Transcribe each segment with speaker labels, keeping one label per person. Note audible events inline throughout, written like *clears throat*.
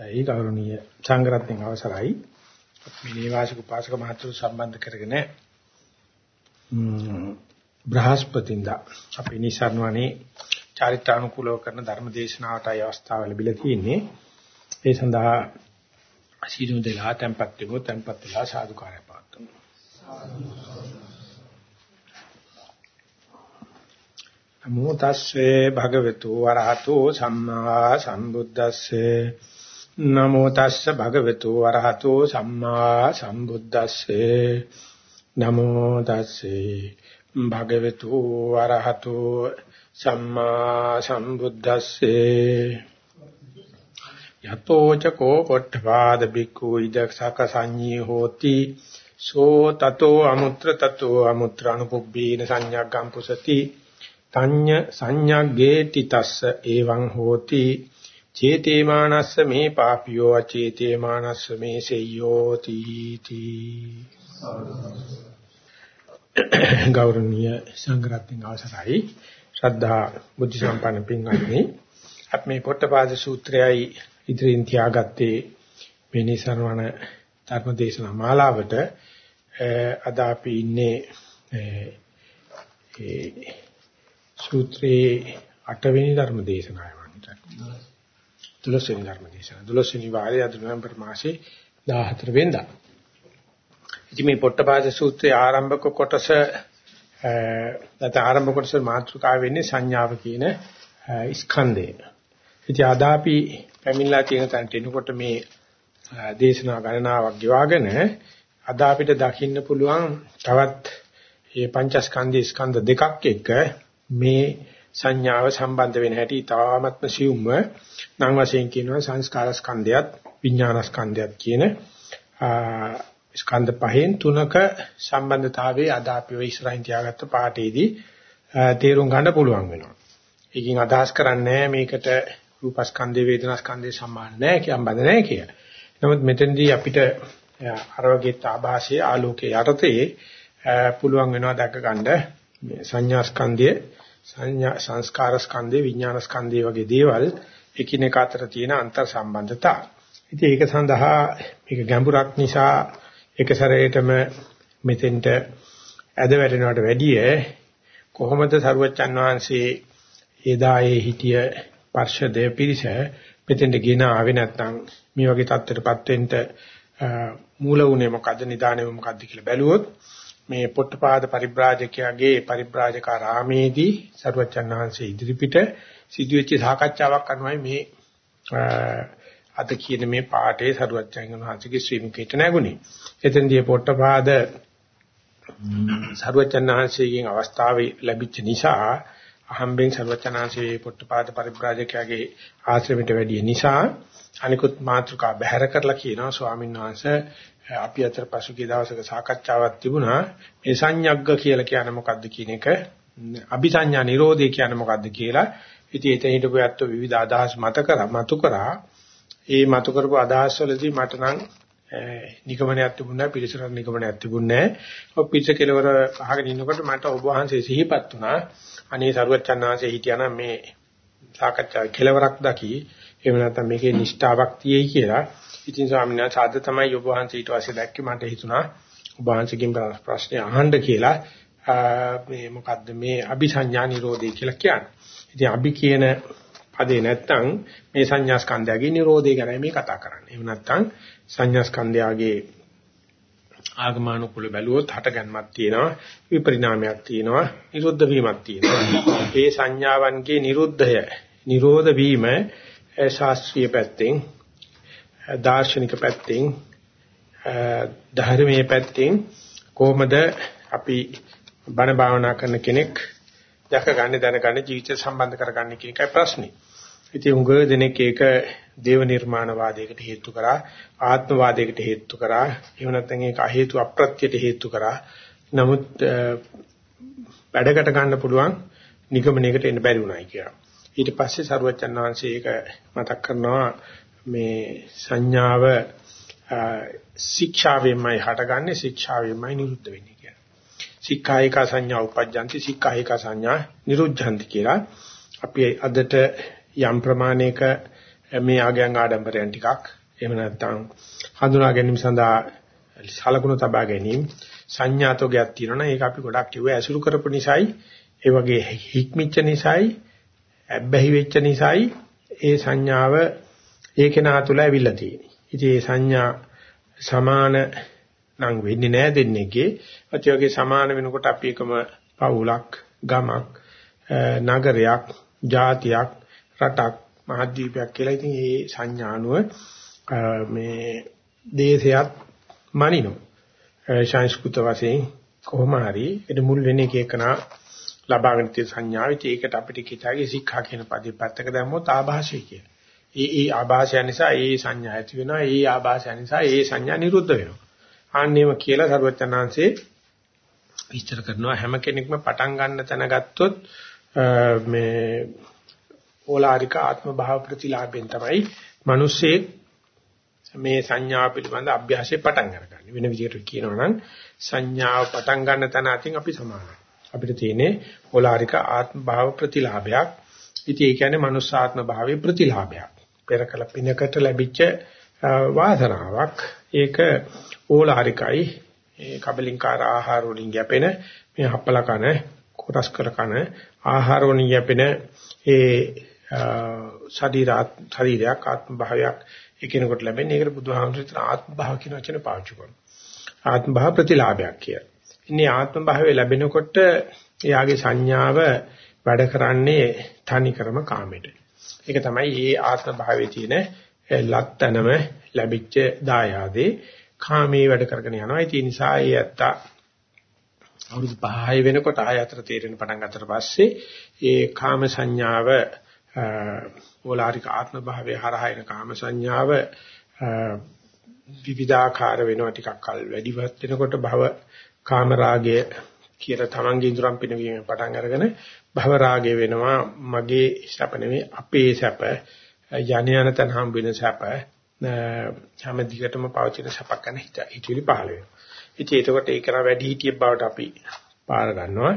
Speaker 1: අවස්ථයි ගෞරවනීය සංඝරත්නයේ අවසරයි. මේ නිවාසික උපාසක මහතුරු සම්බන්ධ කරගෙන බ්‍රහස්පතින්දා අපි නිසරණවනේ චාරිත්‍රානුකූලව කරන ධර්ම දේශනාවටයි අවස්ථාව ලැබිලා තියෙන්නේ. ඒ සඳහා සීලුන් දෙලා tempත් වෙමු tempත් වෙලා සාදුකාරය පාත්තුමු නමෝ තස්සේ භගවතු වරහතෝ සම්මා සම්බුද්දස්සේ නමෝ තස්ස භගවතු වරහතෝ සම්මා සම්බුද්දස්සේ. නමෝ තස්සේ භගවතු වරහතෝ සම්මා සම්බුද්දස්සේ. යතෝ චකෝ පොට්ඨපාද බික්ඛු ඉදක්සක සංඤී හෝති. සෝ තතෝ අමුත්‍ර තතෝ අමුත්‍ර අනුපුබ්බීන සංඥාග්ගම් පුසති. තඤ්ඤ සංඥාග්ගේ තිතස්ස එවං හෝති. චේතේමානස්ස මේ පාපියෝ අචේතේමානස්ස මේ සෙය්‍යෝ තීති. ගෞරවනීය සංඝරත්නයන් අවසරයි. ශ්‍රද්ධා බුද්ධ සම්පන්න පින්වත්නි අප මේ පොට්ටපාද සූත්‍රයයි ඉදිරින් තියාගත්තේ මේ නිසරවණ ධර්ම දේශනා මාලාවට අද අපි ඉන්නේ ඒ සූත්‍රයේ 8 වෙනි ධර්ම දේශනාව වන්ට 12 වෙනි ධර්ම දේශනාව 12 වෙනි වාරයේ අද නොවැම්බර් මාසේ 14 වෙනිදා ඉතින් මේ පොට්ටපාද සූත්‍රයේ ආරම්භක කොටස නැත්නම් ආරම්භ කොටස මාතෘකාව වෙන්නේ සංඥාව කියන ස්කන්ධය. ඉතින් අද අපි පැමිණලා තියෙන තැනට එනකොට මේ දේශනා ගණනාවක් ගෙවාගෙන අද අපිට දකින්න පුළුවන් තවත් මේ පංචස්කන්ධ ස්කන්ධ දෙකක් එක්ක මේ සංඥාව සම්බන්ධ වෙන හැටි තාමත්ම සියුම්ව නම් වශයෙන් කියනවා සංස්කාර ස්කන්ධයත් විඥාන ස්කන්ධයත් කියන ස්කන්ධ පහෙන් තුනක සම්බන්ධතාවයේ අද අපි ඔය ඉස්සරහින් තියාගත්ත පාඩේදී තේරුම් ගන්න පුළුවන් වෙනවා. ඒකෙන් අදහස් කරන්නේ මේකට රූපස්කන්ධේ වේදනාස්කන්ධේ සම්මාන නැහැ කියන බඳ නැහැ කිය. නමුත් මෙතෙන්දී අපිට අර වගේ ආభాසයේ ආලෝකයේ යටතේ පුළුවන් වෙනවා දැක ගන්න සංඥා ස්කන්ධය සංඥා සංස්කාර ස්කන්ධය විඥාන ස්කන්ධය වගේ දේවල් එකිනෙක අතර තියෙන අන්තර් සම්බන්ධතා. ඉතින් ඒක සඳහා මේක ගැඹුරක් නිසා එක සැරේටම මෙතෙන්ට ඇද වැටෙනවට වැඩිය කොහොමද සරුවච්චන් වහන්සේ එදායේ හිටිය පර්ෂදය පිරිස මෙතෙන්ට ගෙන ආවේ නැත්නම් මේ වගේ තත්ත්වයකටපත් වෙන්න මූල වුණේ මොකද්ද නිදානේ මොකද්ද කියලා බැලුවොත් මේ පොට්ටපාද පරිබ්‍රාජකයාගේ පරිබ්‍රාජකාරාමේදී සරුවච්චන් වහන්සේ ඉදිරිපිට සිදුවෙච්ච සාකච්ඡාවක් කරනවායි මේ අද කියන මේ පාඩේ සරුවච්චන් වහන්සේගේ ශ්‍රීමුකේට නැගුණේ. එතෙන්දී පොට්ටපාද සරුවච්චන් වහන්සේගෙන් අවස්ථාව ලැබිච්ච නිසා අහම්බෙන් සරුවච්චන් වහන්සේ පොට්ටපාද පරිබ්‍රාජකයාගේ ආශ්‍රමයට වැඩිය නිසා අනිකුත් මාතෘකා බැහැර කරලා කියනවා ස්වාමීන් වහන්සේ අපි අතර පසුගිය දවසක සාකච්ඡාවක් තිබුණා මේ සංයග්ග කියලා කියන්නේ මොකද්ද කියන එක අபிසඤ්ඤා නිරෝධය කියන්නේ මොකද්ද කියලා ඉතින් එතන හිටපු ඇත්තෝ විවිධ අදහස් මත කරා මතු කරා ඒ මතු කරපු අදහස් වලදී මට නම් නිගමනයක් තිබුණා පිළිසරණ නිගමනයක් තිබුණේ නැහැ. ඔය පිටස කෙලවර අහගෙන ඉන්නකොට මට ඔබ වහන්සේ සිහිපත් වුණා. අනේ සරුවච්චන් වහන්සේ හිටියානම් මේ සාකච්ඡාවේ කෙලවරක් දකි. එහෙම නැත්නම් මේකේ නිෂ්ඨාවක් තියෙයි කියලා. ඉතින් ස්වාමීන් වහන්සේ ආද තමයි ඔබ වහන්සේ ඊට පස්සේ දැක්කේ මට හිතුණා ඔබ වහන්සේගෙන් ප්‍රශ්නේ අහන්න කියලා. මේ මොකද්ද මේ අபிසඤ්ඤා නිරෝධය කියලා කියන්නේ. ඉතින් අභි කියන පදේ නැත්තම් මේ සංඥා ස්කන්ධයගේ නිරෝධය ගැන මේ කතා කරන්නේ. එහෙම නැත්තම් සංඥා ස්කන්ධයගේ ආගමනුකූල බැලුවොත් හටගන්මක් තියෙනවා විපරිණාමයක් තියෙනවා නිරුද්ධ වීමක් තියෙනවා. මේ සංඥාවන්ගේ නිරුද්ධය නිරෝධ වීම ශාස්ත්‍රීය පැත්තෙන් දාර්ශනික පැත්තෙන් ධර්මීය පැත්තෙන් කොහොමද අපි බණ භාවනා කරන කෙනෙක් දැක ගන්න දැනගන්න ජීවිත සම්බන්ධ කරගන්න කියන එකයි ප්‍රශ්නේ. ඉතින් උග දෙනෙක් ඒක දේව නිර්මාණවාදයකට හේතු කරා ආත්මවාදයකට හේතු කරා එහෙම නැත්නම් ඒක හේතු අප්‍රත්‍යයට හේතු කරා නමුත් වැඩකට ගන්න පුළුවන් නිගමනයකට එන්න බැරි වුණායි කියලා. ඊට පස්සේ සරුවචන් වහන්සේ ඒක මතක් කරනවා මේ සංඥාව ශික්ෂාවෙන්මයි හටගන්නේ ශික්ෂාවෙන්මයි නිරුද්ධ වෙන්නේ කියලා. සික්ඛායික සංඥා උපජ්ජන්ති සික්ඛායික සංඥා නිරුද්ධන්ති කියලා. අපි අදට යම් ප්‍රමාණයක මේ ආගයන් ආඩම්බරයන් ටිකක් එහෙම නැත්නම් හඳුනා ගැනීම සඳහා සලකුණු තබා ගැනීම සංඥාතෝගයක් තියෙනවා ඒක අපි ගොඩක් කිව්වා ඇසුරු කරපු නිසායි ඒ වගේ හික්මිච්ච නිසායි ඇබ්බැහි වෙච්ච නිසායි ඒ සංඥාව ඒකේ නා තුල ඇවිල්ලා තියෙන්නේ. ඉතින් ඒ සංඥා සමාන නම් වෙන්නේ නැහැ දෙන්නේගේ. ඒ වගේ සමාන වෙනකොට අපි එකම පවුලක්, ගමක්, නගරයක්, ජාතියක්, රටක්, මහද්වීපයක් කියලා. ඉතින් ඒ සංඥානුව මේ දේශයත් මනිනු. සංස්කෘත වශයෙන් කොහොම හරි ඒක මුල් වෙන එක එකනා ලබාගෙන තියෙන සංඥාව. ඒකට අපිට කිතාගේ සික්ඛා කියන පදේ පැත්තක දැම්මොත් ආభాෂය කියන. ඒ ඒ ආభాෂය නිසා ඒ සංඥා ඇති වෙනවා. ඒ ආభాෂය නිසා ඒ සංඥා නිරුද්ධ වෙනවා. ආන්නේම කියලා සරුවචනාංශේ විස්තර කරනවා හැම කෙනෙක්ම පටන් ගන්න තැන ගත්තොත් මේ ඕලාරික ආත්ම භාව ප්‍රතිලාභයෙන් තමයි මිනිස්සේ මේ සංඥා පිළිබඳ අභ්‍යාසය පටන් අරගන්නේ. වෙන විදිහට කියනවා නම් සංඥාව පටන් ගන්න තැන අතින් අපි සමානයි. අපිට තියෙන්නේ ඕලාරික ආත්ම භාව ප්‍රතිලාභයක්. ඉතින් ඒ කියන්නේ මනුස්ස ආත්ම භාවයේ ප්‍රතිලාභයක්. පෙර කල පිනකට ලැබිච්ච වාසනාවක්. ඒක ඕලාරිකයි. ඒ කබලින්කාර ආහාර වලින් යැපෙන මේ හපල කන කොටස් කර කන ආහාර වලින් යැපෙන ඒ ශරීරාත් ශරීරයක් ආත්ම භාවයක් එකිනෙකට ලැබෙන්නේ. ඒකට බුදුහාමුදුරුවෝ ආත්ම භාව කියන වචනේ පාවිච්චි කරනවා. ආත්ම භාව ප්‍රතිලාභයක් කියලා. ඉන්නේ ආත්ම භාවය ලැබෙනකොට එයාගේ සංඥාව වැඩ කරන්නේ තනි ක්‍රම කාමයට. ඒක තමයි මේ ආත්ම භාවයේ තියෙන ලත්තනම ලැබිච්ච දායාදේ කාමයේ වැඩ කරගෙන යනවා. ඒ නිසා ඒ ඇත්ත අවුරුදු 5 වෙනකොට ආය අතර තේරෙන පටන් ගන්නතර පස්සේ ඒ කාම සංඥාව ඕලාරික ආත්ම භාවයේ හරහා එන කාම සංඥාව විවිධාකාර වෙනවා ටිකක් කල් වැඩිවත් වෙනකොට භව කාම රාගය කියලා තමන්ගේ ඉදurang පිනවීම පටන් අරගෙන භව රාගය වෙනවා මගේ සැප නෙවෙයි අපේ සැප යණ යන තන හම් වෙන සැප හැම දිගටම පවතින සැපක් ගැන හිත හිතවිලි පහළ වෙනවා. ඉතින් ඒකට ඒක නා වැඩි හිටියෙක් බවට අපි පාර ගන්නවා.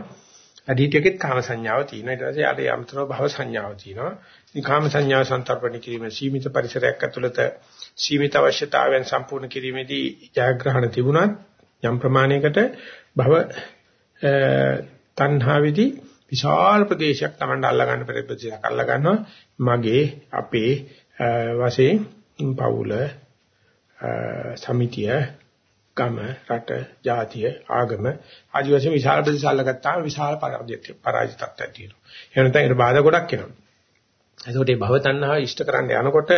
Speaker 1: අධිටියකෙත් කාම සංඥාව තියෙනවා. ඊට පස්සේ ආට යම්තරව භව සංඥාව තියෙනවා. ඉතින් කාම සංඥාව සන්තරපණ කිරීම සීමිත පරිසරයක් ඇතුළත සීමිත අවශ්‍යතාවයන් සම්පූර්ණ කිරීමේදී ජයග්‍රහණ තිබුණත් යම් ප්‍රමාණයකට භව තණ්හාවේදී විශාල ප්‍රදේශයක් Tamanda අල්ලා ගන්න පරිප්‍රතියක් අල්ලා ගන්නවා මගේ අපේ වශයෙන් පවුල සමිතිය ගම රට ජාතිය ආගම ආදි වශයෙන් විශාල ප්‍රදේශ අල්ලගත්තාම විශාල පරාජිතත්වයක් තියෙනවා එහෙම නැත්නම් ඒකට බාධා ගොඩක් එනවා එතකොට මේ භව තණ්හාව ඉෂ්ට කරන්න යනකොට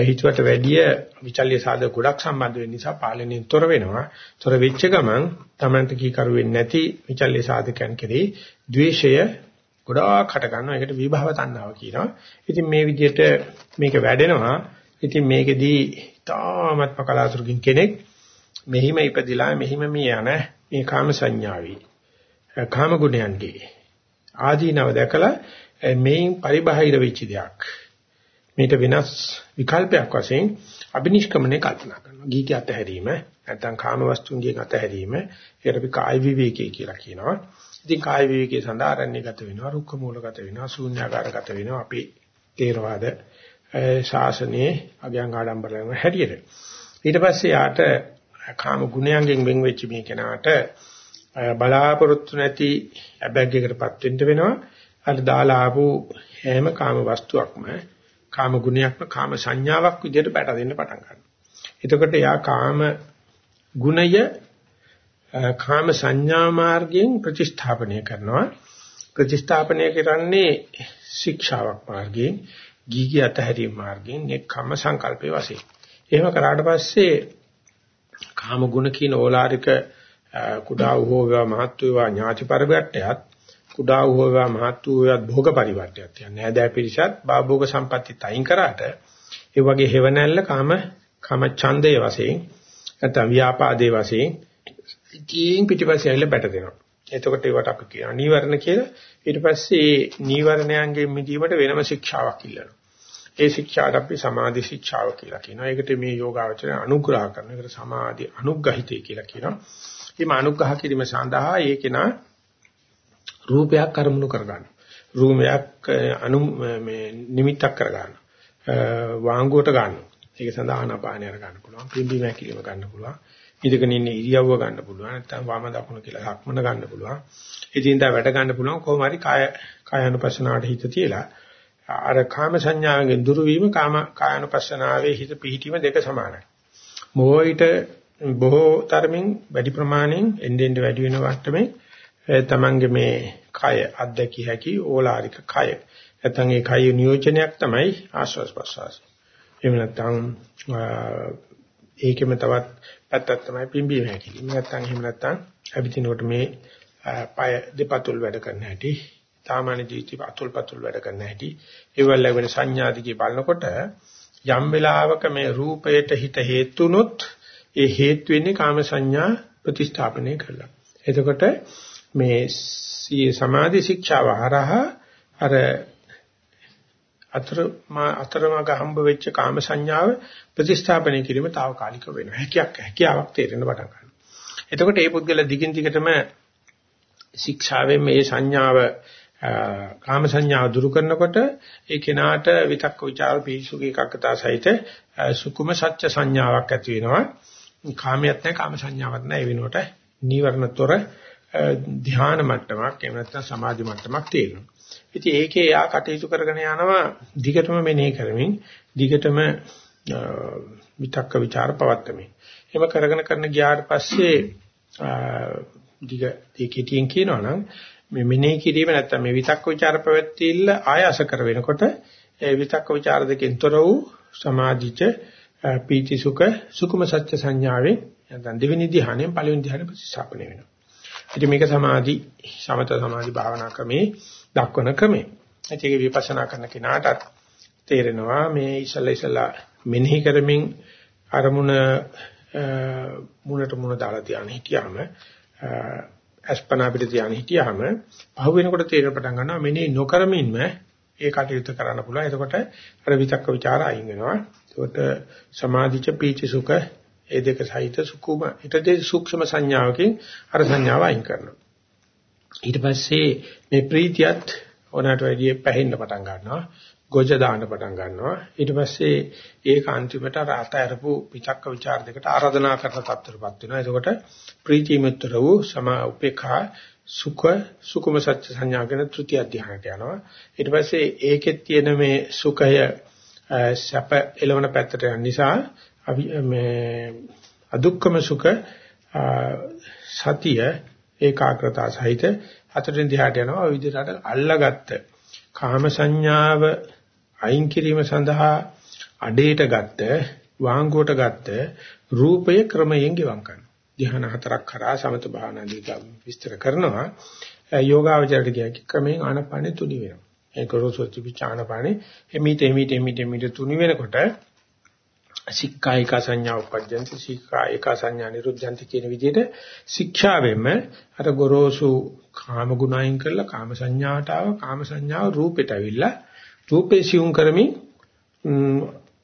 Speaker 1: හිතුවට වැඩිය විචල්්‍ය සාධක ගොඩක් සම්බන්ධ වෙන නිසා පාලනයෙන් තොර වෙනවා. තොර වෙච්ච ගමන් Tamanට කීකරු වෙන්නේ නැති විචල්්‍ය සාධකයන් කෙරෙහි ද්වේෂය ගොඩාක් හට ගන්නවා. ඒකට විභව තණ්හාව කියනවා. ඉතින් මේ විදිහට මේක වැඩෙනවා. ඉතින් මේකෙදී තාමත්ම කලාතුරකින් කෙනෙක් මෙහිම ඉපදිලා මෙහිම මේ යන මේ කාම සංඥාවි කාම ගුණයන්ගේ ආදීනව දැකලා මේන් පරිබාහිර වෙච්ච දෙයක්. මේට වෙනස් විකල්පයක් වශයෙන් අබිනිෂ්ක්‍මණය කල්පනා කරනවා. ගීක අතහැරීම නැත්නම් කාම වස්තුන්ගෙන් අතහැරීම ඒකට අපි කාය විවේකී කියලා කියනවා. ඉතින් කාය විවේකී සඳහා අරණ්‍යගත වෙනවා, රුක්ක මූලගත වෙනවා, ශූන්‍යාකාරගත වෙනවා. අපි තේරවාද ශාසනයේ අගයන් ආඩම්බරයෙන් හැටියට. ඊට පස්සේ යාට කාම ගුණයන්ගෙන් වෙන් වෙච්ච මේ කෙනාට බලාපොරොත්තු නැති අබැග්ගයකටපත් වෙන්න වෙනවා. අර දාලා ආපු හැම කාම වස්තුවක්ම කාම ගුණයක්ම කාම සංඥාවක් විදිහට බැට දෙන්න පටන් ගන්නවා. එතකොට යා කාම ගුණය කාම සංඥා මාර්ගයෙන් ප්‍රතිස්ථාපනය කරනවා. ප්‍රතිස්ථාපනය කරන්නේ ශික්ෂාවක් මාර්ගයෙන්, ගීගී අතහැරීම මාර්ගයෙන්, නෙක්ඛම්ම සංකල්පේ වශයෙන්. එහෙම කරාට පස්සේ කාම ගුණ කියන ඕලාරික කුඩා වූ වේවා මහත් වේවා ඥාති පරිවර්තයත් කුඩා වූවා මහත් වූවත් භෝග පරිවර්තයක් කියන්නේ නෑදෑ පිරිසත් භාභෝග සම්පatti තයින් කරාට ඒ වගේ හේවණැල්ල කාම කාම ඡන්දයේ වශයෙන් නැත්නම් ව්‍යාපාදයේ වශයෙන් ඉතින් පිටිපස්සේ ඇවිල්ලා බැට දෙනවා. එතකොට ඒවට අපි කියනවා නීවරණ කියලා. ඊට පස්සේ නීවරණයන්ගෙන් මිදීමට වෙනම ශික්ෂාවක් ඉල්ලනවා. ඒ ශික්ෂාට අපි සමාධි ශික්ෂාව කියලා කියනවා. ඒකට මේ යෝගාවචරය අනුග්‍රහ කරන එකට සමාධි අනුග්‍රහිතය කියලා කියනවා. මේ අනුග්‍රහ කිරීම සඳහා ඒකේනා රූපයක් අරමුණු කරගන්න. රූපයක් අනු මේ නිමිත්තක් කරගන්න. වාංගුවට ගන්න. ඒක සඳහා ආනාපානය ගන්න පුළුවන්. පිම්බි මැකිලිම ගන්න පුළුවන්. ඉඳගෙන ඉන්න ඉරියව්ව ගන්න පුළුවන්. නැත්නම් වම දකුණ කියලා හක්මන ගන්න පුළුවන්. ඉදින්දා වැඩ ගන්න පුළුවන්. කොහොම හරි කාය කායानुපස්සනාවට හිත තියලා අර කාම සංඥාවෙන් දුරු වීම කාම කායानुපස්සනාවේ හිත පිහිටීම දෙක සමානයි. මොහොයිට බොහෝ තරමින් වැඩි ප්‍රමාණයෙන් එන්නෙන් වැඩි වෙන වට්ටමේ තමන්ගේ මේ කය අධ්‍යක්ෂ හැකි ඕලාරික කය. නැත්නම් ඒ කය නියෝජනයක් තමයි ආශ්වාස ප්‍රශ්වාස. එහෙම නැත්නම් ඒකෙම තවත් පැත්තක් තමයි පිම්බීම හැකිලිම. නැත්නම් එහෙම නැත්නම් අවිතිනකොට මේ පය දෙපතුල් වැඩ කරන හැටි, සාමාන්‍ය ජීවිතේ අතුල් පතුල් වැඩ කරන හැටි, ඒවල ලැබෙන සංඥා දිගේ බලනකොට යම් වෙලාවක මේ රූපයට හිත හේතුනොත් ඒ හේතු වෙන්නේ කාම සංඥා ප්‍රතිස්ථාපනය කරලා. එතකොට මේ සමාධි ශික්ෂාව හරහා අර අතර අතරමඟ හම්බ වෙච්ච කාම සංඥාව ප්‍රතිස්ථාපනය කිරීම తాවකාලික වෙනවා. හැකියාවක් හැකියාවක් තේරෙන්න පටන් ගන්නවා. එතකොට මේ පුද්ගල දිගින් දිගටම ශික්ෂාවෙන් මේ සංඥාව කාම සංඥාව දුරු කරනකොට ඒ කෙනාට විතක්ක ਵਿਚාර පිසුගේ එකකතා සහිත සුකුම සත්‍ය සංඥාවක් ඇති වෙනවා. කාමයක් නැහැ කාම සංඥාවක් නැහැ ඒ වෙනුවට නීවරණතොර ධ්‍යාන මට්ටමක් එහෙම නැත්නම් සමාධි මට්ටමක් තියෙනවා. ඉතින් ඒකේ යා කටයුතු කරගෙන යනවා දිගටම මෙනෙහි කරමින් දිගටම විතක්ක ਵਿਚාර පවත්තමින්. එහෙම කරගෙන කරන ගියාට පස්සේ දිග ඒකෙටියෙන් කියනවා නම් මේ මෙනෙහි කිරීම නැත්තම් මේ විතක්ක ਵਿਚාර පැවැත්තිල්ල ආයාස කර වෙනකොට ඒ විතක්ක ਵਿਚාර දෙකෙන් තොර වූ සමාධිච පීති සුඛ සුකුම සත්‍ය සංඥාවේ නැත්නම් දෙවෙනි ධ්‍යානයෙන් පළවෙනි ධ්‍යානෙ ප්‍රතිස්ථාපනය වෙනවා. ඉතින් මේක සමාධි සමත සමාධි භාවනා ක්‍රමේ දක්වන ක්‍රමේ. ඒක විපස්සනා කරන කෙනාටත් තේරෙනවා මේ ඉසලා ඉසලා මෙනෙහි කරමින් අරමුණ මුණට මුණ දාලා ධ්‍යාන හිටියාම අස්පනා පිට තියාන හිටියාම පහු වෙනකොට තේරෙන පටන් ගන්නවා මෙනෙහි නොකරමින්ම ඒ කටයුතු කරන්න පුළුවන්. එතකොට අර විතක්ක ਵਿਚාර අයින් වෙනවා. එතකොට සමාධිච පීචි සුඛ ඒ දෙක සහිත සුකුම ඊටදී සූක්ෂම සංඥාවකින් අර සංඥාව අයින් කරනවා. ඊට පස්සේ මේ ප්‍රීතියත් ඕනකට වැඩිය පැහෙන්න පටන් ගන්නවා. ගොජ දාන්න පටන් ගන්නවා. ඊට පස්සේ ඒක අන්තිමට අර අතහැරපු විචක්ක ਵਿਚාර දෙකට ආරාධනා කරන තත්ත්වයටපත් වෙනවා. එතකොට ප්‍රීතියමෙතර වූ සම උපේක්ඛා සුඛ සුකුම සත්‍ය සංඥාගෙන තෘතිය අධ්‍යානයට යනවා. ඊට පස්සේ ඒකෙත් තියෙන මේ සුඛය සැප එළවන පැත්තට යන නිසා මේ අදුක්කම සුඛ සතිය ඒකාග්‍රතාව සහිත හතරෙන් දිහාට යනවා ඔය විදිහට අල්ලාගත්ත කාම සංඥාව අයින් කිරීම සඳහා අඩේට ගත්ත වාංගුවට ගත්ත රූපය ක්‍රමයෙන් ගිවම් කරනවා. ධ්‍යාන හතරක් කරා සමත භාවනාදී විස්තර කරනවා. යෝගාවචරයට කියකි ක්‍රමයෙන් ආනපානෙ තුනි වෙනවා. ඒක රෝසොච්චි පිචානපානෙ එමිට එමිට එමිට එමිට තුනි වෙනකොට සික්ඛායික සංඥා උපජ්ජන්ති සික්ඛායික සංඥා නිරුද්ධන්ති කියන විදිහට ශික්ෂාවෙම අර ගොරෝසු කාම ගුණයින් කරලා කාම සංඥාවට ආව කාම සංඥාව රූපෙට අවිල්ලා රූපේ සියුම් කරමින්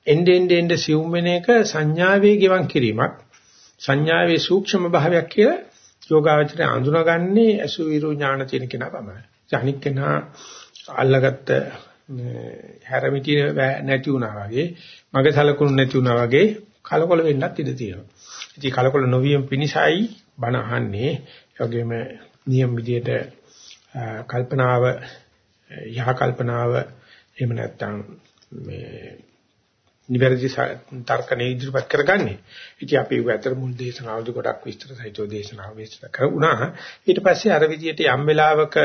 Speaker 1: එnde end end සියුම් වෙන එක සංඥාවේ ගෙවන් කිරීමක් සංඥාවේ සූක්ෂම භාවයක් කියලා යෝගාවචරය අඳුනගන්නේ අසු විරු ඥාන තියෙන කෙනා පමණයි. අනික් කෙනා අල්ලගත්ත හැරමිටි නැති වුණා වගේ මගේ සලකුණු නැති වුණා වගේ කලකොල වෙන්නත් ඉඩ තියෙනවා. ඉතින් කලකොල නොවියම් පිනිසයි බණ අහන්නේ. ඒ වගේම නියම විදියට කල්පනාව යහ කල්පනාව එහෙම නැත්නම් මේ නිවැරදි තර්කණේ ඉදිරිපත් කරගන්නේ. ඉතින් අපි ඒක ඇතර මුල් දේශනාවලදී ගොඩක් විස්තර සහිතව දේශනාව විස්තර කරුණා. ඊට පස්සේ අර විදියට යම් වෙලාවක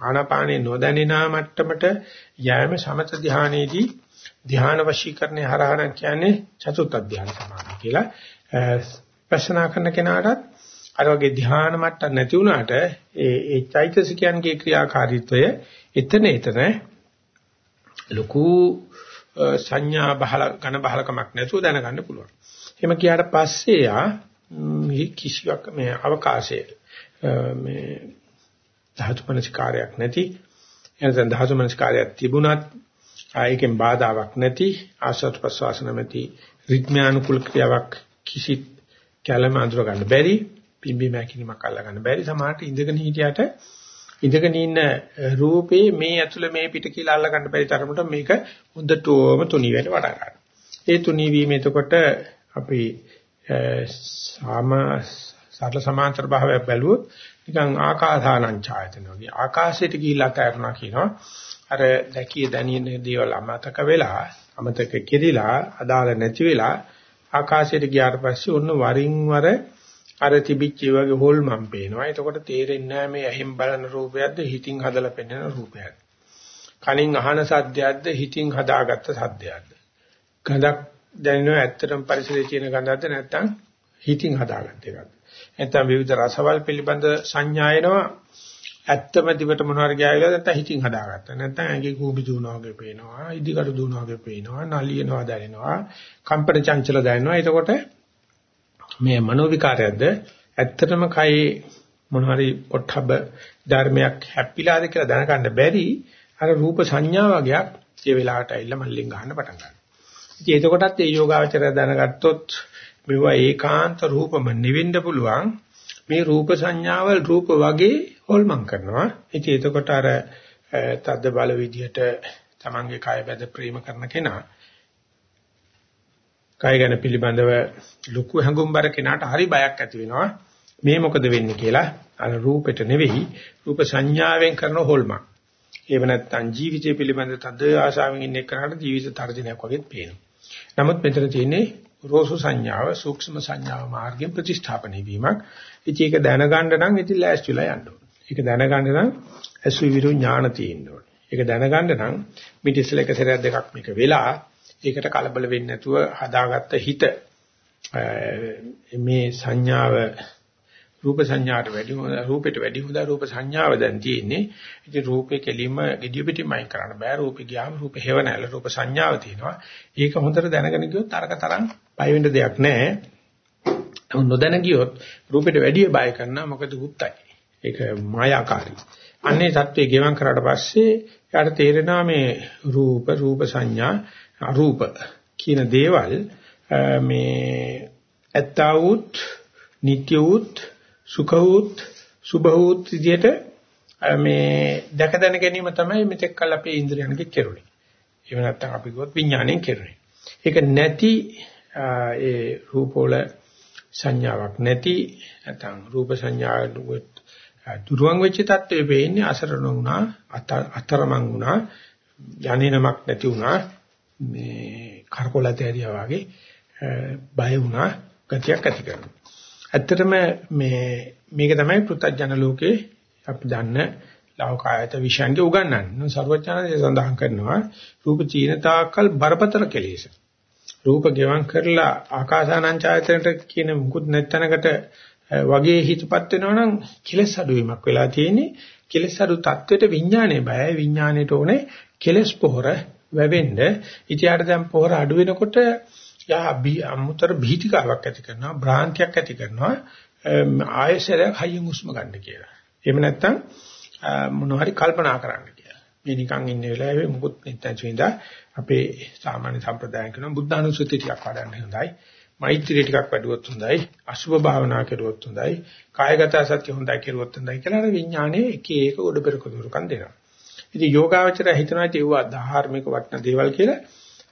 Speaker 1: ආනාපානේ නොදැනෙනා මට්ටමට යෑම සමත ධානයේදී ධ්‍යාන වශීකරණය හරහා කියන්නේ චතුත් ධ්‍යාන සමාධිය කියලා. ප්‍රශ්නා කරන කෙනාටත් අර වගේ ධ්‍යාන මට්ටම් නැති වුණාට ඒ ඒ චෛතසිකයන්ගේ ක්‍රියාකාරීත්වය එතන එතන ලොකු සංඥා බහල ඝන බහලකමක් නැතුව දැනගන්න පුළුවන්. එහෙම කියාට පස්සේ යා කිසිවක් මේ අවකාශයේ මේ ධාතු මනස්කාරයක් නැති එනසන් ධාතු මනස්කාරයක් තිබුණත් ආයකෙන් බාධාවක් නැති ආසත් ප්‍රසවාස නැමැති රිද්මයානුකූල ක්‍රියාවක් කිසිත් කැළම අඳුර ගන්න බැරි පිම්බි මැකිලිමක් අල්ල ගන්න බැරි සමහරට ඉඳගෙන හිටියට ඉඳගෙන ඉන්න රූපේ මේ ඇතුළ මේ පිට කියලා අල්ල ගන්න බැරි තරමට මේක හොඳටම තුනී වෙන්න පටන් ගන්නවා. ඒ තුනී වීම එතකොට අපි සාම සරල සමාන්තර භාවයක් බැලුවොත් නිකන් ආකාසානං ඡායතන වගේ ආකාශයට ගිහිලා තැරුණා කියනවා. අර දැකිය දැනින දේවල් අමතක වෙලා අමතක කෙරිලා අදාළ නැති වෙලා ආකාශයට ගියාට පස්සේ ඔන්න වරින් වර අර තිබිච්ච වගේ හොල්මන් පේනවා. එතකොට තේරෙන්නේ නැහැ මේ ඇහෙන් බලන රූපයක්ද හිතින් හදලා පෙන්වන රූපයක්ද. කනින් අහන සද්දයක්ද හිතින් හදාගත්ත සද්දයක්ද. ගඳක් දැනෙනවා ඇත්තටම පරිසරයේ තියෙන ගඳක්ද නැත්නම් හිතින් හදාගත්ත එකක්ද. නැත්නම් විවිධ රසවල් පිළිබඳ සංඥා එනවා ඇත්තම දිවට මොනවාරි ගෑවිලා නැත්නම් හිතින් හදාගත්තා. නැත්නම් ඇඟේ කූඹි දුවනවා වගේ පේනවා, ඉදිකටු දුවනවා වගේ පේනවා, නලියනවා දැනෙනවා, කම්පන චංචල දැනෙනවා. එතකොට මේ මනෝ විකාරයක්ද ඇත්තටම කයේ මොනවාරි පොට්ටබ ධර්මයක් හැප්පිලාද කියලා දැනගන්න බැරි අර රූප සංඥා වගේක් ඒ වෙලාවට ඇවිල්ලා මල්ලෙන් ගන්න පටන් ගන්නවා. ඉතින් එතකොටත් මේ යෝගාවචරය දැනගත්තොත් මෙවුවා ඒකාන්ත රූපම නිවෙන්න පුළුවන් මේ රූප සංඥාවල් රූප වගේ හොල්මන් කරනවා. ඉතින් එතකොට අර තද්ද බල විදියට තමන්ගේ කය බැද ප්‍රේම කරන කෙනා කය ගැන පිළිබඳව ලොකු හැඟුම්බර කෙනාට හරි බයක් ඇති වෙනවා. මේ මොකද වෙන්නේ කියලා අර රූපෙට නෙවෙයි රූප සංඥාවෙන් කරන හොල්මන්. ඒව නැත්තම් ජීවිතය පිළිබඳ තද ආශාවෙන් ඉන්න එක්කනට ජීවිත තර්ජනයක් වගේ පේනවා. නමුත් මෙතන තියෙන්නේ රෝසු සංඥාව සූක්ෂම සංඥාව මාර්ගයෙන් ප්‍රතිස්ථාපනය වීමක්. ඉතින් ඒක දැනගන්න නම් ඉතින් ලෑස්තිලා යන්න ඕනේ. ඒක දැනගන්න නම් අසුවිරු ඥාන තියෙන්න ඕනේ. ඒක දැනගන්න නම් මිටිස්ල එක සැරයක් දෙකක් මේක වෙලා ඒකට කලබල වෙන්නේ නැතුව හදාගත්ත හිත මේ සංඥාව රූප සංඥාට වැඩි රූපෙට වැඩි හොඳ රූප සංඥාව දැන් තියෙන්නේ. ඉතින් රූපේ කෙලින්ම gediya පිටිමයි කරන්න බෑ. රූපේ ගියාම රූප හේව නැල රූප සංඥාව තියෙනවා. ඒක හොඳට දැනගෙන ගියොත් අරක තරම් බය වෙන්න දෙයක් නැහැ. නොදැන ගියොත් රූපෙට වැඩි බය කරනවා මොකද ගුප්තයි. ඒක මායාකාරී. අන්නේ සත්‍යය ගෙවම් කරාට පස්සේ යාට තේරෙනවා මේ රූප රූප සංඥා අරූප කියන දේවල් මේ ඇත්තා වූත් නිට්ටය වූත් සුඛ වූත් සුභ වූත් විදියට මේ දැක දැන ගැනීම තමයි මෙතෙක් කල් අපේ ඉන්ද්‍රියන්ගේ කෙරුණේ. එහෙම නැත්නම් අපි කිව්වොත් විඥාණයෙන් කෙරුණේ. ඒක නැති ඒ රූපවල සංඥාවක් නැති නැත්නම් රූප සංඥාවට දුරුවන් වෙච්ච තත්ත්වෙ වෙන්නේ අසරණ වුණා අතරමං වුණා යන්නේනමක් නැති වුණා මේ කරකොලත ඇරියා වගේ බය වුණා ගතියක් ඇති කරනවා. ඇත්තටම මේ මේක තමයි පෘථජන ලෝකේ අපි දන්න ලෞකායත විශ්යන්ගේ උගන්වන්නේ. සර්වඥානයේ සඳහන් කරනවා රූප චීනතාකල් බරපතල කෙලෙස. රූප ගෙවම් කරලා ආකාසානංචායතනට කියන මුකුත් නැත්තනකට වගේ හිතපත් වෙනවනම් කෙලස් අඩුවීමක් වෙලා තියෙන්නේ. කෙලස් අඩු තත්වෙට විඥානේ බයයි. විඥාණයට ඕනේ කෙලස් පොහොර වැවෙන්න. ඉතියාට දැන් පොහොර අඩු වෙනකොට යා අමුතර භීතිකාවක් ඇති කරනවා භ්‍රාන්තියක් ඇති කරනවා ආයශරයක් හයියෙන් හුස්ම ගන්න කියලා. එහෙම නැත්නම් මොනවා හරි කල්පනා කරන්න කියලා. මේ නිකන් ඉන්න වෙලාවේ මුකුත් නැත්නම් විඳා අපේ සාමාන්‍ය සම්ප්‍රදායන් කරන බුද්ධානුස්සති ටිකක් වඩන්න හොඳයි. මෛත්‍රී ටිකක් වැඩුවොත් හොඳයි. අසුභ භාවනා කරුවොත් හොඳයි. කායගත සත්‍ය හොඳයි කරුවොත් හොඳයි කියලා විඥානයේ එක එක උඩ පෙරක දුරුකම් දෙනවා. ඉතින් යෝගාවචරය හිතනවා ඒවා ධාර්මික වටන දේවල් කියලා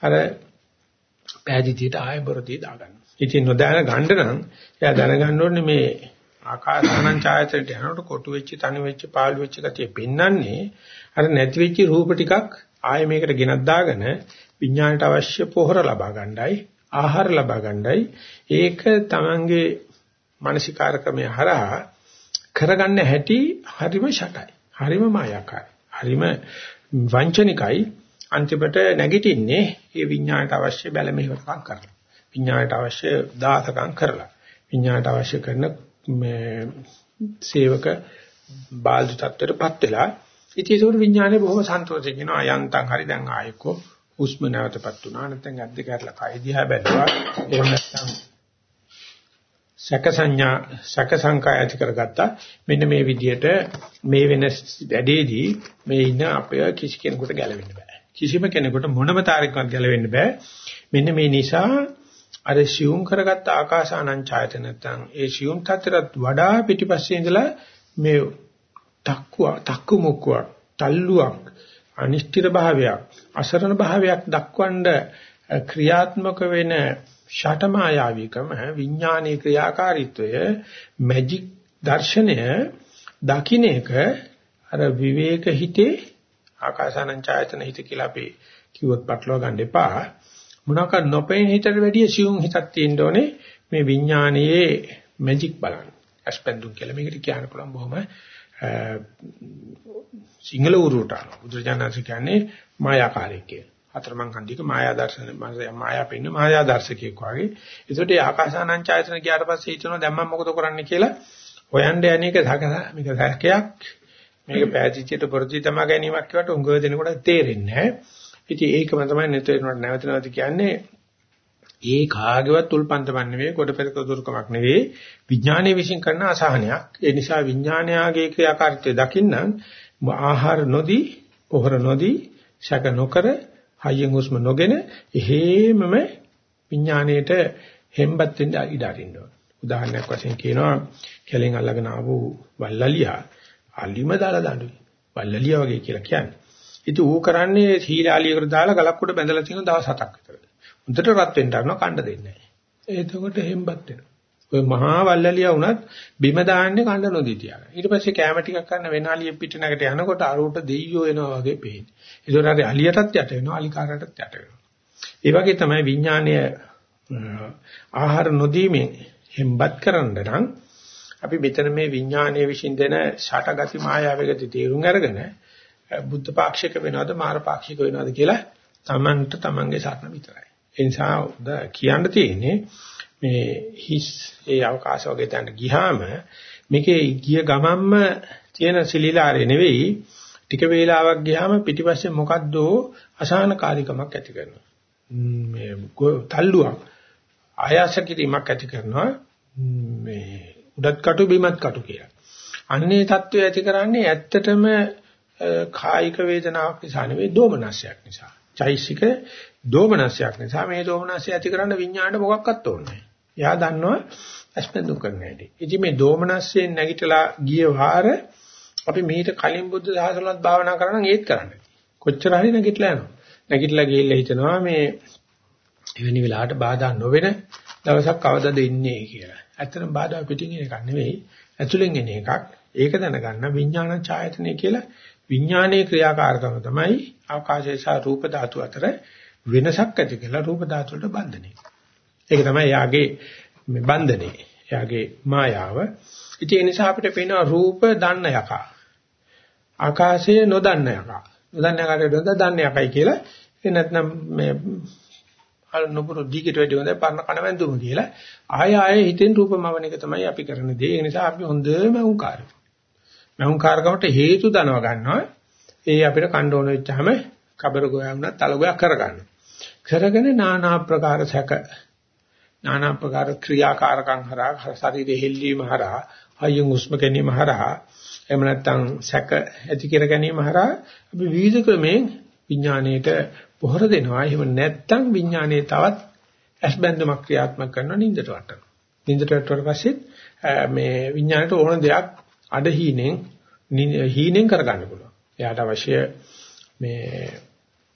Speaker 1: අර පෑදීතියට ආය බොරදී දාගන්න. ඉතින් නොදැන ගන්න නම් එයා දැනගන්න ඕනේ මේ ආකාසානං ඡායතනට යනකොට කොටු වෙච්ච තනි වෙච්ච පාළු වෙච්ච ගතිය පෙන්වන්නේ අර නැති වෙච්ච රූප ටිකක් ආය මේකට ගෙනත් දාගෙන විඥාණයට අවශ්‍ය පොහොර ලබා ගන්නයි ආහාර ලබා ගන්නයි. ඒක තමංගේ මානසිකාර ක්‍රමයේ හරහා කරගන්න හැටි හරිම ෂටයි. හරිම මායාකාරයි. හරිම වංචනිකයි. අන්තිමට නැගිටින්නේ මේ විඥාණයට අවශ්‍ය බැල මෙහෙවකම් කරලා. විඥාණයට අවශ්‍ය දාසකම් කරලා. විඥාණයට අවශ්‍ය කරන මේ සේවක බාල්දු තත්ත්වයටපත් වෙලා ඉතින් ඒක විඥානේ බොහොම සන්තෝෂයෙන් කියනවා. අයන්තම් හරි දැන් ආයෙකෝ. හුස්ම නැවතපත් වුණා. නැත්නම් අද්ද කැරලා කය දිහා බැලුවා. එහෙම නැත්නම් සැක සංඥා සැක සංකා ඇති කරගත්තා මෙන්න මේ විදිහට මේ වෙන වැඩේදී මේ ඉන්න අපේ කිසි කෙනෙකුට ගැලවෙන්න බෑ කිසිම කෙනෙකුට මොනම තාරිකවත් ගැලවෙන්න බෑ. මෙන්න මේ නිසා අර සියුම් කරගත්ත ආකාසානං ඡායත නැත්නම් ඒ සියුම් තත්ත්වයට වඩා පිටිපස්සේ ඉඳලා මේ තක්කුව තක්කු මොක්කුවක් තල්ලුවක් අනිෂ්ඨිර භාවයක් අසරණ භාවයක් දක්වන්න ක්‍රියාත්මක වෙන ෂටමායාවිකම විඥානීය ක්‍රියාකාරීත්වය මැජික් දර්ශනය දකින්න එක අර විවේක හිතේ ආකාසානං ඡායතන හිත කියලා අපි කිව්වොත් පටලවා ගන්න එපා. මොනවාක නොපෙනෙන හිතට වැඩිය සියුම් හිතක් තියෙන්න ඕනේ මේ විඥානයේ මැජික් බලන්න. අස්පෙන්දුන් කියලා මේකට කියන්න පුළුවන් බොහොම සිංහල උරුට බුදුරජාණන් කියන්නේ මායාකාරී කියලා. අතරමං හන්දික මායා දර්ශන මායා පෙන්න මායා දර්ශකයෙක් වගේ. ඒකට ඒ ආකාසානංචායතන ගියාට පස්සේ හිතනවා දැන් මම මොකද කරන්නේ කියලා හොයන්න යන්නේක මේක සැකයක් මේක පෑදිච්චට පොරදි තම ගැනීමක් කියවට උංගව දෙනකොට තේරෙන්නේ නැහැ. ඉතින් ඒකම තමයි නිතරම නැවත නැවත කියන්නේ ඒ කාගේවත් උල්පන්තමන් නෙවෙයි කොට පෙරක දුරුකමක් නෙවෙයි විඥානයේ විශ්ින් කරන අසහනයක්. ඒ නිසා විඥානයාගේ ක්‍රියාකාරීත්වය දකින්න ආහාර නොදී පොහොර නොදී ශක නොකර හයියෙන් හුස්ම නොගෙන එහෙමම විඥාණයට හෙම්බත් වෙන්න ඉඩ අරින්න ඕන. උදාහරණයක් වශයෙන් කියනවා කැලෙන් අල්ලගෙන ආපු වල්ලලියා අලිම දාලා දඬුයි. වල්ලලියා වගේ කියලා කියන්නේ. ඉතින් ඌ කරන්නේ සීලාලියකට දාලා ගලක් උඩ බැඳලා තියෙන දවස් හතක් විතර. හොඳට රත් වෙන්න අරනවා කණ්ඩ දෙන්නේ නැහැ. එතකොට හෙම්බත් වෙනවා. ඔය මහා වල්ලලියා වුණත් බිම දාන්නේ කණ්ඩ නොදී තියාගෙන. ඊට පස්සේ කැම ටිකක් ගන්න වෙනාලිය පිටිනකට යනකොට අරුවට දෙයියෝ එනවා වගේ පේන්නේ. ඒතකොට හරි අලියටත් යට වෙනවා අලිකාරටත් යට වෙනවා. ඒ වගේ තමයි විඥානය ආහාර නොදීමෙන් හෙම්බත් කරන්න නම් අපි මෙතන මේ විඥානයේ විශ්ින් දෙන ෂටගති මායාවේගති තේරුම් අරගෙන බුද්ධ පාක්ෂික වෙනවද මාර පාක්ෂික වෙනවද කියලා Tamanට Tamanගේ සාරණ විතරයි. ඒ නිසා කියන්න තියෙන්නේ මේ හිස් ඒ අවකාශ වගේ තැන ගිහාම මේකේ ගිය ගමන්ම තියෙන සිලිලාරේ නෙවෙයි ටික වේලාවක් ගියාම පිටිපස්සේ මොකද්ද අසහනකාරීකමක් ඇති කරනවා. මේ තල්ලුවක් ආයාස කිරීමක් ඇති කරනවා මේ උඩත් කටු බිමත් කටු කියලා. අන්නේ தত্ত্বය ඇති කරන්නේ ඇත්තටම කායික වේදනාවක් නිසා නෙවෙයි දෝමනස්යක් නිසා. චෛසික දෝමනස්යක් නිසා මේ දෝමනස්ය ඇති කරන්න විඤ්ඤාණය මොකක්වත් ඕනේ එයා දන්නවා අස්පෙන්දු කරන්න හැටි. ඉතින් මේ දෝමනස්යෙන් නැගිටලා ගිය වාර අපි මීට කලින් බුද්ධ දහසලවත් භාවනා කරනවා ඒත් කරන්නේ. කොච්චර හරි නැගිටලා යනවා. නැගිටලා ගිහිල්ලා හිතනවා මේ එවැනි වෙලාවට බාධා නොවන දවසක් කවදද ඉන්නේ කියලා. ඇත්තටම බාධා පිටින් එන එකක් නෙවෙයි, ඇතුලෙන් එන එකක්. ඒක දැනගන්න විඥාන ඡායතනෙ කියලා විඥානයේ ක්‍රියාකාරකම තමයි අවකාශය සහ රූප ධාතු අතර වෙනසක් ඇති කියලා රූප ධාතු වලට බන්ධනය. ඒක තමයි යාගේ මේ බන්ධනේ. යාගේ මායාව. ඉතින් ඒ නිසා අපිට පේනවා රූප දන්න යකා. ආකාශය නොදන්න යකා. නොදන්න යකාට නොද දන්න යකයි කියලා. ඒ නැත්නම් මේ අර නුපුරු දීකට වැඩි හොඳයි පරණ කණ වැඳුම කියලා. ආය ආය හිතෙන් රූපමවන එක තමයි අපි කරන දේ. ඒ නිසා අපි හොඳම උන්කාරය. මහුංකාරකමට හේතු දනව ගන්නවා. ඒ අපිට කණ්ඩ ඕන වෙච්චාම කබර ගෝයා වුණත් තල ගෝයා කරගන්න. කරගෙන নানা ආකාර සැක নানা ආකාර ක්‍රියාකාරකම් හරහා ශරීරෙ හෙල්ලීම හරහා අයියන් උස්ම ගැනීම හරහා එහෙම නැත්නම් සැක ඇති කර ගැනීම හරහා අපි විවිධ ක්‍රමෙන් විඥාණයට පොහොර දෙනවා. එහෙම නැත්නම් විඥාණය තවත් ඇස්බැඳුමක් ක්‍රියාත්මක කරනවා නින්දට වටනවා. නින්දට වටුවට පස්සේ මේ විඥාණයට ඕන දෙයක් අඩ හීනෙන් හීනෙන් කරගන්න පුළුවන්. එයාට අවශ්‍ය මේ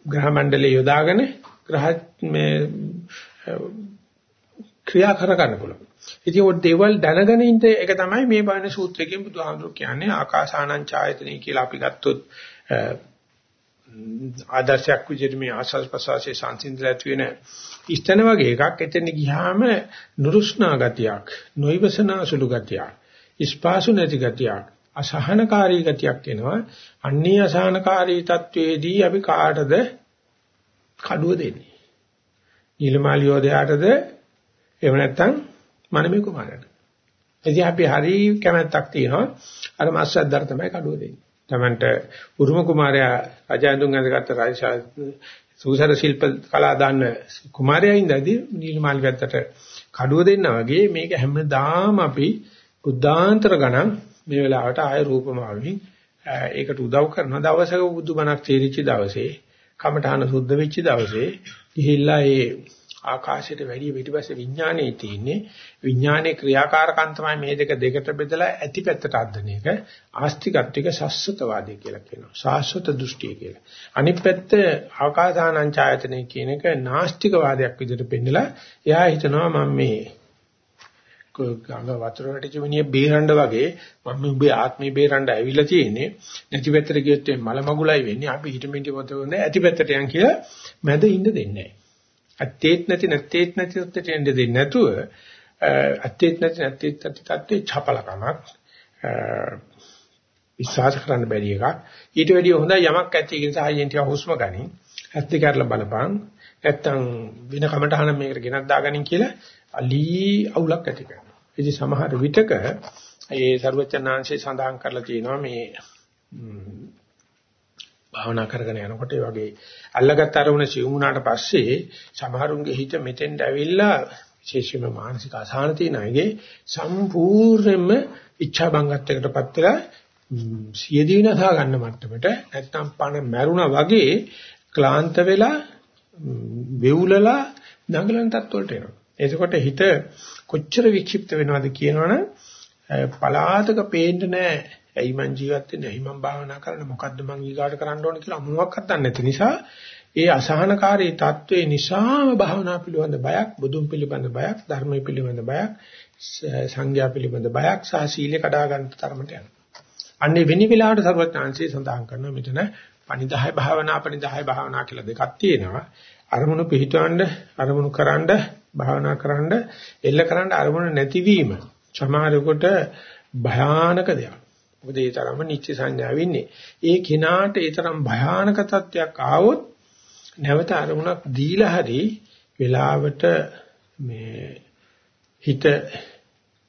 Speaker 1: ග්‍රහ මණ්ඩලය යොදාගෙන ග්‍රහ මේ ක්‍රියා කර ගන්න පුළුවන්. ඉතින් ඔය දේවල් දැනගෙන ඉන්න එක තමයි මේ බාන සූත්‍රයෙන් බුදුහාමුදුරු කියන්නේ ආකාසානං ඡායතනෙ කියලා අපි ගත්තොත් ආදර්ශයක් විදිහට මේ ආසස් ප්‍රසවාසයේ සංසිඳලා ඇති වෙන ඉස්තන වගේ එකක් එතන ගියාම නුරුස්නා ගතියක් නොයිවසනා සුළු ගතියක් ඉස්පාසු නැති ගතියක් අසහනකාරී ගතියක් එනවා. අන්නේ අසහනකාරී තත්වයේදී අපි කාටද? කඩුව දෙන්නේ. නිලමාලියෝදයාටද එහෙම නැත්නම් මනමේ කුමාරයාට. එදී අපි හරි කැමැත්තක් තියෙනවා අර මාස්සද්දර තමයි කඩුව දෙන්නේ. Tamanට උරුම කුමාරයා රජාඳුන් ඇඳගත්ත රාජශා සූසර ශිල්ප කලා දාන්න කුමාරයා ඉඳදී නිල්මාලි පැත්තට කඩුව දෙන්නා වගේ මේක හැමදාම අපි බුද්ධාන්තර ගණන් මේ වෙලාවට ආය රූපමාවෙන් ඒකට උදව් කරන දවසක බුදුබණක් තීරිච්ච දවසේ කමඨාන සුද්ධ වෙච්ච දවසේ ගිහිල්ලා ඒ ආකාශයට වැඩි පිටිපස්සේ විඥානයේ තියෙන්නේ. විඥානයේ ක්‍රියාකාරකම් තමයි මේ දෙක දෙකට බෙදලා ඇති පැත්තට අද්දන එක. ආස්තිකත්වික සස්සතවාදී කියලා කියනවා. සාස්වත දෘෂ්ටිය කියලා. අනිත් පැත්ත ආකාසානං ඡායතනෙ කියන එක නාස්තිකවාදයක් විදිහට පෙන්නලා එයා හිතනවා මම මේ ගඟ වතුර වැටිච්ච මිනිහ බේරන්න වගේ මම උඹේ ආත්මේ බේරන්න ඇවිල්ලා තියෙන්නේ. නැති පැත්තට ගියොත් මල මගුලයි වෙන්නේ. අපි හිත මිනිහ පොතේ ඇති පැත්තට යන් කියලා මැද ඉන්න දෙන්නේ නැහැ. අත්තේත් නැති නැත්තේත් නැති තත්ත්වයට එන්න දෙන්නේ නැතුව අත්තේත් නැති නැත්තේත් නැති තත්ත්වේ චපලකමක් විශ්වාස කරන්න බැරි එකක්. ඊට වැඩිය හොඳයි යමක් ඇති ඒ නිසා හයියෙන් ටික හුස්ම ගනින්. ඇත්ත කරලා බලපන්. නැත්තම් වෙන කමටහන මේකට ගෙනත් දාගනින් කියලා අලි අවුලක් ඇති කරනවා. ඉතින් සමහර විටක ඒ ਸਰවචනාංශය සඳහන් කරලා තියෙනවා මේ භාවනා කරගෙන යනකොට ඒ වගේ අල්ලගත් අරමුණ සිවුමුණාට පස්සේ සමහරුන්ගේ හිත මෙතෙන්ට ඇවිල්ලා විශේෂයෙන්ම මානසික අසහන තියෙන අයගේ සම්පූර්ණයෙන්ම ඉච්ඡා බංගත්වයකටපත් වෙලා සියදී විනාශා ගන්න මට්ටමට නැත්නම් පණ මැරුණා වගේ ක්ලාන්ත වෙලා වෙවුලලා දඟලන තත්ත්වවලට එනවා. එතකොට හිත කොච්චර වික්ෂිප්ත වෙනවද කියනවනම් පලාතක පේන්න නැහැ ඇයි මං ජීවත් වෙන්නේ? ඇයි මං භාවනා කරන්නේ? මොකද්ද මං ඊගාට කරන්න ඕන කියලා මොනවක්වත් දන්නේ නැති නිසා ඒ අසහනකාරී තත්වයේ නිසාම භාවනා පිළිබඳ බයක්, බුදුන් පිළිබඳ බයක්, ධර්මයේ පිළිබඳ බයක්, සංඥා පිළිබඳ බයක් සහ සීලය කඩා ගන්න තරමට යනවා. අන්නේ වෙනි වෙලාවට සර්වඥාන්සේ සඳහන් කරනවා මෙතන පනිදාය භාවනා පනිදාය භාවනා කියලා දෙකක් තියෙනවා. අරමුණු පිහිටවන්න, අරමුණු කරන්න, භාවනා කරන්න, එල්ල කරන්න අරමුණු නැතිවීම සමහරෙකුට භයානක දෙයක්. මොකද ඒ තරම්ම නිත්‍ය සංඥාව ඉන්නේ. ඒ කිනාට ඒ තරම් භයානක තත්වයක් ආවොත් නැවත අරමුණක් දීලා හරි වෙලාවට මේ හිත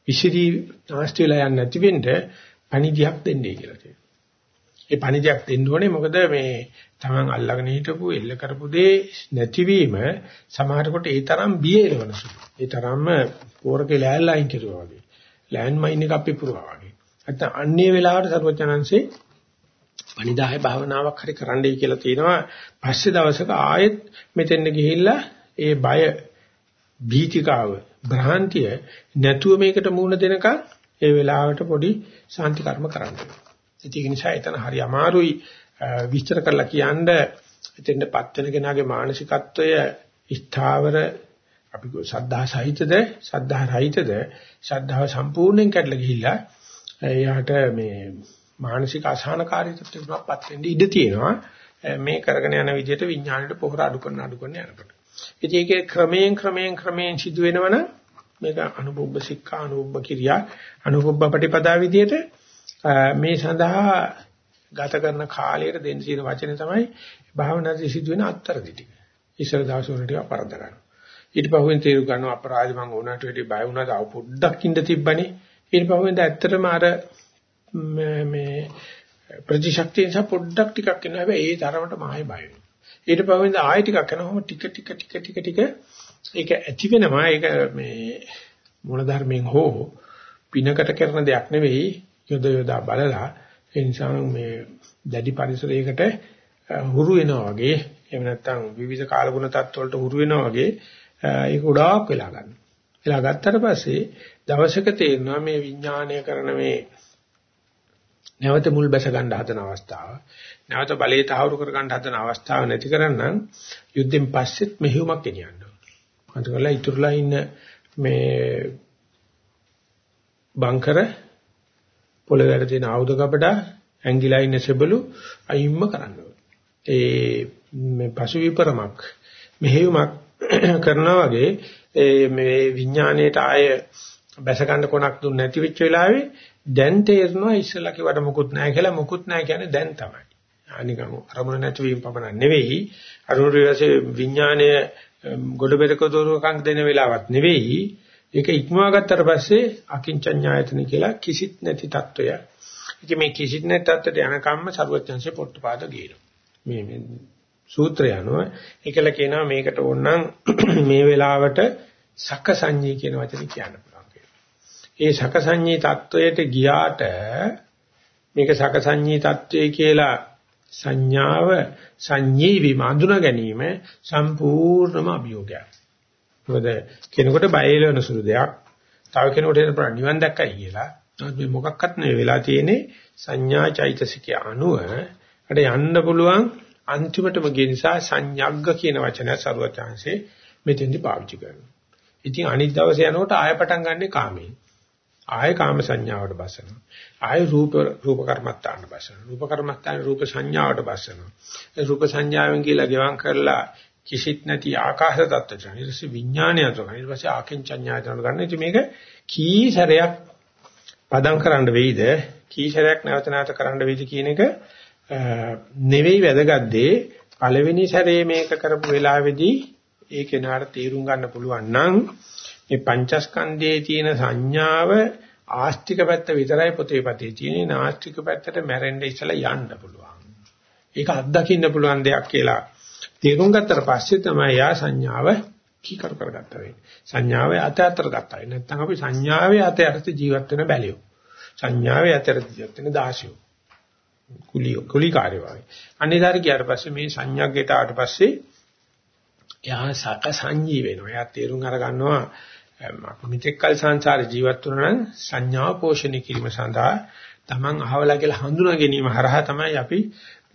Speaker 1: විසිරී නැස්ති වෙලා යන්නේ නැති වෙන්න පණිදියක් දෙන්නේ කියලා කියනවා. ඒ පණිදියක් දෙන්න ඕනේ මොකද මේ Taman අල්ලගෙන හිටපු එල්ල කරපු දේ නැතිවීම සමහරකට ඒ තරම් බිය එළවන සුළු. ඒ තරම්ම පෝරකේ ලෑල්ලයින් කිරුවා වගේ. ලෑන්ඩ් මයින් එකක් පිපුරුවා වගේ. නැත්නම් අන්නේ වෙලාවට සර්වඥාන්සේ පණිදාය භාවනාවක් හරි කරන්නයි කියලා තියෙනවා. පස්සේ දවසක ආයෙත් මෙතෙන්ද ගිහිල්ලා ඒ බය භීතිකාව භ්‍රාන්තිය නැතුව මේකට මුහුණ දෙනකන් ඒ වෙලාවට පොඩි සාන්ති කර්ම කරන්න. ඒක නිසා එතන හරි අමාරුයි විස්තර කරලා කියන්න එතෙන්ටපත් වෙන කෙනාගේ මානසිකත්වය ස්ථාවර අපි සද්ධා සහිතද සද්ධා රහිතද ශ්‍රද්ධාව සම්පූර්ණයෙන් කැඩලා ගිහිල්ලා එයාට මේ මානසික අසහනකාරී තත්ත්වයකටපත් වෙන්න ඉඩ තියෙනවා මේ කරගෙන යන විදිහට විඥාණයට පොහොර අඩු කරන අඩු කරන යනකොට. ඉතින් ඒකේ ක්‍රමයෙන් ක්‍රමයෙන් ක්‍රමයෙන් සිදු වෙනවනම් මේක අනුභව සික්ඛා අනුභව කිරියා අනුභව ප්‍රතිපදා විදිහට මේ සඳහා ගත කරන කාලයට දෙන්න තියෙන වචනේ තමයි භාවනාවේ සිදු වෙන අත්තරදි ටික. ඉස්සර දවස් වල ටික අපරද්ද ගන්න. ඊට පහුවෙන් තේරු ගන්නවා අපරාධ මං ඕනට වැඩි බය වුණා තව පොඩ්ඩක් ඉඳ තිබ්බනේ. ඊට පහුවෙන්ද ඇත්තටම අර මේ ප්‍රතිශක්තිය නිසා පොඩ්ඩක් ටිකක් එනවා. හැබැයි ඒ තරමට මහයි බය වෙනවා. ඊට පහුවෙන්ද ආයෙ ටිකක් කරනවම ටික ටික ටික ටික ටික. ඒක ඇති වෙනවා. ඒක මේ මොන ධර්මයෙන් හෝ පිනකට කරන දෙයක් නෙවෙයි. යොද යොදා බලලා. ඒ නිසා මේ දැඩි පරිසරයකට හුරු වෙනවා වගේ එහෙම නැත්නම් විවිධ කාලගුණ තත්ත්වවලට හුරු වෙනවා වගේ ඒක උඩාක් වෙලා ගන්න. වෙලා ගත්තට පස්සේ දවසක තේරෙනවා මේ විඥාණය කරන මේ නැවත මුල් බැස ගන්න හදන අවස්ථාව නැවත බලයේ තහවුරු කර ගන්න හදන අවස්ථාව නැති කරන්න යුද්ධෙන් පස්සෙත් මෙහෙයුමක් ගෙනියන්න ඕන. අන්තිමලා ඉතුරුලා ඉන්න මේ බංකර පොළවැට තියෙන ආයුධ කපඩා ඇංගිලා ඉන්න සෙබළු අයිම්ම කරන්න ඕන. ඒ මේ පසු විපරමක් මෙහෙයුමක් *coughs* කරනවා වගේ මේ විඥාණයට ආය බැස ගන්න කොනක් දුන්නේ නැති වෙච්ච වෙලාවේ දැන් තේරෙනවා ඉස්සලා කිව්වට මොකුත් නැහැ කියලා මොකුත් නැහැ කියන්නේ දැන් තමයි. අනිකම අරමුණ නැති වීම පමණ නෙවෙයි අරමුණ විශ්ේ විඥාණය ගොඩ බෙදක දොරකම් දෙන වෙලාවක් නෙවෙයි ඒක ඉක්මවා ගත්තට පස්සේ අකින්චඤ්ඤායතන කියලා කිසිත් නැති తত্ত্বය. ඉතින් මේ කිසිත් නැති తত্ত্বයට යනකම්ම ਸਰවඥංශේ පොට්ටපාද ගේනවා. මේ මේ සූත්‍රය අනුව එකල කියනවා මේකට ඕනනම් *clears throat* මේ වෙලාවට සකසඤ්ඤී කියන වචනේ කියන්න පුළුවන් කියලා. ඒ සකසඤ්ඤී தত্ত্বයට ගියාට මේක සකසඤ්ඤී தত্ত্বය කියලා සංඥාව සංඤී වීම අඳුන ගැනීම සම්පූර්ණම අභියෝගයක්. මොකද කෙනෙකුට බය වෙන සුළු දෙයක්. තව කෙනෙකුට එන නිවන් දැක්කයි කියලා. නමුත් මේ මොකක්වත් නෙවෙයි වෙලා තියෙන්නේ සංඥා චෛතසිකය අනුව. අර යන්න පුළුවන් අන්තිමටම ගිය නිසා සංඥග්ග කියන වචනය සරුවචාන්සේ මෙතෙන්දි පාවිච්චි කරනවා. ඉතින් අනිත් දවසේ යනකොට ආය පටන් ගන්නෙ කාමයෙන්. ආය කාම සංඥාවට බසනවා. ආය රූප රූප කර්මත්තාන බසනවා. රූප කර්මත්තාන රූප සංඥාවට බසනවා. ඒ රූප සංඥාවෙන් කියලා ගෙවම් කරලා කිසිත් නැති ආකාශ තත්ත්වයට ඊට පස්සේ විඥානය අතර ඊට පස්සේ ආකින්චඤ්ඤායතන ගන්න. ඉතින් මේක කී සැරයක් පදම් කරන්න වෙයිද? කී සැරයක් නැවත නැවත කරන්න වෙයිද කියන එක නෙවෙයි වැදගත් දේ. පළවෙනි සැරේ මේක කරපු වෙලාවේදී ඒ කෙනාට තීරුම් ගන්න පුළුවන් නම් මේ පංචස්කන්ධයේ තියෙන සංඥාව ආස්තික පැත්ත විතරයි පොතේ පතේ තියෙන්නේ නාස්තික පැත්තට මැරෙන්න ඉස්සලා යන්න පුළුවන්. ඒක අත්දකින්න පුළුවන් දෙයක් කියලා තේරුම් ගත්තට පස්සේ තමයි යා සංඥාව කීකර කරගත්ත වෙන්නේ. සංඥාවේ අත අතර ගත්තා. නැත්නම් අපි සංඥාවේ අත අතට ජීවත් වෙන බැලියෝ. සංඥාවේ අතට ජීවත් වෙන දාසියෝ. කුලියෝ කුලිකාරයෝ වගේ. අනිදාර ගියාට පස්සේ මේ සංඥාග්ගයට ආවට පස්සේ එයා සක සංජී වෙනවා. එයා තේරුම් අර ගන්නවා මෙතෙක් කල සංසාර ජීවත් වුණා නම් සංඥාව පෝෂණය කිරීම සඳහා Taman අහවලා කියලා හඳුනා ගැනීම හරහා තමයි අපි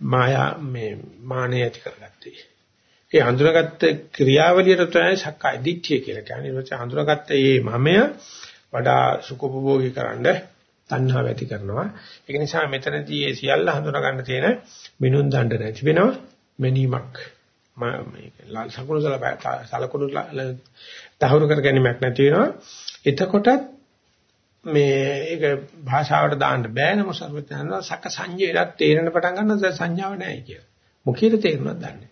Speaker 1: මායා මේ මානෙ ඇති කරගත්තේ. ඒ හඳුනාගත්ත ක්‍රියාවලියට තමයි සක්කාය දිට්ඨිය කියලා කියන්නේ. ඒක හඳුනාගත්ත මේ මමය වඩා සුඛෝපභෝගී කරන්න තණ්හාව ඇති කරනවා. ඒක නිසා මෙතනදී මේ සියල්ල හඳුනා ගන්න තියෙන මිනුම් දණ්ඩ නැති වෙනවා. මෙනීමක් මේක සකුණු සලකුණු තහවුරු කර ගැනීමක් නැති වෙනවා. එතකොටත් මේ ඒක භාෂාවට දාන්න බෑ නම සර්වඥාන සක සංජේලත් තේරෙන පටන් ගන්නවා සංඥාව නැහැ කියලා. මොකීද තේරුණාද දන්නේ.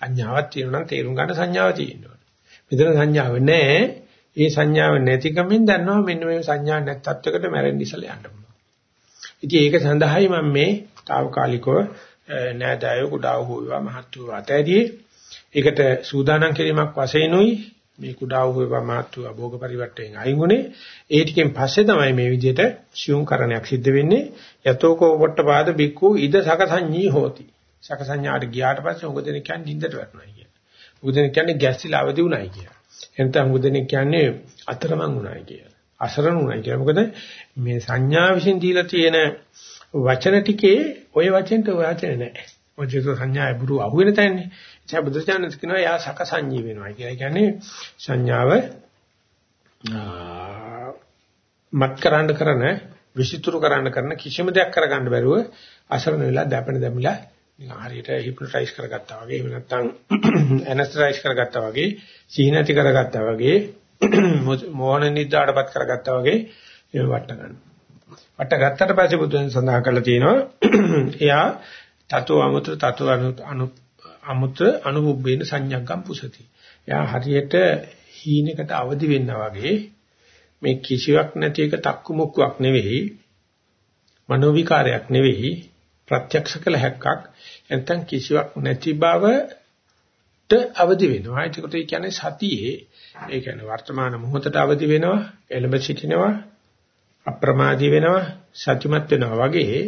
Speaker 1: සංඥාවක් තියෙනවා නම් තේරුම් ගන්න සංඥාව තියෙනවා. මෙතන සංඥාව නැහැ. ඒ සංඥාව නැතිකමින් දන්නවා මෙන්න මේ සංඥා නැත්තත්වයකට මැරෙන්න ඉස්සලා යන්න පුළුවන්. ඉතින් ඒක සඳහායි මම මේ తాවකාලිකව නෑදෑයෝ කුඩා වූ වේවා මහත් වූ අතෑදී ඒකට සූදානම් කිරීමක් වශයෙන්ුයි මේ කුඩා වූ වේවා මහත් වූ අභෝග පරිවර්තයෙන් අයින්ුනේ ඒ ටිකෙන් පස්සේ තමයි මේ විදිහට සියුම් කරණයක් සිද්ධ වෙන්නේ යතෝකෝ වට්ටපාද බික්කු ඉද සකසඤ්ඤී හෝති සකසඤ්ඤාට ගියාට පස්සේ උග දෙනෙක් කියන්නේ නිින්දට වැටුණා කියන. උග දෙනෙක් කියන්නේ ගැස්සිලා අවදි වුණායි කියන. එනතම් උග දෙනෙක් කියන්නේ අතරමං වුණායි කියන. අසරණ වුණායි කියන. මොකද මේ සංඥා විසින් දීලා තියෙන වචන ටිකේ ওই වචෙන්ට ඔය වචනේ නැහැ. ඔය ජීවිත සංඥාය බුරු අහුවෙන තැනනේ. ඒ බුදුචානන් කියනවා යා සකසඤ්ඤී වෙනවා කියලා. කියන්නේ සංඥාව මත් කරන්න කරන විසිතුරු කරන්න කරන කිසිම දෙයක් කරගන්න බැරුව අසරණ වෙලා දැපෙන දැමිලා නිකන් හරියට හිප්නොටයිස් කරගත්තා වගේ එහෙම නැත්නම් *clears throat* ඇනස්තයිස් කරගත්තා වගේ සීනති කරගත්තා වගේ *clears throat* මොහොන නිදාටපත් කරගත්තා වගේ ඒ වට ගන්න. වට ගත්තට පස්සේ බුදුන් සඳහන් කරලා තියෙනවා *clears throat* එයා තතෝ අමුත්‍ර තතෝ අනු අමුත්‍ර අනුභුබ්බේන සංඥාගම් පුසති. එයා හරියට හීනකට අවදි වෙන්නා වගේ මේ කිසිවක් නැති එක තක්කු මුක්කුවක් නෙවෙයි මනෝ විකාරයක් නෙවෙයි ප්‍රත්‍යක්ෂ කළ හැක්කක් නැත්නම් කිසිවක් නැති බවට අවදි වෙනවා. ඒකට ඒ කියන්නේ සතියේ ඒ කියන්නේ වර්තමාන මොහොතට අවදි වෙනවා, එළඹ සිටිනවා, අප්‍රමාදී වෙනවා, සතිමත් වෙනවා වගේ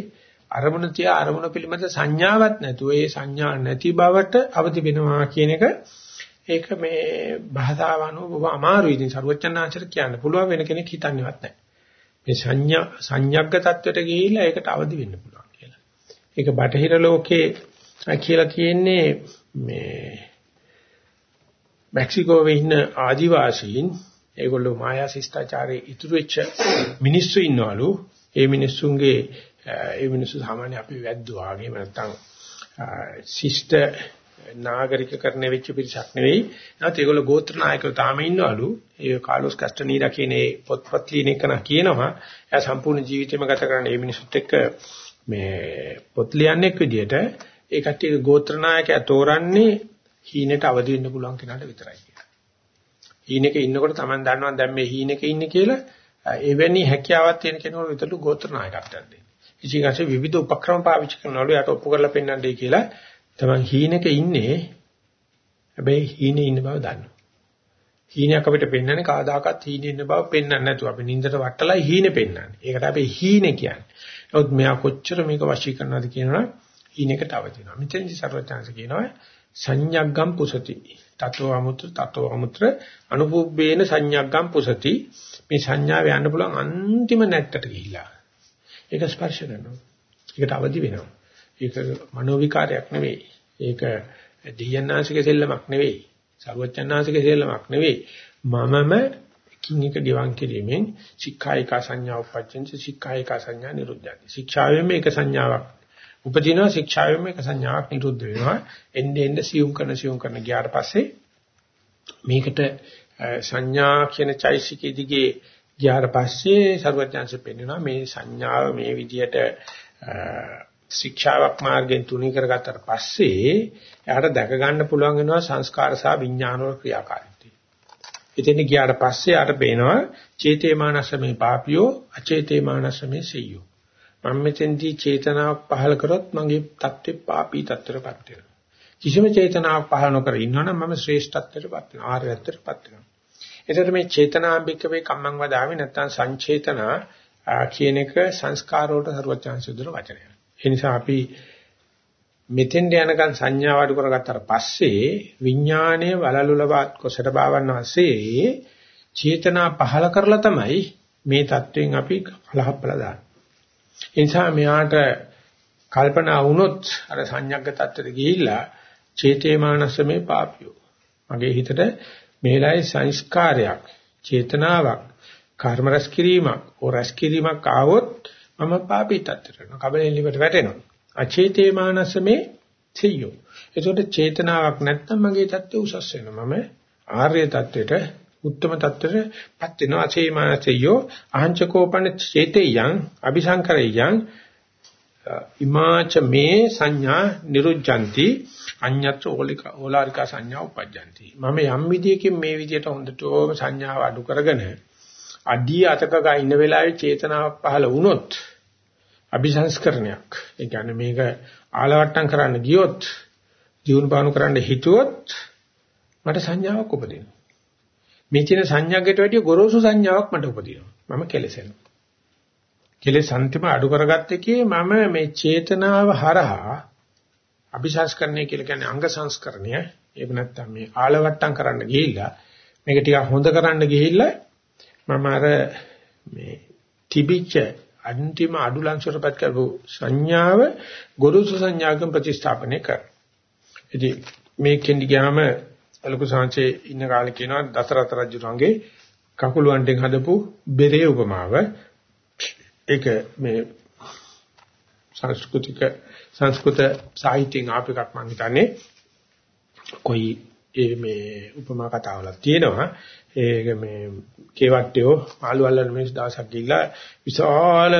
Speaker 1: අරමුණ තියා අරමුණ පිළිබඳ සංඥාවක් නැතුව ඒ සංඥා නැති බවට අවදි වෙනවා කියන එක ඒක මේ භාෂාව අනුව බොහොම අමාරුයි. ඉතින් සරුවචනාංශර කියන්න පුළුවන් වෙන කෙනෙක් හිතන්නේවත් නැහැ. මේ සංඥා සංඥග්ග තත්වයට ගිහිල්ලා ඒකට අවදි වෙන්න පුළුවන්. ඒක බටහිර ලෝකේ කියලා තියෙන්නේ මේ මෙක්සිකෝවේ ඉන්න ආදිවාසීන් ඒගොල්ලෝ මායා ශිෂ්ටාචාරයේ ඉතුරු වෙච්ච මිනිස්සු ඉන්නවලු ඒ මිනිස්සුන්ගේ ඒ මිනිස්සු සාමාන්‍ය අපි වැද්දෝ ආගේ නැත්තම් ශිෂ්ට නාගරිකකරණය වෙච්ච පිරිසක් නෙවෙයි. නැත්නම් ඒගොල්ලෝ ගෝත්‍ර නායකයෝ තාම ඉන්නවලු. ඒ කාලොස් කස්ටනීරා කියන ඒ පොත්පත් ලියන එක කියනවා. එයා සම්පූර්ණ ජීවිතේම ගත කරන මේ මිනිස්සුත් එක්ක මේ පොත් ලියන්නෙක් විදිහට ඒ කට්ටිය ගෝත්‍ර නායකයා තෝරන්නේ හීනෙට අවදි වෙන්න පුළුවන් කෙනාට විතරයි කියලා. හීනෙක ඉන්නකොට Taman දන්නවා දැන් මේ හීනෙක ඉන්නේ කියලා එවැනි හැකියාවක් තියෙන කෙනෙකුට විතරලු ගෝත්‍ර නායකත්වයක් දෙන්නේ. ඉතින් විවිධ උපක්‍රම පාවිච්චි කරනවලු යට ඔප්පු කරලා පෙන්වන්නයි කියලා Taman හීනෙක ඉන්නේ හැබැයි හීනේ ඉන්න බව දන්නවා. හීනයක් අපිට පෙන්වන්නේ කාදාකත් හීනේ ඉන්න බව පෙන්වන්නේ නැතුව අපි නින්දට වටලා හීනේ පෙන්වන්නේ. ඒකට අපි හීනේ කියන්නේ. නමුත් මෙයා කොච්චර මේක වශී කරනවද කියනවා ඊනකට අවදිනවා. මෙතෙන්දි සර්වඥාන්ස කියනවා සංඥග්ගම් පුසති. තතෝ අමුත්‍ර තතෝ අමුත්‍ර අනුපුබ්බේන සංඥග්ගම් පුසති. මේ සංඥාව යන්න පුළුවන් අන්තිම නැට්ටට ගිහිලා. ඒක ස්පර්ශ කරනවා. ඒකට අවදි වෙනවා. ඒක මනෝ විකාරයක් නෙවෙයි. ඒක දෙයන්නාසික සෙල්ලමක් නෙවෙයි. සර්වචන්නාසික සෙල්ලමක් නෙවෙයි. මමම එකින් එක ගෙවන් කිරීමෙන් සික්ඛායික සංඥා උපජ්ජන්ති සික්ඛායික සංඥා නිරුද්ධයි. ශික්ෂාවෙන් මේක සංඥාවක් උපදිනවා ශික්ෂාවෙන් මේක සංඥාවක් නිරුද්ධ වෙනවා. එන්නේ එන්නේ සියුම් කරන සියුම් කරන ගියාට පස්සේ මේකට සංඥා කියන චෛසිකයේ දිගේ ගියාට පස්සේ සර්වඥාන්සේ පෙන්වනවා මේ සංඥාව මේ විදියට ශික්ෂාවක් මාර්ගයෙන් තුනී කරගත්තට පස්සේ එයාට දැක ගන්න පුළුවන් වෙනවා සංස්කාර සහ විඥාන වල ක්‍රියාකාරීත්වය. ඉතින් ගියාට පස්සේ ආට පේනවා චේතේ මානසමේ පාපියෝ අචේතේ මානසමේ සෙය්‍යෝ. මම මෙතෙන්දී චේතනාවක් පහල කරොත් මගේ தත්ත්වෙ පාපී தත්ත්වයටපත් වෙනවා. කිසිම චේතනාවක් පහල නොකර ඉන්නවනම් මම ශ්‍රේෂ්ඨත්වයටපත් වෙනවා. ආර්යත්වයටපත් වෙනවා. එතකොට මේ චේතනාම්බික වේ කම්මං වදාමි නැත්නම් සංචේතනා කියන එක සංස්කාර වලට සරුවචාන්සිදුර වචනය. ඒ නිසා අපි මෙතෙන්ට යනකන් සංඥාව අඩු කරගත්තාට පස්සේ විඥානයේ වලලුලවත් කොසට බාවන්න ASCII චේතනා පහල කරලා තමයි මේ தත්වෙන් අපි කලහප්පල දාන්නේ. ඒ නිසා මෙයාට කල්පනා වුණොත් අර සංඥග්ග தත්වෙට ගිහිල්ලා චේතේමානසමේ පාපියෝ. මගේ හිතට මේලයි සංස්කාරයක්, චේතනාවක්, කර්ම රැස් කිරීමක්, ඕ රැස් කිරීමක් ආවොත් මම පාපී තත්ත්වයට යනවා. කබලෙන් ලිවට වැටෙනවා. අචේතේ මානසමේ සියෝ. ඒකට චේතනාවක් නැත්නම් මගේ தත්ත්වය උසස් වෙනවා. මම ආර්ය தත්ත්වයට උත්තම தත්ත්වයටපත් වෙනවා. අචේ මානසයෝ අහංචකෝපන චේතේයං අபிසංකරයං ඉමාච මේ සංඥා නිරුද්ධಂತಿ අඤ්ඤත් ඕලික ඕලාරික සංඥා උපජ්ජಂತಿ මම යම් විදියකින් මේ විදියට හොඳටම සංඥාව අඩු කරගෙන අඩිය අතක ගා ඉන්න වෙලාවේ චේතනාවක් පහළ වුණොත් අபிසංස්කරණයක් ඒ කියන්නේ මේක ආලවට්ටම් කරන්න ගියොත් ජීවුන පානු කරන්න හිතුවොත් මට සංඥාවක් උපදිනවා. මේ තියෙන සංඥාකට වැඩිය ගොරෝසු සංඥාවක් මට උපදිනවා. මම කෙලසෙනවා. කෙලෙස් අන්තිම අඩු කරගත්ත එකේ මම මේ චේතනාව හරහා අபிසංස්කරණය කියලා කියන්නේ අංග සංස්කරණය. ඒක නැත්තම් මේ ආලවට්ටම් කරන්න ගිහිල්ලා මේක ටිකක් හොඳ කරන්න ගිහිල්ලා මම අර මේ තිබිච්ච අන්තිම අඩු ලංසරපත් කරපු සංඥාව ගොරුසු සංඥාවකින් ප්‍රතිස්ථාපනය කර. ඉතින් මේකෙන් ගියාම ලොකු සංචේ ඉන්න කාලේ කියනවා දසරත රජුගේ කකුලුවන්ටෙන් හදපු බෙරේ උපමාව. ඒක මේ සංස්කෘතික සංස්කෘත සාහිත්‍යයෙන් ආපු එකක් මම හිතන්නේ. කොයි ඒ මේ උපමා කතාවලක් තියෙනවා. ඒක මේ කේවට්ටියෝ මාළු අල්ලන මිනිස් දවසක් ගිහිල්ලා විශාල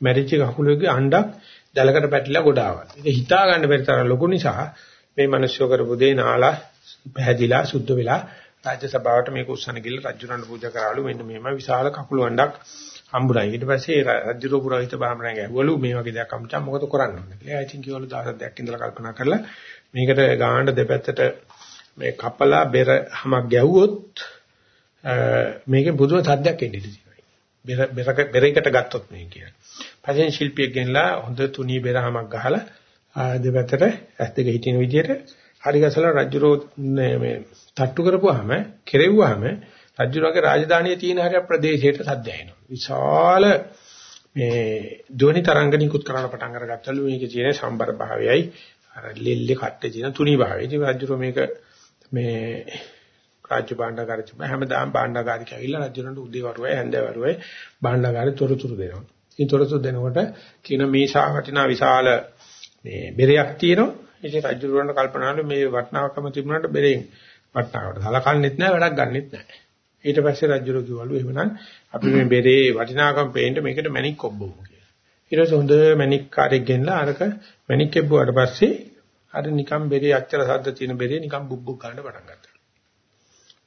Speaker 1: මැරිච්ච කකුලෙගේ අණ්ඩක් දැලකට පැටලිලා ගොඩාවා. ඒක හිතා ගන්න බැරි තරම් ලොකු නිසා මේ මිනිස්සු කරපු දේ නාලා පැහැදිලා සුද්ධ වෙලා රාජ්‍ය සභාවට මේක උස්සන ගිහලා රජුරන් පූජා කරාලු මෙන්න මෙහෙම විශාල කකුළු අණ්ඩක් හම්බුණා. ඊට පස්සේ රජුරෝ පුරোহিত බාමරන් ඇහුවලු මේ වගේ දෙයක් අමුචා මොකද කරන්න ඕනේ කියලා. I think කිව්වලු දවස් දෙකක් ඉඳලා කල්පනා කරලා මේකට ගාහන්න දෙපැත්තට මේ කපලා බෙර හමක් ගැහුවොත් මේකේ පුදුම සද්දයක් එන්න ඉඩ තියෙනවා. බෙර බෙරයකට ගත්තොත් මේ කියන්නේ. පස්සේ ශිල්පියෙක් ගෙනලා හොඳ තුනී බෙරහමක් ගහලා දෙපැත්තට ඇස් දෙක හිටින විදිහට හරි ගසලා රජුරෝ මේ තට්ටු කරපුවාම කෙරෙව්වාම රජුරගේ රාජධානියේ තියෙන හරිය ප්‍රදේශයට සද්ද ඇහෙනවා. විශාල මේ ධ්වනි තරංග නිකුත් කරන්න පටන් අරගත්තලු මේකේ තියෙන සම්බර භාවයයි අර ලෙල්ලේ කට්ටේ තියෙන තුනී භාවයයි. ඉතින් රජුරෝ මේක මේ රාජ්‍ය භාණ්ඩාගාරය තිබ්බ හැමදාම භාණ්ඩාගාරික ඇවිල්ලා රජුරන්ට උදේ වරුවේ හැන්ද වරුවේ භාණ්ඩාගාරේ තොරතුරු දෙනවා. ඉතින් තොරතුරු දෙනකොට කියන මේ ශාවටිනා විශාල මේ බෙරයක් තියෙනවා. ඉතින් රජුරන්ට කල්පනාලු මේ වටනාවකම තිබුණාට බෙරෙන් වටනාවට සලකන්නෙත් නැහැ වැඩක් ගන්නෙත් නැහැ. ඊට පස්සේ රජුරෝ කිව්වලු එහෙමනම් අපි මේ බෙරේ වටිනාකම පේන්න මේකට මැණික් කොබ්බමු කියලා. ඊට පස්සේ හොඳ මැණික් කාර්යයක් ගෙනලා අරක මැණික් කෙබ්බුවාට පස්සේ අර නිකම් බෙරේ අච්චර සද්ද තියෙන බෙරේ නිකම් බුබ්බුක් ගන්න පටන් ගත්තා.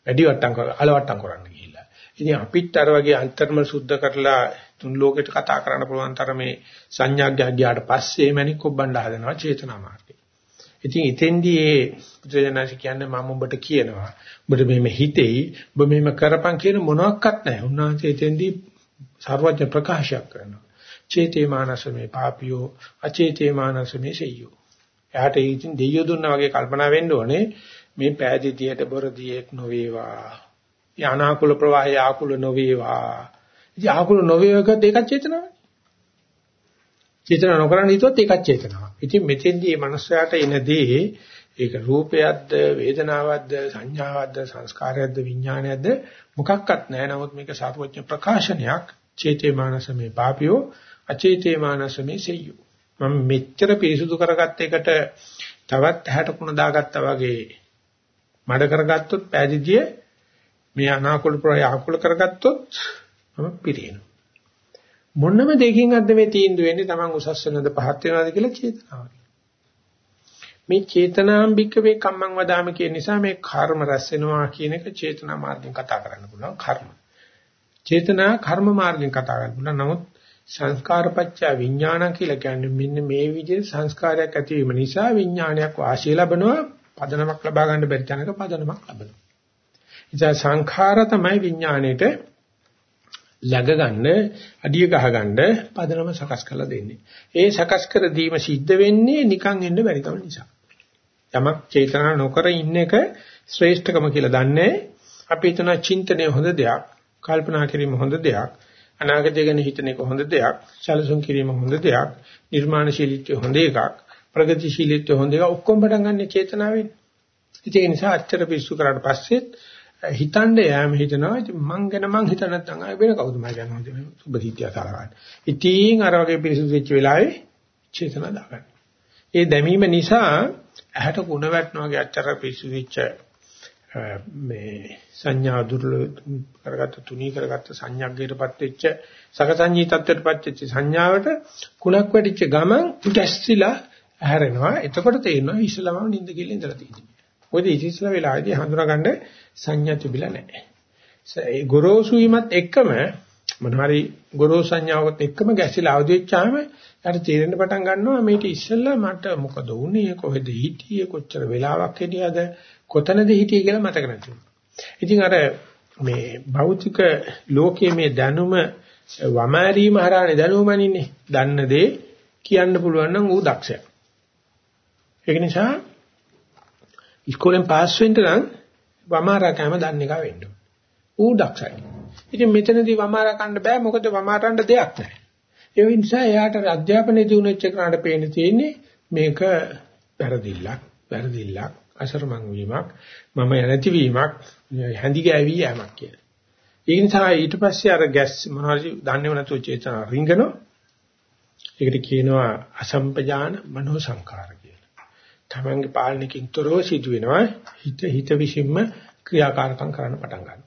Speaker 1: වැඩි වට්ටම් කර අලවට්ටම් කරන්න ගිහිල්ලා. ඉතින් අපිත් අර වගේ අන්තර්ම සුද්ධ කරලා තුන් ලෝකෙට කතා කරන්න පුළුවන් තරමේ සංඥාඥා ගියාට පස්සේ මැණික් කොබ්බණ්ඩ හදනවා චේතනා මාර්ගේ. ඉතින් එතෙන්දී ඒ බුදුජානක කියන්නේ මම ඔබට කියනවා. ඔබට මෙහෙම හිතෙයි, ඔබ මෙහෙම කරපන් කියන මොනවත් නැහැ. උන්වහන්සේ එතෙන්දී සර්වඥ ප්‍රකාශයක් කරනවා. චේතේ මානසමේ පාපියෝ අචේතේ මානසමේ සෙය්‍යෝ එයාට ඉතින් දෙයියෝ දුන්නා වගේ කල්පනා වෙන්න ඕනේ මේ පෑදීතියට බොරදියෙක් නොවේවා. යනාකුල ප්‍රවාහය ආකුල නොවේවා. ඉතින් ආකුල නොවේවකත් ඒකත් චේතනාවක්. චේතනා නොකරන හිතුවත් ඒකත් චේතනාවක්. ඉතින් මෙතෙන්දී මේ මනුස්සයාට එනදී ඒක රූපයක්ද වේදනාවක්ද සංඥාවක්ද සංස්කාරයක්ද විඥානයක්ද මොකක්වත් නැහැ. නමුත් මේක සාපෝච්ච ප්‍රකාශනයක්. චේතේ මානසමේ පාපියෝ අචේතේ මානසමේ සෙය්‍යෝ. මම මෙච්චර පිරිසුදු කරගත්ත එකට තවත් ඇහැට කුණ දාගත්තා වගේ මඩ කරගත්තොත් පෑදිදිය මේ අනාකූල ප්‍රය ආකූල කරගත්තොත් මම පිරිනව. මොනම දෙකින් අද්ද මේ තීන්දුව වෙන්නේ Taman උසස් වෙනවද පහත් වෙනවද කියලා චේතනාව. මේ චේතනාම්බික වේ කම්මං වදාම කියන නිසා මේ කර්ම රැස් වෙනවා කියන එක චේතනා මාර්ගෙන් කතා කරන්න පුළුවන් කර්ම. චේතනා කර්ම මාර්ගෙන් කතා කරන්න පුළුවන්. නමුත් සංස්කාරපච්චය විඥාන කියලා කියන්නේ මෙන්න මේ විදිහේ සංස්කාරයක් ඇතිවීම නිසා විඥානයක් වාසිය ලැබනවා පදනමක් ලබා ගන්න බැරි තැනක පදනමක් ලැබෙනවා. ඉතින් සංඛාර තමයි විඥාණයට läග ගන්න අඩිය ගහ ගන්න පදනම සකස් කරලා දෙන්නේ. ඒ සකස් කර දීම සිද්ධ වෙන්නේ නිකන් එන්න බැරි කම නිසා. යමක් චේතනා නොකර ඉන්න එක ශ්‍රේෂ්ඨකම කියලා දන්නේ අපි හිතන චින්තනය හොඳ දෙයක්, කල්පනා කිරීම හොඳ දෙයක්, අනාගතය ගැන හිතන එක හොඳ දෙයක්, සැලසුම් කිරීම හොඳ දෙයක්, නිර්මාණශීලීත්වය හොඳ එකක්, ප්‍රගතිශීලීත්වය හොඳ එකක් ඔක්කොම පටන් ගන්න චේතනාවෙන්. ඒ නිසා අච්චර පිස්සු කරාට පස්සෙත් හිතන්න යෑම හිතනවා ඉතින් මං ගැන මං හිත නැත්නම් ආයෙ වෙන කවුද මම කියන්නේ සුබ සිද්ධිය සලකන්නේ. ඉතින් අර වගේ පිරිසුදු වෙච්ච වෙලාවේ චේතනා දාගන්න. ඒ දැමීම නිසා ඇහැට කුණ වැටෙනවා වගේ අච්චර පිරිසුදු වෙච්ච මේ සංඥා දුර්ල කරගත්ත තුනී කරගත්ත සංඥාග්ගයටපත් වෙච්ච සකසංජී තත්ත්වයටපත් වෙච්ච සංඥාවට කුණක් වැටිච්ච ගමන් ගැස්සිලා ඇහැරෙනවා. එතකොට තේරෙනවා ඉස්ලාම නින්ද කියලා ඉඳලා තියෙනවා. මොකද ඉතිස්සල වෙලාවේදී හඳුනාගන්න සංඥා තිබිලා නැහැ. ඒ ගොරෝසු වීමත් එක්කම මොනවාරි ගොරෝසු සංඥාවත් එක්කම ගැසිලා අවදි වෙච්චාම ඊට තේරෙන්න පටන් ගන්නවා මේක ඉස්සෙල්ලා මට මොකද වුනේ කොහෙද හිටියේ කොච්චර වෙලාවක් හිටියද කොතනද හිටියේ කියලා මතක නැතුව. ඉතින් අර මේ භෞතික ලෝකයේ මේ දැනුම වමාරීම හරහානේ දැනුමනින්නේ. දන්න දේ කියන්න පුළුවන් නම් ඌ දක්ෂයා. ඒක නිසා ඉස්කෝලෙන් පාස් වෙන්න නම් වමාරා කෑම දන්න එක වෙන්න ඕන. ඌ දක්ෂයි. ඉතින් මෙතනදී වමාරා කන්න බෑ මොකද වමාරන්න දෙයක් නැහැ. ඒ නිසා එයාට අධ්‍යාපනයේ දිනුනෙච්ච කරාට පේන තියෙන්නේ මේක වැරදිල්ලක්, වැරදිල්ලක්, අසරමං වීමක්, මම නැති වීමක්, හැඳි ගෑවි යෑමක් කියලා. ඒ නිසා ඊට පස්සේ අර ගැස් මොනවාරි දන්නේව නැතුව චේතන රිංගනෝ. ඒකට කියනවා අසම්පජාන මනෝ සංකාර තමන්ගේ පාලනකින් තොරව සිදු වෙනවා හිත හිත විසින්ම ක්‍රියාකාරකම් කරන්න පටන් ගන්නවා.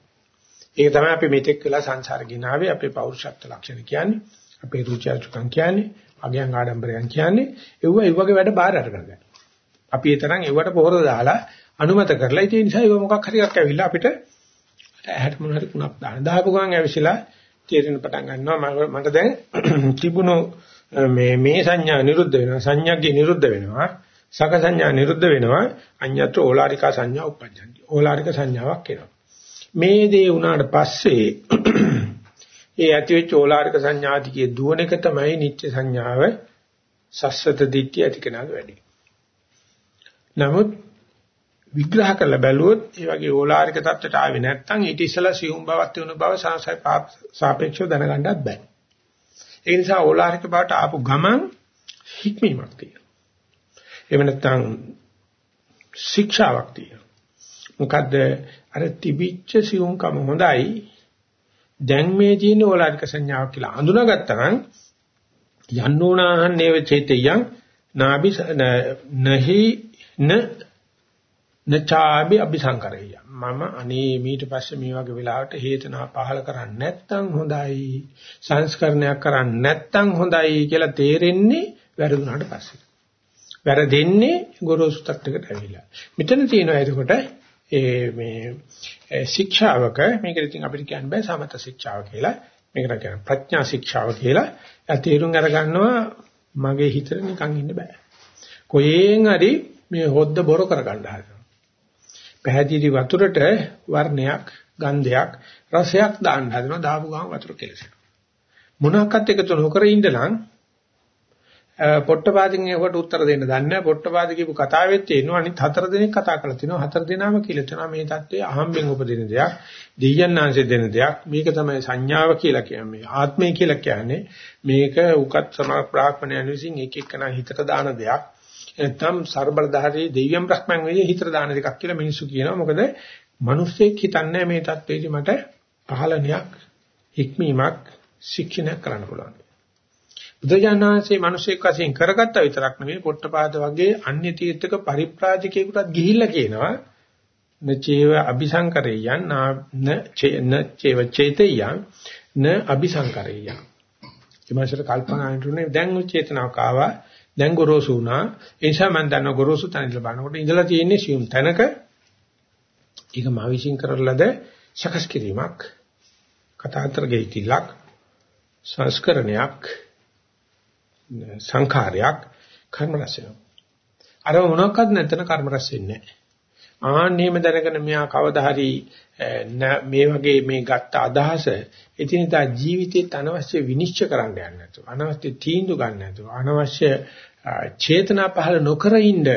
Speaker 1: ඒක තමයි අපි මෙතෙක් වෙලා සංසාර ගිනාවේ අපේ පෞරුෂත්ව ලක්ෂණ කියන්නේ අපේ රුචි අරුචිකම් කියන්නේ අගයන් ආඩම්බරයන් කියන්නේ ඒව ඒ වගේ වැඩ බාර අරගෙන ගන්න. අපි ඒ තරම් ඒවට පොහොර දාලා අනුමත කරලා ඒ නිසා ඒව මොකක් හරි එකක් ඇවිල්ලා අපිට ඇහැට මොන හරි කුණක් දාන. දාපු ගමන් ඇවිසිලා තේරෙන පටන් ගන්නවා මට දැන් තිබුණු මේ මේ සංඥා නිරුද්ධ වෙනවා සංඥාගේ නිරුද්ධ වෙනවා සක සංඥා නිරුද්ධ වෙනවා අඤ්ඤත්‍ර ඕලාරිකා සංඥා උප්පජ්ජන්ති. ඕලාරික සංඥාවක් එනවා. මේ දේ වුණාට පස්සේ *clears throat* ඒ ඇතිවෙච්ච ඕලාරික සංඥාතිකයේ දුවන එක තමයි නිත්‍ය සංඥාව සස්සත දිට්ඨිය ඇති කෙනාගේ වැඩි. නමුත් විග්‍රහ කරලා බැලුවොත් ඒ වගේ ඕලාරික தත්ත්වයට ආවේ නැත්නම් ඊට ඉස්සලා සියුම් බවක් තියුණු බව සාපේක්ෂව දැනගන්නත් බෑ. ඒ නිසා ඕලාරික බවට ආපු ගමන් හික්මීමක් තියෙනවා. එහෙම නැත්නම් ශික්ෂාවක් තියෙනවා. මොකද්ද? අර තිබිච්ච සියුම්කම හොඳයි. දැන් මේ තියෙන ඕලාරික සංඥාවක් කියලා අඳුනාගත්තා නම් යන්නෝනාහන්නේව චේතයන් නාබි නහි න නචාබි අபிසංකරය මම අනේ ඊට පස්සේ මේ වගේ වෙලාවට හේතනා පහල කරන්නේ නැත්නම් හොඳයි. සංස්කරණයක් කරන්නේ නැත්නම් හොඳයි කියලා තේරෙන්නේ වැරදුනාට පස්සේ. වැරදෙන්නේ ගොරෝසු තත්ත්වයකට ඇවිල්ලා. මෙතන තියෙනවා එතකොට ඒ මේ ශික්ෂාවක මේකට ඉතින් අපිට කියන්න බෑ සමත ශික්ෂාව කියලා. මේකට කියන ප්‍රඥා ශික්ෂාව කියලා. ඒ තේරුම් අරගන්නවා මගේ හිතට නිකන් ඉන්න බෑ. කොහෙන් හරි මේ හොද්ද බොර කරගන්න හදනවා. පැහැදිලි වතුරට වර්ණයක්, ගන්ධයක්, රසයක් දාන්න හදනවා දාපු ගමන් වතුර කෙලසෙනවා. මොනක්වත් එකතු නොකර ඉඳලා පොට්ටපාදින් ඒකට උත්තර දෙන්න දන්නේ නැහැ. පොට්ටපාද කියපු කතාවෙත් තියෙනවා අනිත් හතර දෙනෙක් කතා කරලා තිනවා. හතර දෙනාම කියලා තිනවා මේ தත්ත්වය අහම්බෙන් උපදින දෙයක්, දෙයයන්ාංශය දෙන දෙයක්. මේක තමයි සංඥාව කියලා කියන්නේ. ආත්මය කියලා කියන්නේ මේක උකත් සමා ප්‍රාඥයන් විසින් එක එකනා හිතට දාන දෙයක්. නැත්නම් ਸਰබලධාරී දෙවියන් බ්‍රහ්මයන් වෙයි හිතට දාන දෙයක් කියලා මිනිස්සු කියනවා. මොකද මිනිස්සෙක් හිතන්නේ මේ தත්ත්වෙදි මට පහළණයක්, හික්මීමක්, ශික්ෂණයක් කරන්න පුළුවන්. බුදුජානනාංශයේ මිනිසෙක් වශයෙන් කරගත්ත විතරක් නෙවෙයි පොට්ටපාද වගේ අන්‍ය තීර්ථක පරිප්‍රාජිකයෙකුටත් ගිහිල්ලා කියනවා නචේව අபிසංකරේයන් න චේව චේතයන් න අபிසංකරේයන් ඊමණට කල්පනා හිතුනේ දැන් චේතනාවක් ආවා දැන් ගොරෝසු වුණා. ඒ නිසා මම දන්න ගොරෝසු තැන ඉඳලා බලනකොට ඉඳලා තියෙන්නේ සියුම් තැනක. ඒක මා විශ්ින් කරලද සකස් කිරීමක් කතාන්තර ගෙයිතිලක් සංස්කරණයක් සංඛාරයක් කර්ම රැස් වෙනවා. අර මොනක්වත් නැතන කර්ම රැස් වෙන්නේ නැහැ. ආන්නේම දැනගෙන මෙයා කවදා හරි මේ වගේ මේ ගත්ත අදහස එදිනදා ජීවිතේට අනවශ්‍ය විනිශ්චය කරන්න යන්නේ නැතුව අනවශ්‍ය තීන්දුව ගන්න නැතුව අනවශ්‍ය චේතනා පහළ නොකර ඉන්න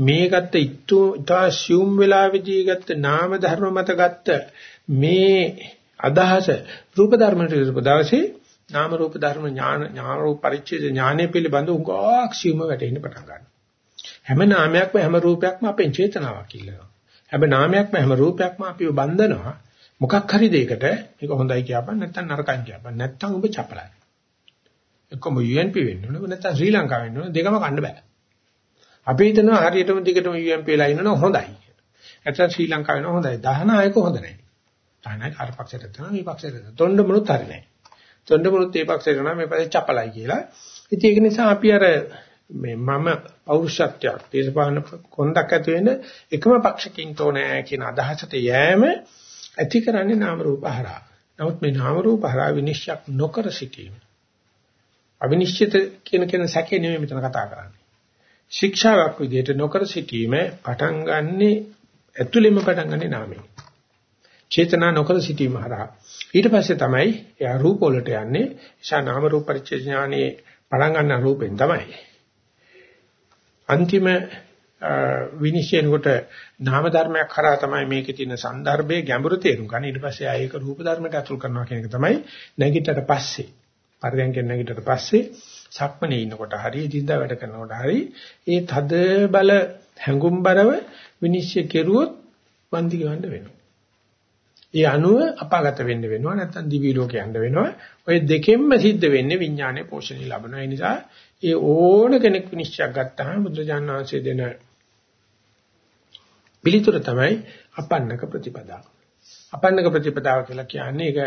Speaker 1: මේ ගත්ත ඉතු ඉතා සියුම් වෙලාවේදී ගත්ත නාම ධර්ම මත ගත්ත මේ අදහස රූප ධර්මයට රූප දවසේ නාම රූප ධර්ම ඥාන ඥාන රූප පරිච්ඡේද ඥානය පිළිබඳ උගාක් සියුම වැටෙන්න පටන් ගන්නවා. හැම නාමයක්ම හැම රූපයක්ම අපෙන් චේතනාවක් ඉල්ලනවා. හැම නාමයක්ම හැම රූපයක්ම අපිව බඳිනවා. මොකක් හරි දෙයකට මේක හොඳයි කියපන් නැත්නම් නරකයි කියපන් නැත්නම් ඔබ චපලයි. එක්කම UNP වෙන්න ඕනේ නැත්නම් ශ්‍රී ලංකාව වෙන්න ඕනේ දෙකම කන්න බෑ. අපි හිතනවා හරියටම දිගටම UNP වෙලා ඉන්නවනම් හොඳයි. නැත්නම් ශ්‍රී ලංකාව වෙනවා හොඳයි. 19ක හොඳ නැහැ. 19ක අර පක්ෂයට තමයි මේ පක්ෂයට. තොණ්ඩ මොනුත් හරි නැහැ. තොණ්ඩමුරුත් ඒ පක්ෂයට යනවා මේ පස්සේ චපලයි කියලා. ඉතින් ඒක නිසා අපි අර මේ මම පෞරුෂත්වයක් දේශපාලන කොන්දක් ඇති වෙන එකම පක්ෂකින් තෝනෑ කියන අදහසට යෑම ඇති කරන්නේ නාම රූප හරහා. නමුත් මේ නාම රූප හරහා විනිශ්චය නොකර සිටීම. අවිනිශ්චිත කියන කෙන සැකේ නෙමෙයි මෙතන කතා කරන්නේ. ශික්ෂාවක් විදිහට නොකර සිටීම පටන් ගන්නෙ ඇතුළෙම පටන් ගන්නෙ නාමයෙන්. චේතනා නොකර සිටීම හරහා. ඊට පස්සේ තමයි එයා රූප වලට යන්නේ. ඒසා නාම රූප පරිච්ඡේ ඥානයේ පටන් ගන්න රූපෙන් තමයි. අන්තිම විනිශ්චයන කොට නාම ධර්මයක් හරහා තමයි මේකේ තියෙන સંદર્ભයේ ගැඹුරු තේරුම් ගන්න. ඊට පස්සේ ආයෙක රූප ධර්මයට අතුල් කරනවා කියන එක තමයි නැගිටට පස්සේ. පරියන්කෙන් නැගිටට පස්සේ සක්මනේ ඉන්නකොට හරි දිද්දා වැඩ කරනකොට හරි ඒ තද බල හැඟුම්overline විනිශ්චය කෙරුවොත් වන්දි ගවන්න වෙනවා. ඒ අනුව අපාගත වෙන්න වෙනවා නැත්නම් දිවි ලෝක යන්න වෙනවා. ඔය දෙකෙන්ම සිද්ධ වෙන්නේ විඥානයේ පෝෂණය ලැබෙනවා. ඒ නිසා ඒ ඕන කෙනෙක් විනිශ්චයක් ගත්තාම බුදුජානක වහන්සේ දෙන පිළිතුර තමයි අපන්නක ප්‍රතිපදාව. අපන්නක ප්‍රතිපදාව කියලා කියන්නේ ඒක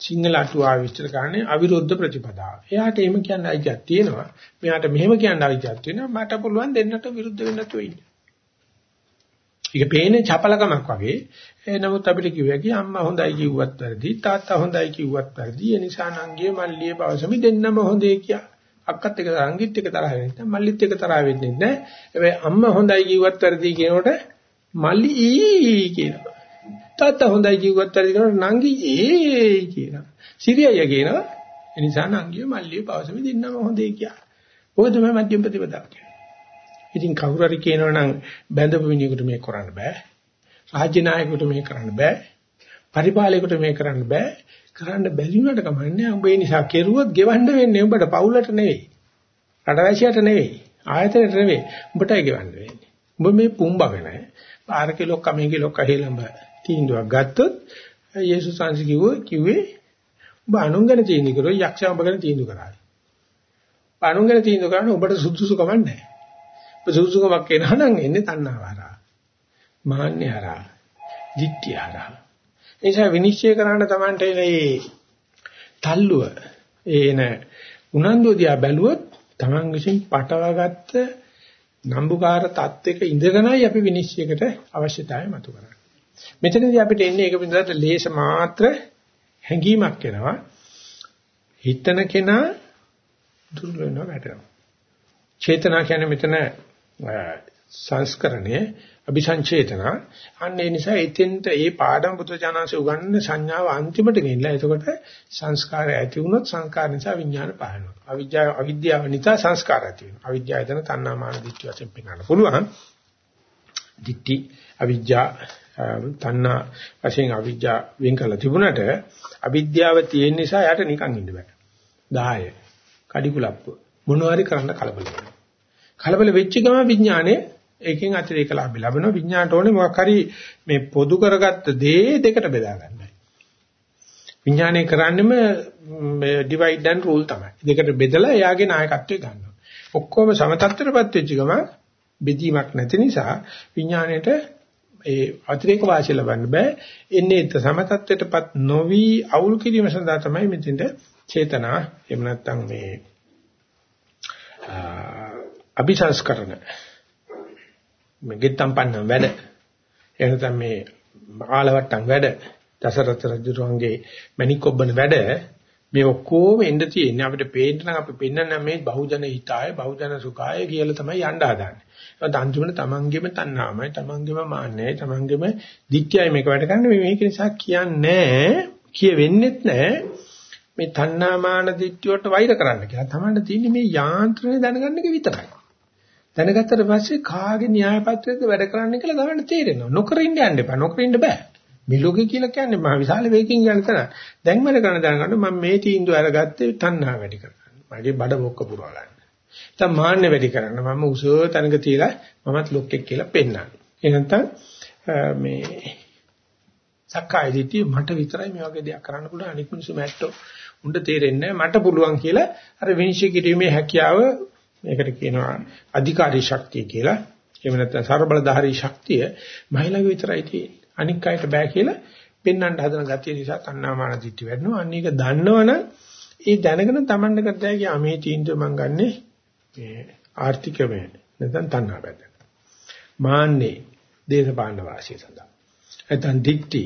Speaker 1: සිංහල අටුවාව විස්තර කරන්නේ අවිරුද්ධ ප්‍රතිපදාව. එයාට එහෙම කියන්න අයිතියක් තියෙනවා. මෙයාට මෙහෙම කියන්න අයිතියක් තියෙනවා. මට පුළුවන් දෙන්නට විරුද්ධ වෙන්න තු ඉන්න. ඒක පේන්නේ චපලකමක් වගේ. ඒ නමුත් අපිට කිව්වා කි අම්මා හොඳයි කිව්වත් වැරදි, තාත්තා හොඳයි කිව්වත් වැරදි. ඒ නිසා නංගියේ මල්ලියේ පවසමි දෙන්නම හොඳේ කියා. අක්කත් එක අංගිත් එක තරහ වෙන්නේ නැහැ. මල්ලිත් එක තරහ වෙන්නේ නැහැ. හැබැයි අම්මා හොඳයි කිව්වත් වැරදි කියනකොට මල්ලි ඊ කියනවා. තාත්තා හොඳයි කිව්වත් වැරදි කියනකොට නංගි ඒ කියනවා. සිරියය කියනවා. ඒ නිසා නංගියේ මල්ලියේ පවසමි දෙන්නම හොඳේ කියා. ඔය තමයි මධ්‍යම ප්‍රතිපදාව කියන්නේ. ඉතින් කවුරු හරි කියනවනම් බැඳපු මිනිහෙකුට මේක කරන්න බෑ. රාජ්‍ය නායකයෙකුට මේක කරන්න බෑ. පරිපාලකයෙකුට මේක කරන්න බෑ. කරන්න බැරි වුණාට කමන්නේ උඹ ඒ නිසා කෙරුවොත් ගෙවන්න වෙන්නේ උඹට පවුලට නෙවෙයි. රටවැසියට නෙවෙයි. ආයතනයට නෙවෙයි. උඹටයි ගෙවන්න වෙන්නේ. උඹ මේ පුම්බගෙන පාරකේ ලොක්ක මේකේ ලොක්ක හේලඹ තීන්දුවක් ගත්තොත් යේසුස් වහන්සේ කිව්වේ කිව්වේ උඹ අනුන් ගැන තීන්දුව කරොත් යක්ෂයා උඹ ගැන තීන්දුව කරායි. අනුන් ගැන තීන්දුව කරන්න උඹට සුදුසුකමක් නැහැ. සුසුකමක් එනවා නම් එන්නේ තණ්හාව හරහා. මාන්නේ හරහා. ditthිය හරහා. ඒ නිසා විනිශ්චය කරන්න Tamante මේ තල්ලුව ඒන උනන්දු දිහා බැලුවොත් Taman විසින් පටවගත්ත නම්බුකාර තත්වයක ඉඳගෙනයි අපි විනිශ්චයකට අවශ්‍යතාවය මතු කරන්නේ. මෙතනදී අපිට එන්නේ ඒක පිළිබඳව ලේස මාත්‍ර හැඟීමක් එනවා. හිතන කෙනා දුර්වල වෙනවා වැටෙනවා. චේතනා කියන්නේ මෙතන සංස්කරණය අபிසංචේතන. අන්න ඒ නිසා එතෙන්ට ඒ පාඩම පුත්‍රජානංශය උගන්වන්නේ සංඥාව අන්තිමට ගෙනිලා එතකොට සංස්කාරය ඇති වුණොත් සංස්කාර නිසා විඥාන පහළනවා අවිද්‍යාව අවිද්‍යාව නිසා සංස්කාර ඇති වෙනවා. අවිද්‍යාව එතන තණ්හා මාන දිට්ඨිය වශයෙන් පෙන්වන්න පුළුවන්. දිට්ඨි අවිද්‍යා තණ්හා වශයෙන් අවිද්‍යාව වෙන් කරලා තිබුණට අවිද්‍යාව තියෙන නිසා යාට නිකන් ඉන්න බෑ. 10 කඩිකුලප්ප මොනවාරි කරන්න කලබල වෙනවා. කලබල වෙච්ච ගම විඥානේ ඒකෙන් අතිරේක ලාභ ලැබෙනවා. විඥාණයට ඕනේ මොකක් හරි මේ පොදු කරගත්ත දේ දෙකට බෙදා ගන්නයි. විඥානය කරන්නේම divide and rule තමයි. දෙකට බෙදලා එයාගේ නායකත්වය ගන්නවා. ඔක්කොම සමතත්වයටපත් වෙච්ච ගම බෙදීමක් නැති නිසා විඥාණයට ඒ අතිරේක වාසිය ලබන්න බෑ. එන්නේ සමතත්වයටපත් නොවි අවුල් කිරීම සඳහා තමයි මෙතෙන්ට චේතනා එහෙම නැත්නම් මේ අபிසංස්කරණ මේ ගෙත්තම් පන්නන වැඩ එහෙනම් මේ ආලවට්ටම් වැඩ දසරත රජුගේ මණික් ඔබන වැඩ මේ ඔක්කොම එන්න තියෙන්නේ අපිට පේන්න නම් අපි පෙන්නන්න මේ බහුජන හිතාය බහුජන සුඛාය කියලා තමයි යන්න හදාන්නේ. ඒත් අන්තිමට තමන්ගේම තණ්හාමයි තමන්ගේම මාන්නයයි තමන්ගේම දික්කයයි මේක වැඩ කරන්නේ මේක නිසා කියන්නේ කියවෙන්නෙත් නැහැ මේ තණ්හා මාන දික්කිය වලට වෛර කරන්න කියලා. තමන්ට තියෙන්නේ මේ යාන්ත්‍රණය දැනගන්න එක විතරයි. දැනගත්තට පස්සේ කාගේ න්‍යාය පත්‍රයේද වැඩ කරන්න කියලා ගමන්න තේරෙනවා. නොකර ඉන්න යන්න එපා. නොකර ඉන්න බෑ. මේ ලෝකේ කියලා කියන්නේ මහ විශාල වේගකින් යන තැන. දැන් වැඩ කරන දැනගන්න මම මේ තීන්දුව අරගත්තේ තණ්හා වැඩි කරගන්න. මගේ බඩ බොක්ක පුරව ගන්න. දැන් මාන්නේ වැඩි කරන්න මම උසෝ තැනක තියලා මමත් ලොක්ෙක් කියලා පෙන්නන්න. ඒ නැත්තම් මේ සක්කාය දිට්ඨිය මට විතරයි මේ වගේ දෙයක් කරන්න පුළුවන් අනිත් මිනිස්සු මැට්ටෝ උණ්ඩ තේරෙන්නේ මට පුළුවන් කියලා අර විනිශ්චය කිරීමේ හැකියාව මේකට කියනවා අධිකාරී ශක්තිය කියලා. එහෙම නැත්නම් ਸਰබලධාරී ශක්තිය මහිලාගේ විතරයි තියෙන්නේ. අනික් අයට බෑ කියලා පෙන්වන්න හදන ගතිය නිසා තණ්හාමාන දිට්ඨි වැඩනවා. අන්න ඒක දන්නවනම් ඒ දැනගෙන Tamanda කරතයි කිය මේ තීන්දුව මං ගන්නෙ මේ ආර්ථිකමය නැත්නම් තණ්හා පැත්ත. මාන්නේ දේශපාලන වාසිය සඳහා. නැත්නම් දික්ටි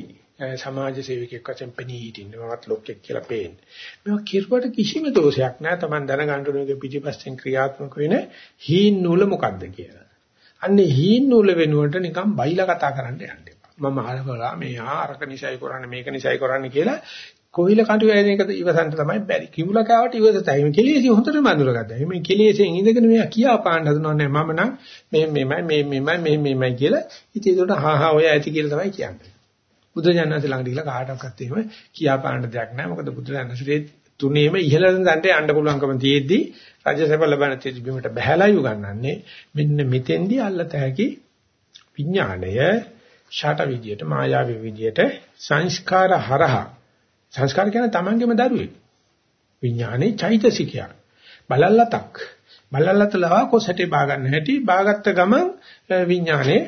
Speaker 1: සමාජ සේවකයෙක් වශයෙන් පෙනී හිටින්න මමත් ලොක්ෙක් කියලා පේන්නේ. මේවා කිරුවට කිසිම දෝෂයක් නැහැ. Taman දැනගන්න ඕනේ පිටිපස්සෙන් ක්‍රියාත්මක වෙන හීන් නූල මොකද්ද කියලා. අන්නේ හීන් නූල වෙනුවට නිකන් බයිලා කතා කරන්න යන්න එපා. මම අහලා මේ ආරක නිසයි කරන්නේ මේක නිසයි කරන්නේ කියලා කොහිල කටු වෙන එක ඉවසන්න තමයි බැරි. කිඹුල කාවට ඉවසතයි. මේ කෙලෙසි හොඳටම අඳුරගත්තා. මේ කෙලෙසෙන් ඉඳගෙන මෙයා කියා පාන්න හදනව නෑ මම නම් මේ මෙමය මේ මෙමය මේ මෙමය කියලා. ඉතින් ඒකට හා හා ඔය ඇති කියලා තමයි කියන්නේ. බුදුජානක ළඟට ගිහලා කාටවත් එහෙම කියා පාන්න දෙයක් නැහැ. මොකද බුදුජානකසේ තුනේම ඉහළම දණ්ඩේ යන්න පුළුවන්කම තියෙද්දි රජසැප ලබන තිබීමට බහැලා යුගන්නන්නේ මෙන්න මෙතෙන්දී අල්ලත හැකි විඥාණය ෂට විදියට මායාවී විදියට සංස්කාර හරහා. සංස්කාර කියන්නේ තමන්ගේම දරුවෙක් විඥානේ චෛතසිකයක්. බලල්ලතක්. බලල්ලත ලවා කොසටේ බා ගන්න හැටි බාගත්ත ගමන් විඥානේ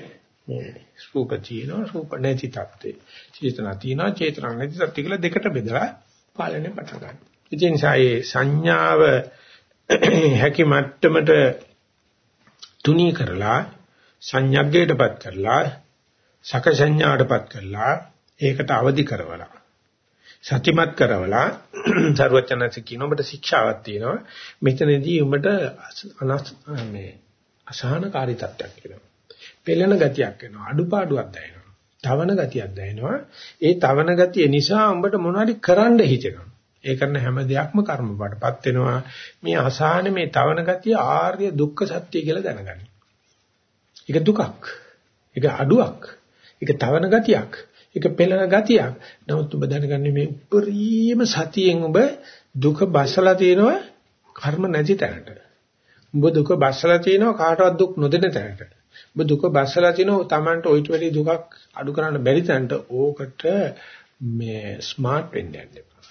Speaker 1: මේ රූප තියෙනවා රූප නැති තත්ත්වේ චේතනා තියෙනවා චේතනා නැති තත්ත්ව කියලා දෙකට බෙදලා පාලනය පටන් ගන්නවා. ඒ නිසා මේ සංඥාව *clears throat* හැකි මට්ටමට තුනී කරලා සංඥග්ගයටපත් කරලා සක සංඥාටපත් කරලා ඒකට අවදි කරවලා සත්‍යමත් කරවලා *clears throat* සරුවචනස කියන ඔබට ශික්ෂාවක් තියෙනවා. මෙතනදී උඹට අනස් මේ අසහනකාරී තත්ත්වයක් වෙනවා. පෙළෙන ගතියක් වෙනවා අඩුපාඩුවක් දැනෙනවා තවන ගතියක් දැනෙනවා. ඒ තවන ගතිය නිසා උඹට මොනවද කරන්න හිතෙනවා. ඒ කරන හැම දෙයක්ම කර්ම බඩපත් වෙනවා. මේ අසහන මේ තවන ගතිය ආර්ය දුක්ඛ සත්‍ය කියලා දැනගන්න. ඒක දුකක්. ඒක අඩුවක්. ඒක තවන ගතියක්. ඒක පෙළෙන ගතියක්. නමුත් ඔබ දැනගන්නේ මේ උපරිම සතියෙන් ඔබ දුක බසලා තියෙනවා කර්ම නැති තැනට. ඔබ දුක බසලා තියෙනවා කාටවත් දුක් නොදෙන තැනට. ඔබ දුක බස්සලා තිනෝ Tamanට ඔයිට වැඩි දුකක් අඩු කරන්න බැරි තැනට ඕකට මේ ස්මාර්ට් වෙන්න යන්න එපා.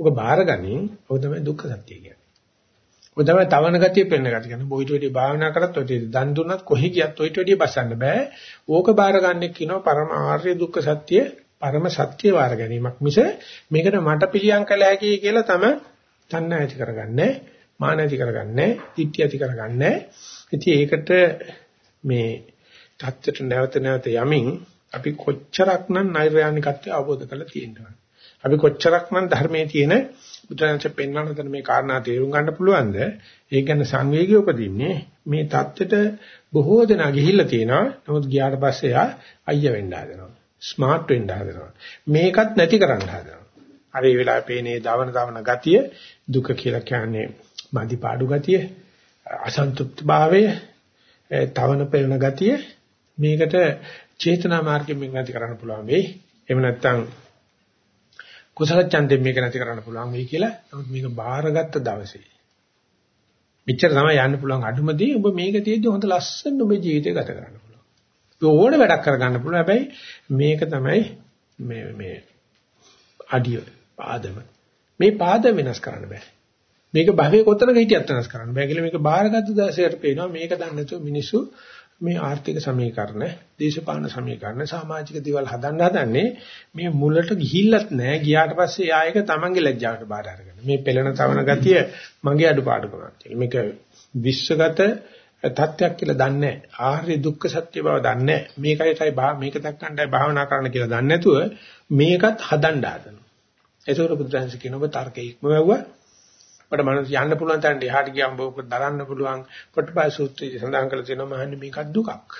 Speaker 1: ඔබ බාරගනින් ඔය තමයි දුක්ඛ සත්‍ය කියන්නේ. ඔය තමයි තවන ගතිය පෙන්න ගතිය කියන්නේ. ඔයිට වැඩි භාවනා කරත් ඔය දන් දුන්නත් කොහි ගියත් ඔයිට වැඩි බස්සන්න බෑ. ඕක බාරගන්නේ කියනවා පරම ආර්ය දුක්ඛ සත්‍ය පරම සත්‍ය වාර ගැනීමක් මිස මේකට මට පිළියම් කළ හැකි කියලා තම තන්න ඇති කරගන්නේ මාන ඇති කරගන්නේ ditthi ඇති කරගන්නේ ඉතින් ඒකට මේ தත්තට නැවත නැවත යමින් අපි කොච්චරක්නම් නෛර්යානිකත්වය අවබෝධ කරලා තියෙනවා. අපි කොච්චරක්නම් ධර්මයේ තියෙන බුදුරජාණන් පෙන්වන මේ කාරණා තේරුම් ගන්න පුළුවන්ද? ඒ කියන්නේ සංවේගය උපදින්නේ මේ தත්ත්වෙට බොහෝ දෙනා ගිහිල්ලා තියෙනවා. නමුත් ගියාට පස්සේ යා අයියා වෙන්න හදනවා. ස්මාර්ට් වෙන්න හදනවා. මේකත් නැති කරන්න හදනවා. අර ඒ වෙලාවේ පේනේ දවන දවන ගතිය දුක කියලා කියන්නේ මදි පාඩු ගතිය, අසන්තුෂ්ත භාවය, තවන පෙළන ගතිය මේකට චේතනා මාර්ගයෙන් මේක නැති කරන්න පුළුවන් වෙයි. එහෙම නැත්නම් කුසල ඡන්දයෙන් මේක නැති කරන්න පුළුවන් වෙයි කියලා. නමුත් මේක බාරගත්ත දවසේ. මෙච්චර තමයි යන්න පුළුවන් අඩුමදී ඔබ මේක තියෙද්දි හොඳ ලස්සන ඔබේ ජීවිතය ගත කරන්න පුළුවන්. ඕන වැඩක් කරගන්න පුළුවන්. හැබැයි මේක තමයි මේ මේ අඩිය පාදම. මේ පාද වෙනස් කරන්න බෑ. මේක භවයේ කොතනක හිටියත් වෙනස් කරන්න බෑ කියලා මේක බාරගත්ත දවසේට පේනවා මේක දන්නේ නැතුව මිනිස්සු මේ ආර්ථික සමීකරණ, දේශපාලන සමීකරණ, සමාජික දේවල් හදන්න හදන්නේ මේ මුලට ගිහිල්ලත් නැහැ. ගියාට පස්සේ ආයක තමන්ගේ ලැජ්ජාවට බාර අරගෙන. මේ පෙළෙන තවන ගතිය මගේ අඩුපාඩුකමක් කියලා. මේක විශ්වගත තත්ත්වයක් කියලා දන්නේ නැහැ. ආර්ය දුක්ඛ සත්‍ය බව දන්නේ නැහැ. මේකයියි මේක දක්කණ්ඩයි භාවනා කරන්න කියලා දන්නේ නැතුව මේකත් හදන්න හදනවා. ඒකෝර බුදුරජාණන් කියන ඔබ තර්කයේ ඉක්මවුවා අපිට මනස යන්න පුළුවන් තැනට එහාට ගියාම ඔබ දරන්න පුළුවන් පොට්ටපාය සූත්‍රයේ සඳහන් කරලා තියෙනවා මහන්නේ මේක දුකක්.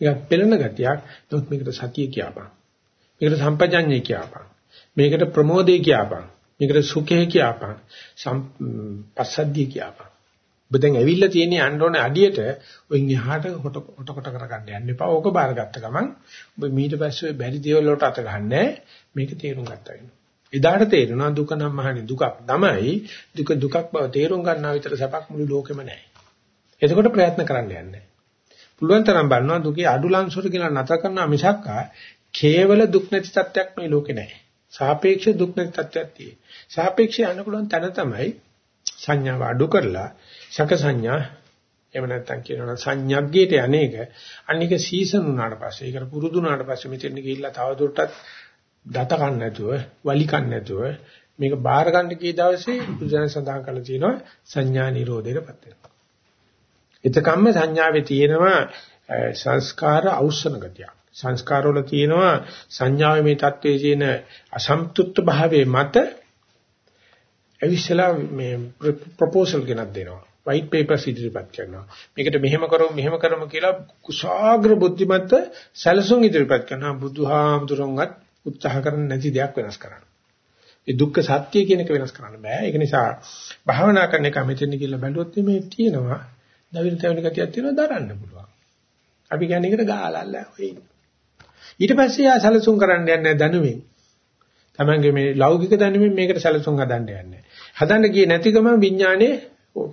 Speaker 1: මේක පෙළෙන ගතියක්. නමුත් මේකට සතිය කියපන්. මේකට සම්පජඤ්ඤය කියපන්. මේකට ප්‍රමෝදේ කියපන්. මේකට සුඛේ කියපන්. පස්සද්ධිය කියපන්. ඔබ දැන් ඇවිල්ලා තියෙන යන්න ඕනේ අඩියට ඔයින් එහාට කොට කොට කරගන්න යන්න එපා. ඕක බාරගත්ත ගමන් ඔබ මීට පස්සේ බැරි දේවල් වලට අත ගන්නෑ. මේක තේරුම් ගත්තා වෙනවා. එදාට තේරෙනවා දුක නම් මහණේ දුකක් තමයි දුක දුකක් බව තේරුම් ගන්නා විතර සැපක් මුළු ලෝකෙම නැහැ. එතකොට ප්‍රයත්න කරන්න යන්නේ. පුළුවන් තරම් බලනවා දුකේ අඩු ලංසොර කියලා නතර කරනවා මිසක් කේවල දුක් නැති තත්ත්වයක් මේ ලෝකේ නැහැ. සාපේක්ෂ දුක් නැති තත්ත්වයක් තියෙනවා. සාපේක්ෂය අන්න පුළුවන් තැන තමයි සංඥාව අඩු කරලා සක සංඥා එහෙම නැත්නම් කියනවා සංඥග්ගයට අනේක අනික සීසන් වුණාට පස්සේ ඒකට පුරුදු වුණාට පස්සේ මෙතෙන් ගිහිල්ලා තවදුරටත් දත ගන්න නැතුව, වලි ගන්න නැතුව මේක බාර ගන්න කී දවසේ බුදුසෙන් සඳහන් කරලා තියෙනවා සංඥා නිරෝධයටපත් වෙනවා. එතකම්ම සංඥාවේ තියෙනවා සංස්කාර අවශ්‍යන ගතිය. සංස්කාරවල තියෙනවා සංඥාවේ මේ தത്വයේ තියෙන අසම්පූර්ණ භාවයේ මත ඇවිස්සලා මේ ප්‍රොපෝසල් ගෙනත් දෙනවා. white papers ඉදිරිපත් කරනවා. මේකට මෙහෙම කරමු මෙහෙම කරමු කියලා කුසాగ්‍ර බුද්ධිමත් සැලසුම් ඉදිරිපත් කරනවා. බුදුහාමුදුරන්වත් උත්සාහ කරන්නේ නැති දෙයක් වෙනස් කරන්න. ඒ දුක්ඛ සත්‍ය කියන එක වෙනස් කරන්න බෑ. ඒක නිසා භාවනා කරන එක මෙතන කියලා බැලුවොත් මේ තියෙනවා. දවිල තැවෙන ගතියක් තියෙනවා දරන්න පුළුවන්. අපි කියන්නේ ඒකට ගාලල්ල ඔය. ඊට පස්සේ ආ සැලසුම් කරන්න යන්නේ දැනුමින්. Tamange මේ ලෞකික දැනුමින් මේකට සැලසුම් හදන්න යන්නේ. හදන්න ගියේ නැති ගම විඥානේ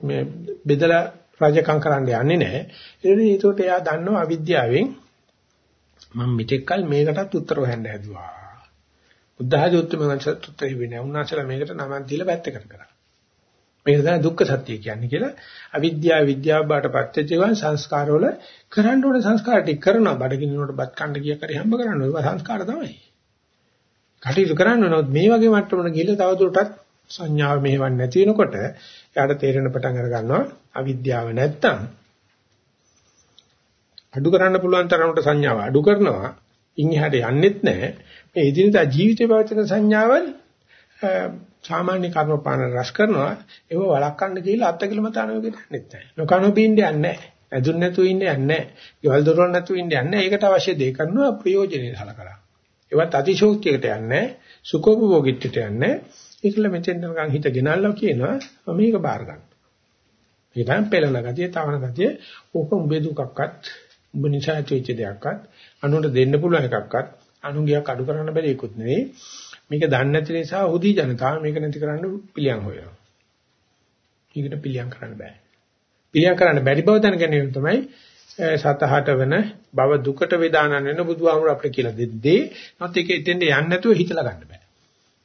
Speaker 1: මේ බෙදලා රාජකම් කරන්න යන්නේ නැහැ. ඒකට එයා දන්නවා අවිද්‍යාවෙන් මම මෙතෙක්කල් මේකටත් උත්තර හොයන්න හැදුවා. බුද්ධ ආදී උත්තරමංසත් උත්තර වෙන්නේ. උන්වහන්සේලා මේකට නමක් දීලා පැත්තකට කරා. මේක තමයි දුක්ඛ සත්‍ය කියන්නේ කියලා අවිද්‍යාව විද්‍යාව බාටපත් වෙච්ච ගමන් සංස්කාරවල කරන්න ඕනේ සංස්කාර ටික කරනවා බඩගිනිනකොට බත් කන්න කිය කරේ හම්බ කරන්න ඕනේ සංස්කාර තමයි. කටයුතු කරන්න ඕනොත් මේ වගේ මට්ටමකට ගිහලා තවදුරටත් සංඥාව මෙහෙවන්නේ නැති වෙනකොට එයාට තේරෙන පටන් අර ගන්නවා අවිද්‍යාව නැත්තම් අඩු කරන්න පුළුවන් තරමට සංඥාව අඩු කරනවා ඉන් එහාට යන්නෙත් නැහැ. මේ එදිනදා ජීවිතේ පවතින සංඥාවල් සාමාන්‍ය කර්මපාන රස කරනවා. ඒව වළක්වන්න කියලා අත්කලමතානෝගෙට යන්නෙත් නැහැ. නොකනෝ බින්ද යන්නේ නැහැ. ඇදුන් නැතුව ඉන්න යන්නේ නැහැ. ගෙවල් දොරවල් නැතුව ඉන්න යන්නේ ඒකට අවශ්‍ය දේ කරනවා ප්‍රයෝජනෙ සලකලා ඒවත් අතිශෝක්තියකට යන්නේ සුඛෝපභෝගීත්වයට යන්නේ ඒකල මෙතෙන් නිකන් හිත ගෙනල්ලා කියනවා මේක බාර ගන්න. මේ තමයි පෙළන ගතිය, තවන ගතිය, ඕක උඹේ දුකක්වත් උඹ නිසා ඇතිවෙච්ච දෙයක්වත් අනුන්ට දෙන්න පුළුවන් එකක්වත් අනුගියක් අඩු කරන්න බැරි එකකුත් නෙවෙයි. මේක දන්නේ නැති නිසා උදී ජනතාව මේක නැති කරන්න පිළියම් හොයනවා. මේකට පිළියම් කරන්න බෑ. පිළියම් කරන්න බැරි බව දැනගැනීම තමයි සතහට වෙන බව දුකට වේදානන වෙන බුදුහාමුදුර අපිට කියලා දෙද්දී නැත් ඒක එතෙන්ට යන්නේ නැතුව හිතලා ගන්න බෑ.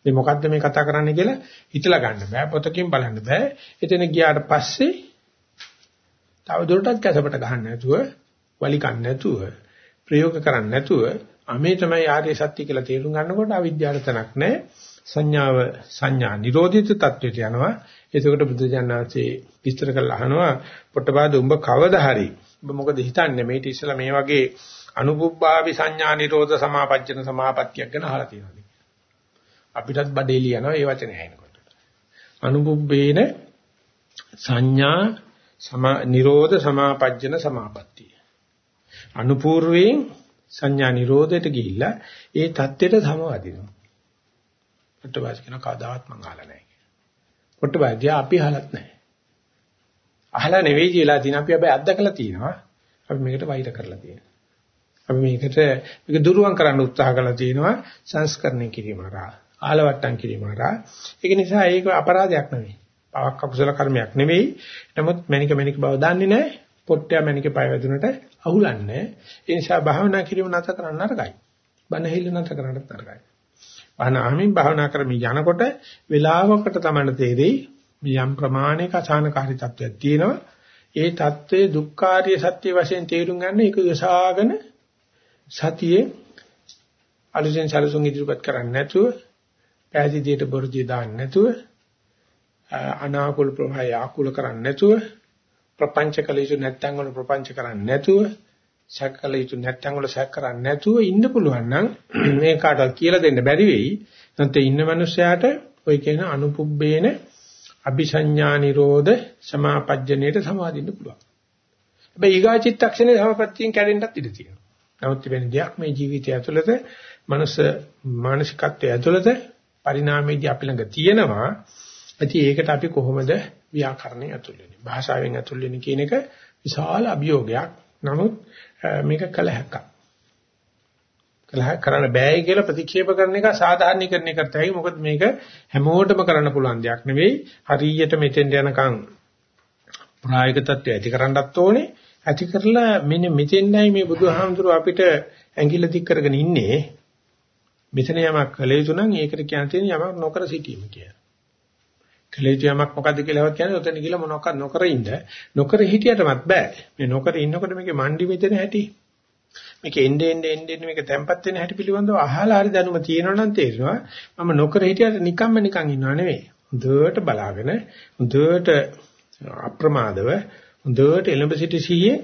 Speaker 1: මේ මොකද්ද මේ කතා කරන්නේ කියලා හිතලා ගන්න බෑ. පොතකින් බලන්න බෑ. එතන ගියාට පස්සේ තව දුරටත් කැසපට ගහන්න නැතුව වලි කන්නේ නැතුව ප්‍රයෝග කරන්නේ නැතුව අමේ තමයි ආර්ය සත්‍ය කියලා තේරුම් ගන්නකොට අවිද්‍යාවට තනක් නැහැ. සංඥාව සංඥා නිරෝධිත තත්වයට යනවා. එතකොට බුදුජානනාංශේ විස්තර කරලා අහනවා පොට්ටපාද උඹ කවදා හරි උඹ මොකද හිතන්නේ මේක ඉස්සලා මේ වගේ අනුපුබ්බාවි සංඥා නිරෝධ සමාපජ්ජන සමාපත්තියක් ගැන අහලා තියෙනවා. අපිටත් බඩේ ලියනවා ඒ වචනේ ඇහෙනකොට. අනුපුබ්බේන සංඥා සමා නිරෝධ සමාපජ්ජන සමාපත්තිය. අනුපූර්වයෙන් සංඥා නිරෝධයට ගිහිල්ලා ඒ தත්ත්වයට සමවදිනවා. පොට්ටපාස කියන කවදාවත් මං අහලා නැහැ. පොට්ටපාසිය අපි අහලත් නැහැ. අහලා නෙවෙයි කියලා තියෙන අපි හැබැයි අත්දකලා තියෙනවා. අපි මේකට වෛර කරලා තියෙනවා. අපි මේකට මේක දුරුවන් කරන්න උත්සාහ කරලා තියෙනවා සංස්කරණය කිරීම හරහා. ආලවට්ටම් කිරීම හරහා. ඒක නිසා ඒක අපරාධයක් නෙවෙයි. පවක් අකුසල කර්මයක් නෙවෙයි. නමුත් මණික මණික බව දන්නේ නැහැ. පොට්ටය මණික පය වැදුනට අහුලන්නේ. ඒ නිසා භාවනා කිරීම නැත කරන්න නරකයි. බණ හිල්ල නැත කරන්නත් නරකයි. බණ අහමින් භාවනා කරමින් යනකොට වේලාවකට තමයි තේරෙයි යම් ප්‍රමාණයක අසහනකාරී තත්ත්වයක් තියෙනවා. ඒ தત્ත්වයේ දුක්ඛාරිය සත්‍ය වශයෙන් තේරුම් ගන්න ඒක යසාගෙන සතියේ අලුතෙන් සැලසුම් ඉදිරිපත් කරන්නේ නැතුව පෑදීදියට බොරුදිය දාන්නේ නැතුව අනාකූල ප්‍රවාහය ආකූල කරන්නේ නැතුව ප්‍රපංච කළ යුතු නැත්නම් වල ප්‍රපංච කරන්නේ නැතුව සැක කළ යුතු නැත්නම් වල සැක කරන්නේ නැතුව ඉන්න පුළුවන් නම් *clears throat* මේ කාටවත් කියලා දෙන්න බැරි වෙයි. නැත්නම් ඉන්න මනුස්සයාට ඔය කියන අනුපුබ්බේන අபிසඤ්ඤා නිරෝධ සමාපජ්ජනේට සමාදින්න පුළුවන්. හැබැයි ඊගා චිත්තක්ෂණේ සමපත්තියෙන් කැඩෙන්නත් ඉඩ තියෙනවා. නමුත් වෙන දෙයක් මේ ජීවිතය ඇතුළත මනස මානසිකත්වය ඇතුළත පරිණාමයේදී අපි ළඟ තියෙනවා. ඉතින් ඒකට අපි කොහොමද ව්‍යාකරණය ඇතුල් වෙන්නේ? භාෂාවෙන් ඇතුල් වෙන්නේ කියන එක විශාල අභියෝගයක්. නමුත් මේක කළ හැකියි. කලහ කරන්න බෑයි කියලා ප්‍රතික්ෂේප කරන එක සාධාරණීකරණය කරතයි. මොකද මේක හැමෝටම කරන්න පුළුවන් දෙයක් නෙවෙයි. හරියට මෙතෙන්ට යනකම් ප්‍රායෝගික தත්ත්වය ඇති කරන්නත් ඕනේ. ඇති කරලා මෙන්න මෙතෙන්යි මේ බුදුහාමුදුරුව අපිට ඇඟිල්ල දික් කරගෙන ඉන්නේ. මෙතන යමක් කළ යුතු නම් ඒකට කියන්න තියෙන යමක් නොකර සිටීම කියලා. කළ යුතු යමක් මොකද්ද කියලා හවත් කියන්නේ ඔතන ගිහලා මොනවාක්වත් නොකර ඉන්න. නොකර හිටියටමත් බෑ. මේ නොකර ඉන්නකොට මේකේ මණ්ඩි මෙතන ඇති. මේක එන්නේ එන්නේ එන්නේ මේක තැම්පත් වෙන හැටි පිළිබඳව අහලා හරි දැනුම තියෙනවා නම් තේරෙනවා. මම නොකර හිටියට නිකම්ම නිකන් ඉන්නව නෙවෙයි. හොඳට බලාගෙන හොඳට අප්‍රමාදව හොඳට එළඹ සිටි සිහියේ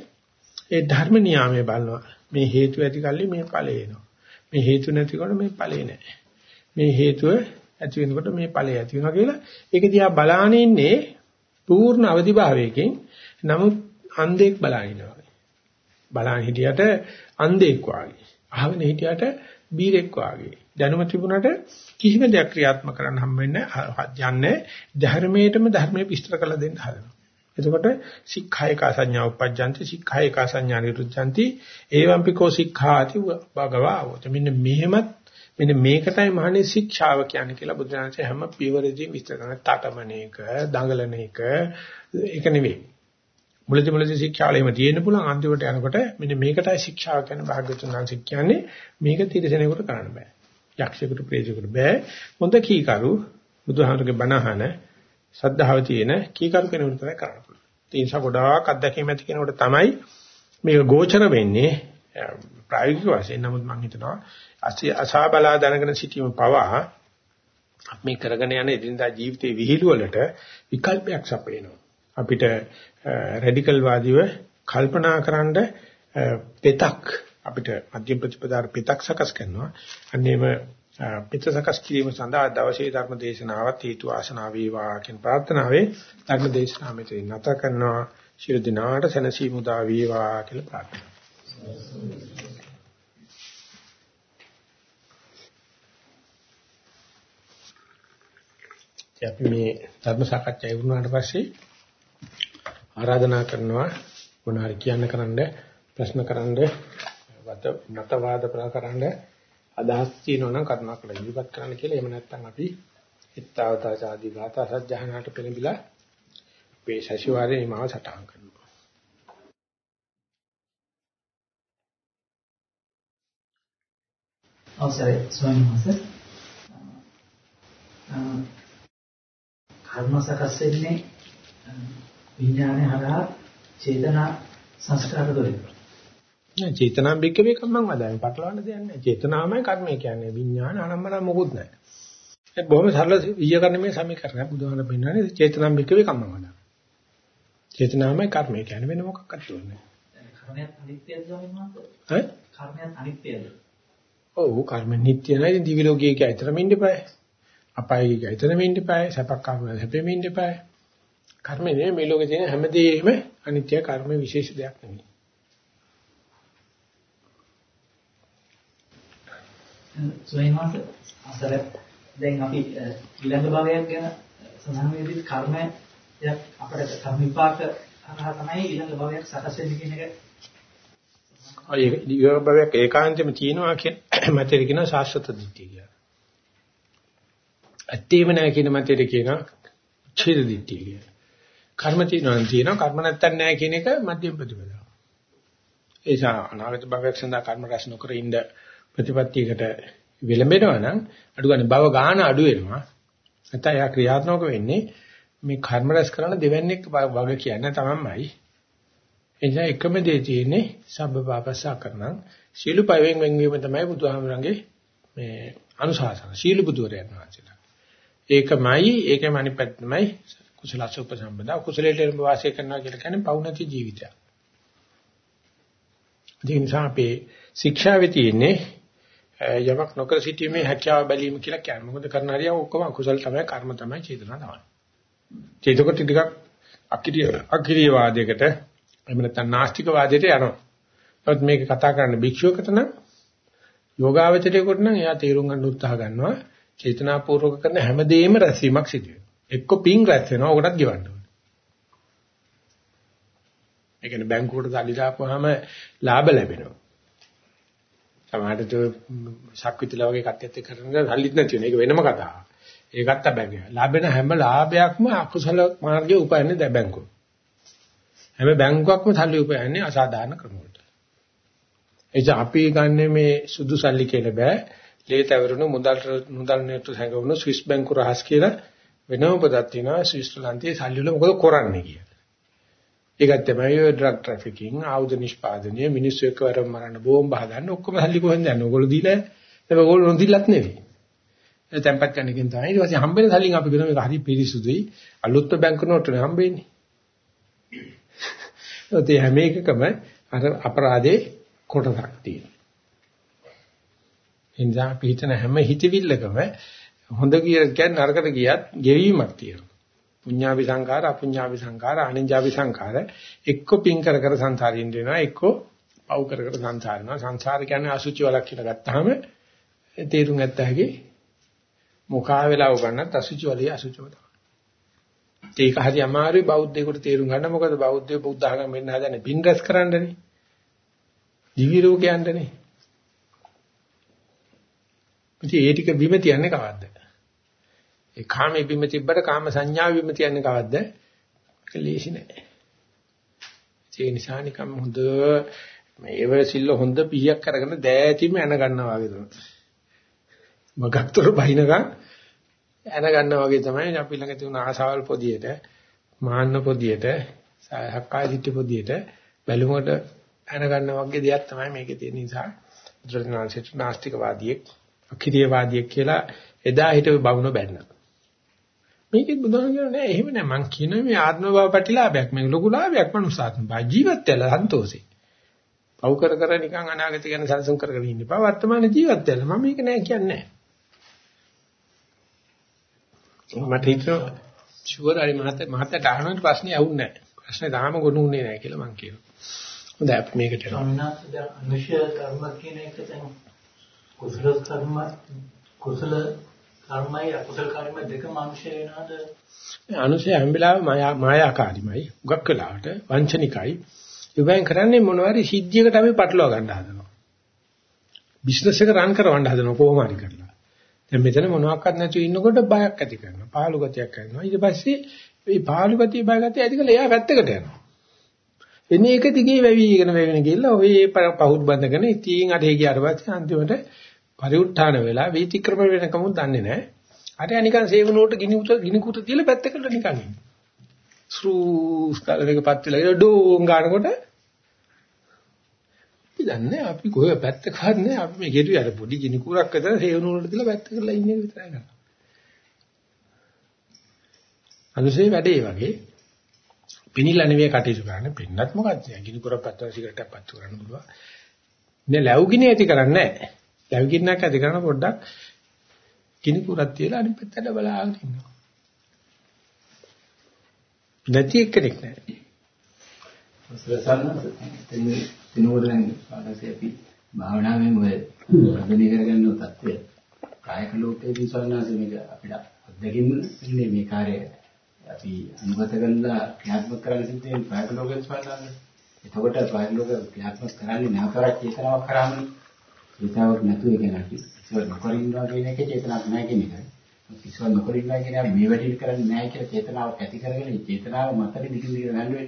Speaker 1: ඒ ධර්ම නියාමයේ බලනවා. මේ හේතු ඇති කල්ලි මේ ඵලය එනවා. මේ හේතු නැතිකොට මේ ඵලෙ නැහැ. මේ හේතුව ඇති වෙනකොට මේ ඵලය ඇති වෙනවා කියලා ඒක දිහා බලාගෙන ඉන්නේ පූර්ණ අවදිභාවයකින් නමුත් අන්ධෙක් බලාගෙන ඉන්නවා. බලාගෙන හිටියට අන්ධෙක් වාගේ. අහගෙන හිටියට බීරෙක් වාගේ. දැනුම තිබුණට කිසිම දෙයක් ක්‍රියාත්මක කරන්න හම් වෙන්නේ යන්නේ ධර්මයේටම ධර්මයේ විස්තර කරලා දෙන්න හදනවා. එතකොට සික්ඛායක සංඥා උපජ්ජන්ති සික්ඛායක සංඥා නිරුද්ධಂತಿ ඒවම්පිකෝ සික්ඛාති භගවාවත මෙන්න මෙහෙමත් මෙන්න මේකටයි මහන්නේ ශික්ෂාව කියන්නේ කියලා බුදුරජාණන්සේ හැම පියවරෙදී විස්තර කරන තටමන එක දඟලන එක ඒක නෙවෙයි. මුලදි මුලදි ශික්ෂාවල එහෙම තියෙන්න පුළුවන්. අන්තිමට යනකොට මෙන්න මේකටයි ශික්ෂාව කියන්නේ භාග්‍යතුන් වහන්සේ කියන්නේ මේක තිරසනෙකුට කරන්න බෑ. යක්ෂයෙකුට ප්‍රේතයෙකුට බෑ. හොඳ කීකරු බුදුහාමරගේ බණහන සද්ධාව තියෙන කීකරු කෙනෙකුට තමයි කරන්න පුළුවන්. ඒ නිසා ගොඩාක් අත්දැකීම් ඇති කෙනෙකුට තමයි මේක ගෝචර වෙන්නේ. ප්‍රායෝගික වශයෙන්. නමුත් මම හිතනවා අසා බලා දැනගෙන සිටීම පවා මේ කරගෙන යන එදිනදා ජීවිතයේ විහිළු වලට විකල්පයක් සපයනවා. අපිට රැඩිකල් වාදීව කල්පනාකරනද පෙතක් අපිට මධ්‍යම ප්‍රතිපදාර පෙතක් සකස් කරනවා. අන්නේම පිටසකස් කිරීම සඳහා දවසේ ධර්ම දේශනාවත් හේතු ආසනාව වේවා කියන ප්‍රාර්ථනාවේ ධර්ම දේශනාව මෙතන නැත කරනවා ශිර දිනාට සැනසීම උදා වේවා කියලා ප්‍රාර්ථනා. අපි මේ ධර්ම සාකච්ඡා ඉවරනාට පස්සේ ආරාධනා කරනවා මොනවාරි කියන්න කරන්න ප්‍රශ්න කරන්න මතවාද ප්‍රකාරන්න අදහස් තියෙනවා නම් කරුණාකරලා ඉදිරිපත් කරන්න කියලා. එහෙම නැත්නම් අපි හිතාවතා ආදී ගාථා සජ්ජහනාට පෙළඹිලා අපේ ශෂිවාරයේ මාව සටහන් කරනවා.
Speaker 2: අවසරයි ස්වාමීන් වහන්සේ. කර්ම සකස් වෙන්නේ විඥානය හරහා චේතනා සංස්කාර වලින්.
Speaker 1: නෑ චේතනාම් බික්කවේ කම්මං වදායි. පටලවන්න දෙයක් නෑ. චේතනාමයි කර්මය කියන්නේ. විඥාන අනම්මන මොකුත් නෑ. ඒ බොහොම සරල වියකරණ මේ සමීකරණය බුදුහාම පෙන්නන්නේ චේතනාම් බික්කවේ කම්මං වදායි. චේතනාමයි කර්මය කියන්නේ වෙන මොකක්වත් නෑ.
Speaker 2: කර්මයක් අනිත්‍යද සමහරවිට?
Speaker 1: ඈ?
Speaker 2: කර්මයක් අනිත්‍යද?
Speaker 1: ඔව් කර්ම නිට්ටය නෑ. ඉතින් දිවි ලෝකයේ කයිතරම ඉන්න බෑ. අපායි ගියතන වෙන්න එපායි. සැපක් ආවම හැපෙමින් ඉන්න එපායි. කර්මේ නෙමෙයි මේ ලෝකේ තියෙන හැමදේම අනිත්‍ය කර්ම විශේෂ දෙයක් නෙමෙයි.
Speaker 2: සුවේනවාස අසර දැන් අපි ඊළඟ භවයක් ගැන සඳහන් වෙද්දී කර්මයක් අපිට කර්ම විපාක හරහා තමයි ඊළඟ භවයක් සකස් වෙන්නේ කියන එක
Speaker 1: අය ඊළඟ භවයක් ඒකාන්තෙම තියෙනවා කියන මතේ කියන සාස්වත දිට්ඨිය කියලා. ඇත්තේම නැහැ කියන මතේ කියනවා ඡේද දිට්ඨිය කියලා. කර්ම තියෙනවා තියෙනවා කර්ම නැත්තන් නැහැ කියන එක මධ්‍යම ප්‍රතිපදාව. ඒ නිසා අනාගත භවයක් සඳහා කර්ම රැස් නොකර ඉඳ ප්‍රතිපත්තියකට විලඹෙනවා නම් අඩු ගන්න භව ගාන අඩු වෙනවා. නැත්නම් එයා ක්‍රියාත්මක වෙන්නේ මේ කර්ම රැස් කරන දෙවන්නේක් වග කියන්නේ තමන්මයි. එනිසා එකම දේ තියෙන්නේ සබ්බ පාපස්සා කරනං සීළු පවෙන් වෙන්වීම තමයි බුදුහාමරංගේ මේ අනුශාසන. සීළු බුදුරයන් වහන්සේලා. ඒකමයි ඒකම අනිත් පැත්ත තමයි කුසලස උපසම්පදා කුසලයට වාසය කරනවා කියලා කියන්නේ පෞණති ජීවිතයක්. ඒ නිසා අපේ ශික්ෂාවේ තියෙන්නේ යමක් නොකර සිටීමේ හැකියාව බැලීම කියලා කියන්නේ. මොකද කරන හරිය ඔක්කොම අකුසල තමයි කර්ම තමයි චේතනා තමයි. චේතකොට ටිකක් අකිරිය අකිරිය වාදයකට එහෙම නැත්නම් නාස්තික වාදයට යනවා. නමුත් මේක කතා කරන්න භික්ෂුවකට නම් යෝගාවචරයකට නම් එයා තේරුම් ගන්න උත්සාහ ගන්නවා චේතනාපූර්වක කරන හැමදේම රැස්වීමක් සිදු වෙනවා. එක්ක පිං රැස් වෙනවා ඕකටත් ගෙවන්න ඕනේ. ඒ කියන්නේ බැංකුවට සල්ලි දාපුවාම ලාභ ලැබෙනවා. සමහරට ශක්විතලා වගේ කට්ටියත් එක්ක කරන සල්ලිත් නැති වෙන එක වෙනම කතාවක්. ඒකත් බැංකුව. ලැබෙන හැම ලාභයක්ම අකුසල මාර්ගයේ උපයන්නේ ද බැංකුව. හැම බැංකුවක්ම සල්ලි උපයන්නේ අසාධාරණ ක්‍රම වලට. එනිසා අපි ගන්න මේ සුදු සල්ලි කියලා බෑ. ලේතවරුණු මුදල් මුදල් නේතු හැඟවුණු ස්විස් බැංකු රහස් කියලා වෙනම පදක් තියෙනවා ස්විස්ලන්තයේ සල්ලි වල මොකද කරන්නේ කියලා. ඒකත් තමයි ඔය ඩ්‍රග් ට්‍රැෆිකින්, ආයුධ නිෂ්පාදනය, මිනිස්සු එක්ක වරම මරන්න බෝම්බ හදන්න ඔක්කොම සල්ලි කොහෙන්ද යන්නේ? ඕගොල්ලෝ දීලා නැහැ. ඕගොල්ලෝ නොදීලත් නෙවෙයි. ඒ තැම්පත් කරන එකෙන් තමයි ඊට පස්සේ හම්බෙන සල්ලින් අපි කියන මේක හරි පිරිසුදුයි. අලුත් බැංකු නෝට්ටුනේ හම්බෙන්නේ. ඒ හැම එකකම අර අපරාධේ කොටසක් තියෙනවා. එනිසා අපි හිතන හැම හිතවිල්ලකම හොඳ කියන්නේ නරකට ගියත් ගෙවීමක් තියෙනවා. පුඤ්ඤාවි සංඛාර, අපුඤ්ඤාවි සංඛාර, අනිඤ්ඤාවි සංඛාර එක්ක පින් කර කර සංසාරින් දෙනවා, එක්ක පව් කර කර සංසාරිනවා. සංසාර කියන්නේ අසුචි වලක් කියලා ගත්තාම තේරුම් ගත්ත හැකි මොකා වෙලා උගන්නත් අසුචි වලේ අසුචිව තමයි. ඒක හරි අමාරුයි බෞද්ධයෙකුට තේරුම් ගන්න. මොකද බෞද්ධය බුද්ධ ආගම වෙන්න හදන්නේ පින් රැස් කරන්නනේ. දිවි රෝගයන්ටනේ. ඉතින් ඒ ටික බිම තියන්නේ කවද්ද? ඒ කාමයේ බිම තිබ්බට කාම සංඥා බිම තියන්නේ කවද්ද? ඒක ලේසි නෑ. ඒ නිසා නිකම් හොඳ මේව සිල්ල හොඳ පිහියක් කරගෙන දෑතිම එන ගන්නවා වගේ තමයි. මගක්තර බහිනකම් එන ගන්නවා වගේ තමයි අපි ළඟ තියුණ ආසාවල් පොදියට, මාන්න පොදියට, හක්කාය සිටි පොදියට බැලුමකට එන ගන්නවා වගේ දෙයක් තමයි මේකේ තියෙන නිසා දුර්ඥාන්සිට නාස්තිකවාදියෙක්, අකිරියවාදියෙක් කියලා එදා හිටපු බවුන බැන්නා. මේකෙත් බුදුන් කියනවා නෑ එහෙම නෑ මං කියන මේ ආත්ම භව ප්‍රතිලාභයක් මේක ලොකු ලාභයක් මනුස්සාත්ම භා ජීවත් වෙලා සන්තෝෂේ. පව් කර කර නිකන් අනාගතය ගැන සැලසුම් කරගෙන ඉන්න එපා වර්තමාන ජීවත් වෙලා මම මේක නෑ කියන්නේ නෑ. මට හිතෙනවා ෂුවර් හරි මහත්තයා මහත්තයාට අහන ප්‍රශ්නේ අහුන්නේ නෑ. ප්‍රශ්නේ තාම ගොනුන්නේ නෑ කියලා මං කියනවා. හොඳයි අපි මේකට යනවා.
Speaker 2: අනුශය කර්ම කියන එක දැන් කුසල කර්ම කුසල කර්මයි අකුසල කර්ම දෙකම අනුශය වෙනවද?
Speaker 1: අනුශය හැම වෙලාවෙම මායාකාරීමයි. උගක් වෙලාවට වංචනිකයි. ඉවෙන් කරන්නේ මොනවාරි සිද්ධියකට අපි පටලවා ගන්න හදනවා. බිස්නස් එක රන් කරවන්න හදනවා කොහොම හරි කරලා. දැන් මෙතන මොනවාක්වත් නැතුව ඉන්නකොට බයක් ඇති කරනවා. පාළු ගතියක් කරනවා. ඊට පස්සේ මේ පාළු ගතිය බය ගතිය ඇති කරලා එයා පැත්තකට යනවා. එන්නේ එක දිගේ වැවිගෙන වැවිගෙන ගිහලා ඔය පහුත් බඳගෙන ඉතින් අර හේ ගියාට පස්සේ අන්තිමට පරිඋත්ථාන වෙලා වීතික්‍රම වෙනකමුත් දන්නේ නැහැ. අර නිකන් සේවනෝට ගිනි උත ගිනි කුට තියලා පැත්තකට නිකන් ඉන්නේ. ස්රූස් කාලෙකපත් වෙලා ඩෝන් ගන්නකොට අපි දන්නේ අපි කොහේ පැත්ත කන්නේ අපි මේ ගෙඩිය අර පොඩි ගිනි කුරක් අතර හේවනෝට තියලා පැත්ත කරලා ඉන්නේ විතරයි කරන්නේ. අනුසේ වැඩේ වගේ පිනිලා නෙවෙයි කටයුතු කරන්නේ පින්නත් මොකද්ද? ගිනි කුරක් පැත්තට සිගරට් එකක් පත්තු කරන්න පුළුවන්. මේ ලැබුගිනි ඇති කරන්නේ නැහැ. ලැබුගින්නක් ඇති කරන පොඩ්ඩක් කිනි පුරක් තියලා අනිත් පැත්තට බලාගෙන ඉන්නවා. නැති එක්කෙනෙක් නැහැ.
Speaker 3: සසන්න තිනෝරෙන් පාඩසේ අපි භාවනාවෙන් ඔය ප්‍රගණි කරගන්න තත්ත්වය කායක ලෝකයේදී සවනාසේ මේක අපිට අත්දැකීම් ඉන්නේ මේ කාර්යය අපි අනුගත කරලා ක්‍රියාත්මක කරන්න සිද්ධ වෙන කායක ලෝකයෙන් සවනාන්නේ එතකොට කායක ලෝක ක්‍රියාත්මක කරන්නේ නැවතරක් චේතනාවක් කරාමනේ චේතනාවක් නැතුව කියන අපි ඉස්සර නොකරින්නවා කියන එක චේතනාවක් නැහැ කියන එකයි. ඉස්සර නොකරින්නවා කියන්නේ මේ වැඩේ කරන්නේ නැහැ කියලා චේතනාවක් ඇති කරගෙන චේතනාව මතට දිගින් දිගට යන්න වෙන්නේ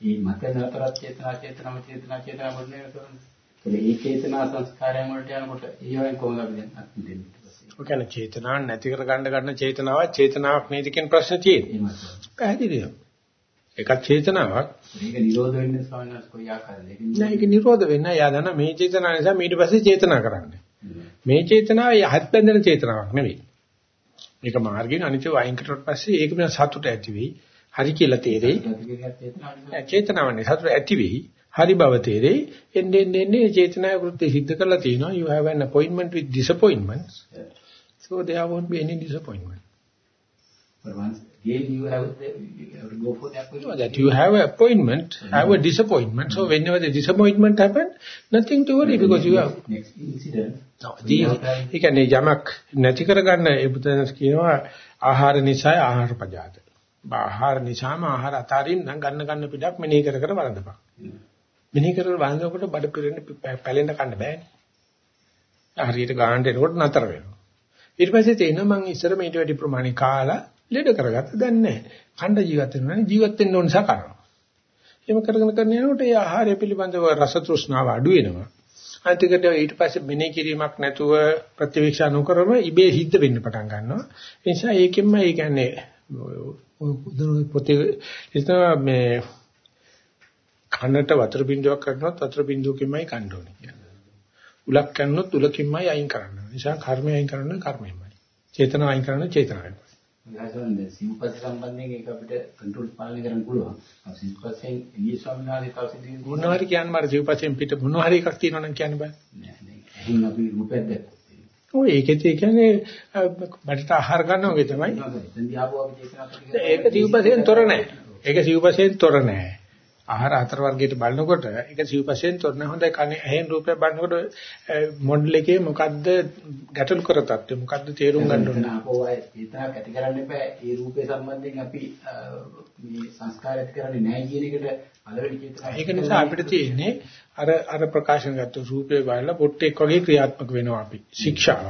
Speaker 3: මේ මත නැතරත් චේතනා චේතනාව චේතනා චේතනා මොන්නේ කරන්නේ ඒ චේතනා සංස්කාරයන් වලට යනකොට ඊවෙන් කොහොමද අපි දෙන්නේ
Speaker 1: ඔය කියන්නේ චේතනාවක් නැති කර ගන්න ගන්න චේතනාවක් චේතනාවක් නේද කියන ප්‍රශ්න තියෙන්නේ. පැහැදිලිද? එකක් චේතනාවක්.
Speaker 3: මේක නිරෝධ වෙන්නේ ස්වාමීන් කොයි ආකාරයකද?
Speaker 1: නෑ ඒක නිරෝධ වෙන්නේ යා දන්න මේ චේතනාව නිසා ඊට පස්සේ චේතනා කරන්නේ. මේ චේතනාව යහත් බැඳෙන චේතනාවක් නෙවෙයි. මේක මාර්ගයෙන් අනිත්‍ය වයින් කරලා පස්සේ ඒක මන සතුට ඇති වෙයි. හරි කියලා තේරෙයි. චේතනාවනේ සතුට ඇති වෙයි. හරි බව තේරෙයි. එන්නේ එන්නේ චේතනාවේ කෘත්‍ය සිද්ධ කරලා තියෙනවා. You have an appointment with disappointments. So there won't be any disappointment.
Speaker 3: But once again you have, the, you have to go for the appointment.
Speaker 1: That you have an appointment, -hmm. have a disappointment. So whenever the disappointment happen, nothing to worry because you have.
Speaker 3: Next incident.
Speaker 1: No, ඒ කියන්නේ යමක් නැති කරගන්න ඒ බුදුන් කියනවා ආහාර නිසා ආහාර පජාත. ආහාර නිසාම ආහාර අතාරින් නම් ගන්න ගන්න පිටක් මෙනෙහි කර කර වළඳපන්. මෙනෙහි කර කර වළඳනකොට බඩ පිරෙන්න පැලෙන්න කන්න බෑනේ. හරියට ගානට එනකොට නතර වෙනවා. ඊට පස්සේ තේිනවා මං ඉස්සර මේට වැඩි ප්‍රමාණි කාලා ලෙඩ කරගත්ත දැන් නැහැ. ඛණ්ඩ ජීවත් වෙනවා නේ ජීවත් වෙන්න ඕන නිසා කරනවා. එහෙම කරගෙන කරගෙන යනකොට ඒ ආහාරය පිළිබඳව රස තෘෂ්ණාව අඩු වෙනවා. අන්තිකට ඊට පස්සේ මෙනෙහි කිරීමක් නැතුව ප්‍රතිවීක්ෂා නොකරම ඉබේ සිද්ධ වෙන්න පටන් ගන්නවා. ඒ නිසා ඒකෙන්ම ඒ කියන්නේ පොතේ ඉතන මේ කනට වතුර බින්දුවක් කරනොත් වතුර බින්දුවකින්මයි කන්න ඕනේ කියන්නේ. උලක් කන්නොත් උලකින්මයි අයින් කරන්න. නිසා කර්මය අයින් කරන්න කර්මයෙන්මයි. චේතනාව අයින් කරන්න චේතනාවෙන්මයි.
Speaker 3: විලාසවන්නේ සිව්පස් සම්බන්ධයෙන් ඒක අපිට කන්ට්‍රෝල් පාලනය කරන්න පුළුවන්. සිව්පස්ෙන් එළිය ස්වාමීන් වහන්සේ තවසිදී
Speaker 1: මොනවාරි කියන්න මර සිව්පස්ෙන් පිට මොනවාරි එකක් තියෙනවනම් කියන්න බෑ.
Speaker 3: නෑ නෑ. එහෙනම් අපි රූපයක් දැක්කා.
Speaker 1: ඔය ඒකෙත් ඒ කියන්නේ බඩට ආහාර ගන්නවා වගේ තමයි. ඒක සිව්පස්ෙන් තොර නෑ. ඒක සිව්පස්ෙන් තොර නෑ. ආහාර හතර වර්ගයට බලනකොට ඒක සිව්පස්යෙන් තොරන හොඳයි කනේ ඇහෙන් රූපය බලනකොට මොඩල් එකේ මොකද්ද ගැටලු කර තත්ත්වය? මොකද්ද තේරුම් ගන්න ඕනේ?
Speaker 3: අය හිතක් ඇති කරන්න එපා. ඒ රූපේ සම්බන්ධයෙන් අපි මේ සංස්කාර ඇති කරන්නේ නැහැ කියන එකට පළවෙනි චේතනාව
Speaker 1: ඒක නිසා අපිට තියෙන්නේ අර අර ප්‍රකාශන ගත්ත රූපේ බලලා පොට්ටෙක් වගේ ක්‍රියාත්මක වෙනවා අපි. ශික්ෂාව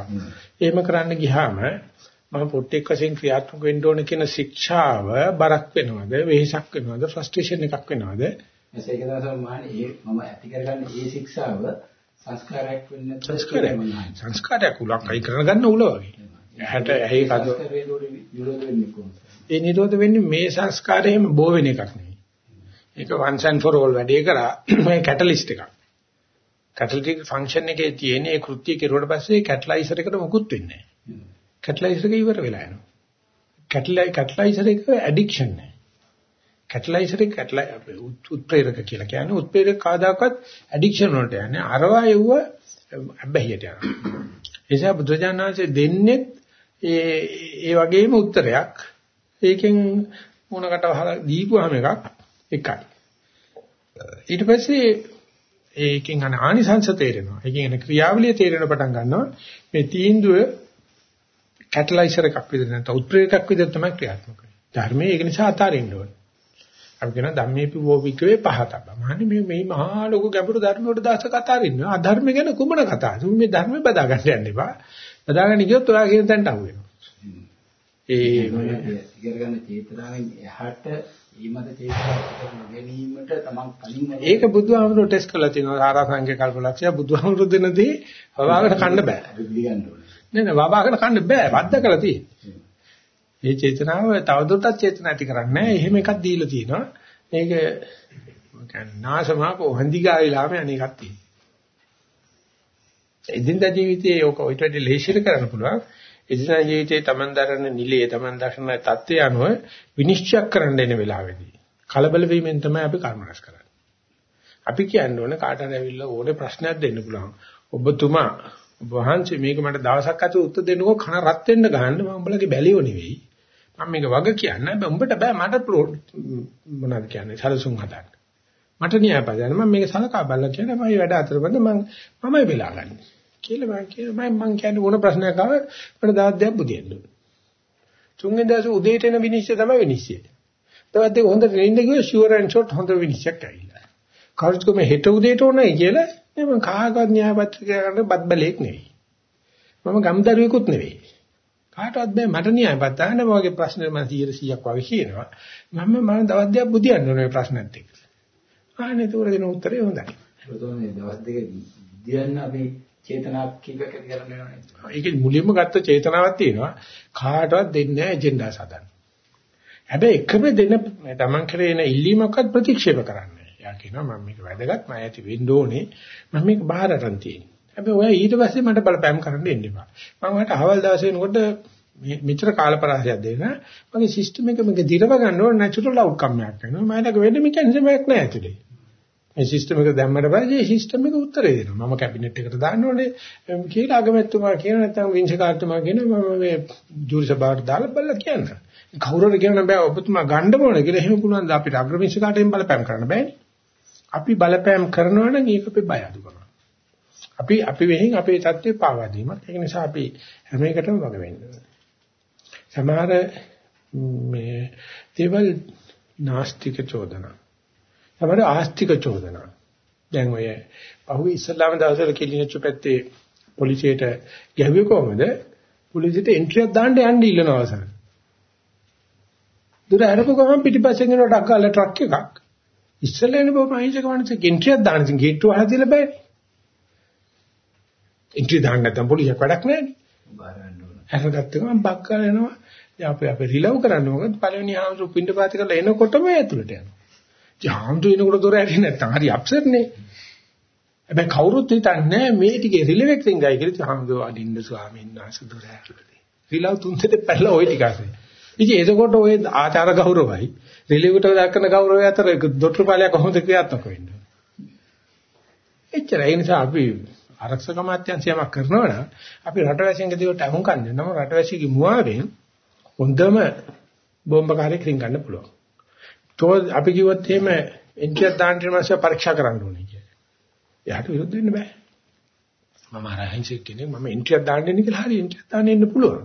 Speaker 1: එහෙම කරන්න ගියාම මම පොට්ටෙක් වශයෙන් ක්‍රියාත්මක වෙන්න ඕන කියන ශික්ෂාව බරක් වෙනවද? වෙහෙසක් වෙනවද? ෆ්‍රස්ට්‍රේෂන් එකක් වෙනවද?
Speaker 3: ඒක තමයි මහන්නේ මම ඇති කරගන්න මේ ශික්ෂාව සංස්කාරයක් වෙන්නේ
Speaker 1: සංස්කාරයක්. සංස්කාරයක් උලක්. අයි කරගන්න උල වගේ. ඇහැට ඇහි කද ඒ නිරෝධ වෙන්නේ මේ සංස්කාරයෙම බෝ වෙන එකක් නෙවෙයි. ඒක once and for all වැඩේ කරා. මේ කැටලිස්ට් එකක්. කැටලිටික් ෆන්ක්ෂන් එකේ තියෙන ඒ කෘත්‍ය කෙරුවට පස්සේ කැටලයිසර් එකට මොකුත් වෙන්නේ නැහැ කැටලයිසර් එක ඉවර වෙලා යනවා. කැටලයි කැටලයිසර් එක ඇඩික්ෂන් නෑ. කැටලයිසර් එක කැටලයි උත්ප්‍රේරක කියලා කියන්නේ උත්ප්‍රේරක කාදාකත් ඇඩික්ෂන් වලට යන්නේ. අරවා යුව අබ්බැහියට යනවා. එසා බුදුජානනාංශයේ දෙන්නේ ඒ ඒ වගේම උත්තරයක්. ඒකෙන් මොනකට වහලා දීපුවාම එකක් එකයි. ඊට පස්සේ ඒකෙන් අන ආනිසංශ තේරෙනවා. ඒකෙන් එන ක්‍රියාවලිය තේරෙන පටන් ගන්නවා. මේ තීන්දුව කැටලයිසර් එකක් විදිහට නැත්නම් උත්ප්‍රේරකයක් විදිහට තමයි ක්‍රියාත්මක වෙන්නේ. ධර්මයේ ඒක නිසා අතාරින්න ඕනේ. අපි කියන ධම්මේපි වෝවිකවේ පහතබ. මහන්නේ මේ මේ මහා ලොකු ගැඹුරු ධර්ම වලට දාස කතාරින්න. අධර්ම ගැන කුමන කතාවද? මේ ධර්ම බදා ගන්න යන්න එපා. බදාගෙන ගියොත් ඔයා කියන තැනට අහු වෙනවා.
Speaker 3: ඒ ඉගෙන ගන්න චේතනාවෙන් එහාට ඊමද චේතනාවක් ගැනීමට තමන් කලින්
Speaker 1: ඒක බුදුහාමුදුරුවෝ ටෙස්ට් කරලා තියෙනවා ආරාසංඛ්‍ය කල්පලක්ෂය බුදුහාමුදුරුවෝ දෙනදී හොයාගෙන කන්න බෑ.
Speaker 3: පිළිගන්න ඕනේ.
Speaker 1: නෑ නෑ වවාගෙන කන්න බෑ වද්ද කළා තියෙන්නේ. මේ චේතනාව තවදුරටත් චේතන ඇති කරන්නේ එහෙම එකක් දීලා තියෙනවා. මේක කියන්නේ නාසමාපෝ හන්දිගා වෙලාම අනේකක් තියෙනවා. එදින්දා ජීවිතයේ ඕක ඔයිට වැඩි ලේසියට කරන්න පුළුවන්. එදිනදා ජීවිතයේ Taman දරන නිලයේ Taman දර්ශන தත්ත්වය අනුව විනිශ්චය කරන්න එන වෙලාවෙදී කලබල වීමෙන් තමයි අපි කර්ම රැස් කරන්නේ. අපි කියන්න ඕනේ කාට හරි ඇවිල්ලා ඕනේ ප්‍රශ්නයක් දෙන්න පුළුවන්. ඔබතුමා වහන්සේ මේක මට දවසක් අත උත්තර දෙන්නකෝ කන රත් වෙන්න ගහන්න මම උඹලගේ බැලියෝ නෙවෙයි. මම මේක වග කියන්නේ බෑ උඹට බෑ මට මොනවද කියන්නේ සලසුන් හදන්න. මට න්‍යායපදයන් මම මේක සලකා බලලා කියන්නේ මම වැඩ අතරමැද මම මමයි බලාගන්නේ. කියලා මම කියනවා මම කියන්නේ මොන ප්‍රශ්නයක් ආව මට දවස් දෙකක් බුදියන්න ඕන. තුන්වෙනි දවසේ උදේට එන විනිශ්චය තමයි විනිශ්චය. තවත් දෙක හොඳට නින්ද ගියෝ ෂුවර් ඇන්ඩ් ෂොට් හොඳ විනිශ්චයක් ඇවිල්ලා. කවුරුත් කොහේ හෙට උදේට ඕනයි කියලා මම කාගවත් න්‍යායපත්‍රිකය ගන්න බත් බැලේක් නෙවෙයි. මම ගම්දරුවෙකුත් නෙවෙයි. කාටවත් බෑ මට න්‍යායපත් අහන්න මගේ ප්‍රශ්නේ මම 100ක් වගේ කියනවා. මම මම දවස් දෙකක් බුදියන්න ඕනේ ප්‍රශ්නත් එක්ක. ආනේ ඒක දෙන උත්තරේ හොඳයි.
Speaker 3: ඒකෝනේ දවස් දෙක බුදියන්න අපි චේතනාවක් කීපයක් ඇති කරන්න වෙනවනේ.
Speaker 1: ඒකේ මුලින්ම ගත්ත චේතනාවක් තියෙනවා. කාටවත් දෙන්නේ නැහැ එජෙන්ඩා සදන්න. හැබැයි එකම දෙන තමන් කරේ ඉල්ලීමක්වත් ප්‍රතික්ෂේප කරන්නේ. එයා කියනවා මම මේක වැදගත් මම ඇති වෙන්න ඕනේ. මම මේක බාහිරටන් තියෙන්නේ. හැබැයි ඔයා ඊට පස්සේ මට බලපෑම් කරන්න එන්න එපා. මම හිට අවල් දවසේ එනකොට මෙච්චර කාලපරාසයක් දෙන මගේ සිස්ටම් එක මේක දිරව ගන්න ඕන නැචරල් අවුට්කම් එකක් වෙනවා. මම හිතක වෙන්න මෙකැනිසම් එකක් නැහැ ඇතුලේ. මේ සිස්ටම් එක දැම්මට පස්සේ සිස්ටම් එක උත්තරේ දෙනවා. මම කැබිනට් එකට දාන්න ඕනේ කියලා අගමැතිතුමා කියන නැත්නම් විංශකාරතුමා කියන මම මේ ජූරි සභාවට දාලා බලලා කියන්න. කවුරුරි කියන බෑ ඔබතුමා ගන්න ඕනේ කියලා එහෙම පුළුවන් ද අපිට අග්‍රවිංශකාරයෙන් බලපෑම් කරන්න බෑනේ. අපි බලපෑම් කරනවා නම් ඒක අපි බය අඩු කරනවා. අපි අපි වෙහින් අපේ தත්ත්වේ පාවා දීමත් ඒක නිසා අපි හැම එකටම වග වෙන්න. සමහර මේ දේවල් නාස්තික චෝදනා. සමහර ආස්තික චෝදනා. දැන් ඔය පහුවේ ඉස්ලාම දවසට කිලිනච්චු පැත්තේ පොලිසියට ගැහුවේ කොහමද? පොලිසියට එන්ට්‍රියක් දාන්න යන්න ඉල්ලන අවසර දුර අරපු ගමන් පිටිපස්සෙන් එන ටක් ගාලා ට්‍රක් එකක්. ඉස්සෙල්ලා එන බොහොම අහිංසක වණිත එන්ට්‍රියක් දාන්න ඉතින් ගේට්ටුව හදලා බෑනේ එන්ට්‍රි දාන්න නැත්නම් පොලිසියක් වැඩක් නැහැ.
Speaker 3: බාරන්න ඕන.
Speaker 1: අරගත්ත ගමන් බක්කල එනවා. දැන් අපි අපි රිලව් කරන්නේ මොකද? පළවෙනි ආමතු පින්ඩ පාති කරලා එනකොටම ඇතුළට යනවා. ඉතින් ආමතු එනකොට දොර ඇරෙන්නේ නැත්නම් හරි අප්සෙට් නේ. හැබැයි කවුරුත් හිතන්නේ මේ ටිකේ රිලෙවෙක් තින්ගයි කියලා ආමතු අදින්න ස්වාමීන් වහන්සේ දොර ඇරලා. රිලව් තුන්දෙට පැනලා ওই ටික අසේ. ඉතින් එතකොට ওই ආචාර ගෞරවයි රිලෙවට දක්වන ගෞරවය අතර දොට්ටු පාලයක් කොහොමද ක්‍රියාත්මක වෙන්නේ? එච්චර ඒ නිසා අපි ආරක්ෂක මාත්‍යංශයමක් කරනවා නම් අපි රටවැසියන්ගේ දේවට අහුම්කම් දෙනම රටවැසියගේ මුවාවෙන් හොඳම බෝම්බකාරයෙක් රින් ගන්න පුළුවන්. તો අපි කිව්වොත් එහෙම එන්ටියක් දාන්න මාසය පරීක්ෂා කරන්න ඕනේ කියලා. එයාට විරුද්ධ වෙන්න බෑ. මම අරහින්සෙක් කෙනෙක් මම එන්ටියක් දාන්න ඉන්නේ කියලා හරි එන්ටියක් දාන්න ඉන්න පුළුවන්.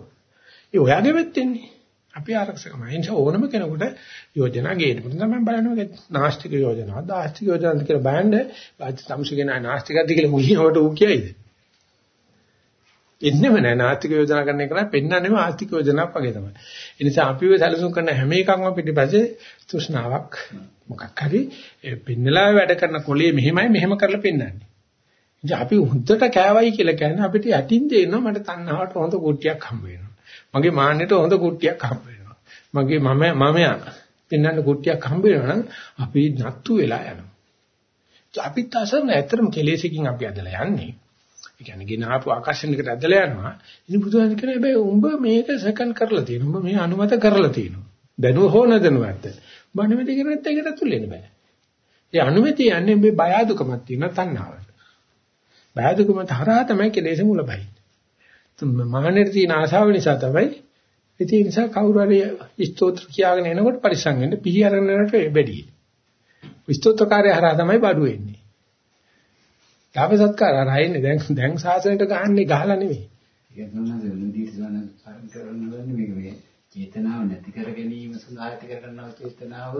Speaker 1: ඒ ඔයාගේ පැත්තෙන්නේ. අපි ආරක්ෂකමයි. ඒ නිසා ඕනම කෙනෙකුට යෝජනා ගේන්න පුළුවන්. තමයි බලනවා නාස්තික යෝජනා, දාස්තික යෝජනා කියලා බෑන්නේ. බාහිර සම්සුගෙන නාස්තිකද කියලා මුලින්වට ඌ කියයිද? එන්නෙම නෑ නාස්තික යෝජනා කරන එක නෑ පෙන්වන්නේම ආස්තික යෝජනාවක් වගේ තමයි. ඒ නිසා අපිව සැලසුම් කරන හැම එකක්ම පිටිපස්සේ තෘෂ්ණාවක් මොකක් හරි පෙන්නලා වැඩ කරන කොලේ මෙහෙමයි මෙහෙම කරලා පෙන්වන්නේ. ඉතින් අපි හුද්දට කෑවයි කියලා කියන්නේ අපිට යටින් දෙනවා මට තණ්හාවට හොඳ කුට්ටියක් හම්බ වෙනවා. මගේ මාන්නෙට හොඳ කුට්ටියක් හම්බ වෙනවා. මගේ මම මමයා පෙන්වන්න කුට්ටියක් හම්බ වෙනවා නම් අපි නත්තු වෙලා යනවා. අපිත් අසරණ ඇත්තටම කෙලෙසකින් අපි ඇදලා යන්නේ. ඒ කියන්නේ ගෙන ආපු ආකර්ෂණයකට ඇදලා යනවා. ඉතින් බුදුහාම කියන හැබැයි උඹ මේක සෙකන්ඩ් කරලා තියෙනවා. උඹ මේ අනුමත කරලා තියෙනවා. දැනුව හෝ නැදනුවත්. උඹ අනුමැති කරන්නේ නැත්නම් ඒකට ඇතුල් වෙන්න බෑ. ඒ අනුමැතිය යන්නේ මේ බය අදුකමක් තියෙන තණ්හාවට. බය අදුකම තරහා තමයි කෙලෙස මුල බයි. මහණෙට තියෙන ආශාව නිසා තමයි ඒ නිසා කවුරු හරි ස්තෝත්‍ර කියාගෙන එනකොට පරිස්සම් වෙන්න පිහි අරගෙන යනකොට බැඩි. ස්තෝත්‍රකාරය හරහා තමයි බඩු වෙන්නේ. ලාභ සත්කාර හරහා එන්නේ දැන් දැන් සාසනයට ගහන්නේ ගහලා නෙමෙයි.
Speaker 3: ඒක තමයි උන්දීට සාන කරන්නේ මේක මේ චේතනාව නැති කර ගැනීම සඳහා ඇති කරගන්නා චේතනාව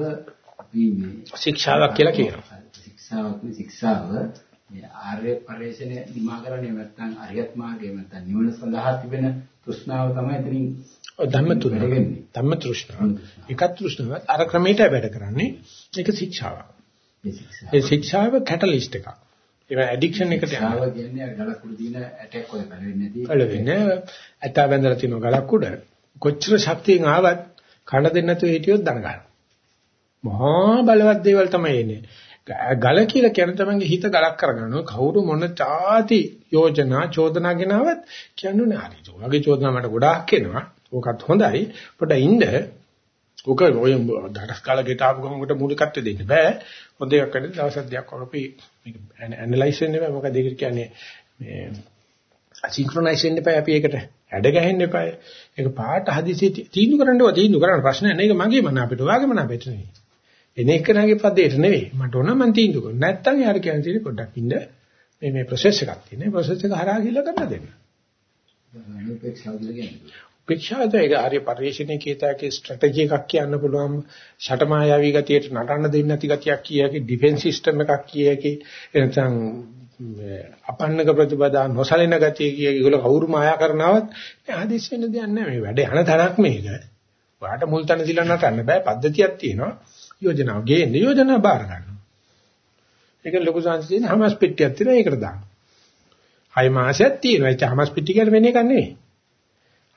Speaker 3: මේ
Speaker 1: ශික්ෂාවක් කියලා කියනවා.
Speaker 3: ශික්ෂාවක් නේ ශික්ෂාව මේ ආර්ය පරිශ්‍රණය නිමා කරන්නේ නැත්නම් අරියත් මාර්ගය නැත්නම් නිවන සඳහා තිබෙන තෘෂ්ණාව තමයි එතනින්
Speaker 1: ධම්ම තුන ධම්ම තෘෂ්ණාව එක තෘෂ්ණාව අර ක්‍රමයට වැඩ කරන්නේ ඒක ශික්ෂාවක් ඒ ශික්ෂාව. කැටලිස්ට් එකක්. ඒක ඇඩික්ෂන් එකට
Speaker 3: යනවා. කියන්නේ ගලක් උඩ දින ඇටැක් ඔය පළවෙන්නේ නැති.
Speaker 1: පළවෙන්නේ ඇතා බැඳලා තියෙන ගලක් උඩ කොච්චර ශක්තියෙන් ආවත් කන දෙන්න නැතුව හිටියොත් දන ගන්නවා මහා බලවත් දේවල් තමයි එන්නේ ගල කියලා කියන තමන්ගේ හිත ගලක් කරගන්නවා කවුරු මොන තාති යෝජනා චෝදනා ගෙනවත් කියන්නේ හරි. ඔයගේ චෝදනා මට ගොඩාක් එනවා. ඕකත් හොඳයි. පොඩ ඉන්න. ඕක ඔය දඩස් කාලා ගෙට ආපු ගමකට මූලිකත්වය දෙන්න බෑ. හොඳ එකක් කරලා දවස් දෙකක් අපි මේක ඇනලයිස් වෙන්න බෑ. මොකද ඒක කියන්නේ මේ සින්ක්‍රොනයිස් වෙන්න එපා අපි ඒකට හැඩ ගැහෙන්න එපා. ඒක පාට හදිසි තීන්දුව කරන්න ඕවා තීන්දුව කරන්න ප්‍රශ්නයක් නෑ. ඒක මගේ මන අපිට වාගේ මන අපිට නෙවෙයි. එන එකනගේ පදේට නෙවෙයි. මට ඕන මන් තීන්දුව කරන්න. නැත්තම් යාර කියන්නේ තියෙන්නේ පොඩ්ඩක් ඉන්න මේ මේ ප්‍රොසෙස් එකක් තියෙනවා. මේ ප්‍රොසෙස් එක හරහා ගිහලා කරන්න දෙන්න. උපේක්ෂාද ඒක ආර්ය පරිශ්‍රණයේ කීතාකේ ස්ට්‍රැටජි එකක් කියන්න පුළුවන් ෂටමායාවී ගතියට නටන්න දෙන්නේ නැති ගතියක් කියකේ ඩිෆෙන්ස් සිස්ටම් එකක් කියකේ එනසම් අපන්නක ප්‍රතිපදා නොසලින ගතිය කිය ඒගොල්ලෝ කවුරු මායා කරනවත් ආදේශ වෙන දෙයක් නැහැ මේ වැඩේ අන තරක් මේක. ඔයාට මුල් තැන දිලා නටන්න බෑ පද්ධතියක් තියෙනවා. යෝජනාව ගේන්න යෝජනාව බාර ගන්න. ඒක ලොකු සංස් තියෙන හමස් පෙට්ටියක් තියෙනවා ඒකට දාන්න. හය මාසයක් තියෙනවා. ඒක හමස් පෙට්ටිය කියලා වෙන එකක් නෙවෙයි.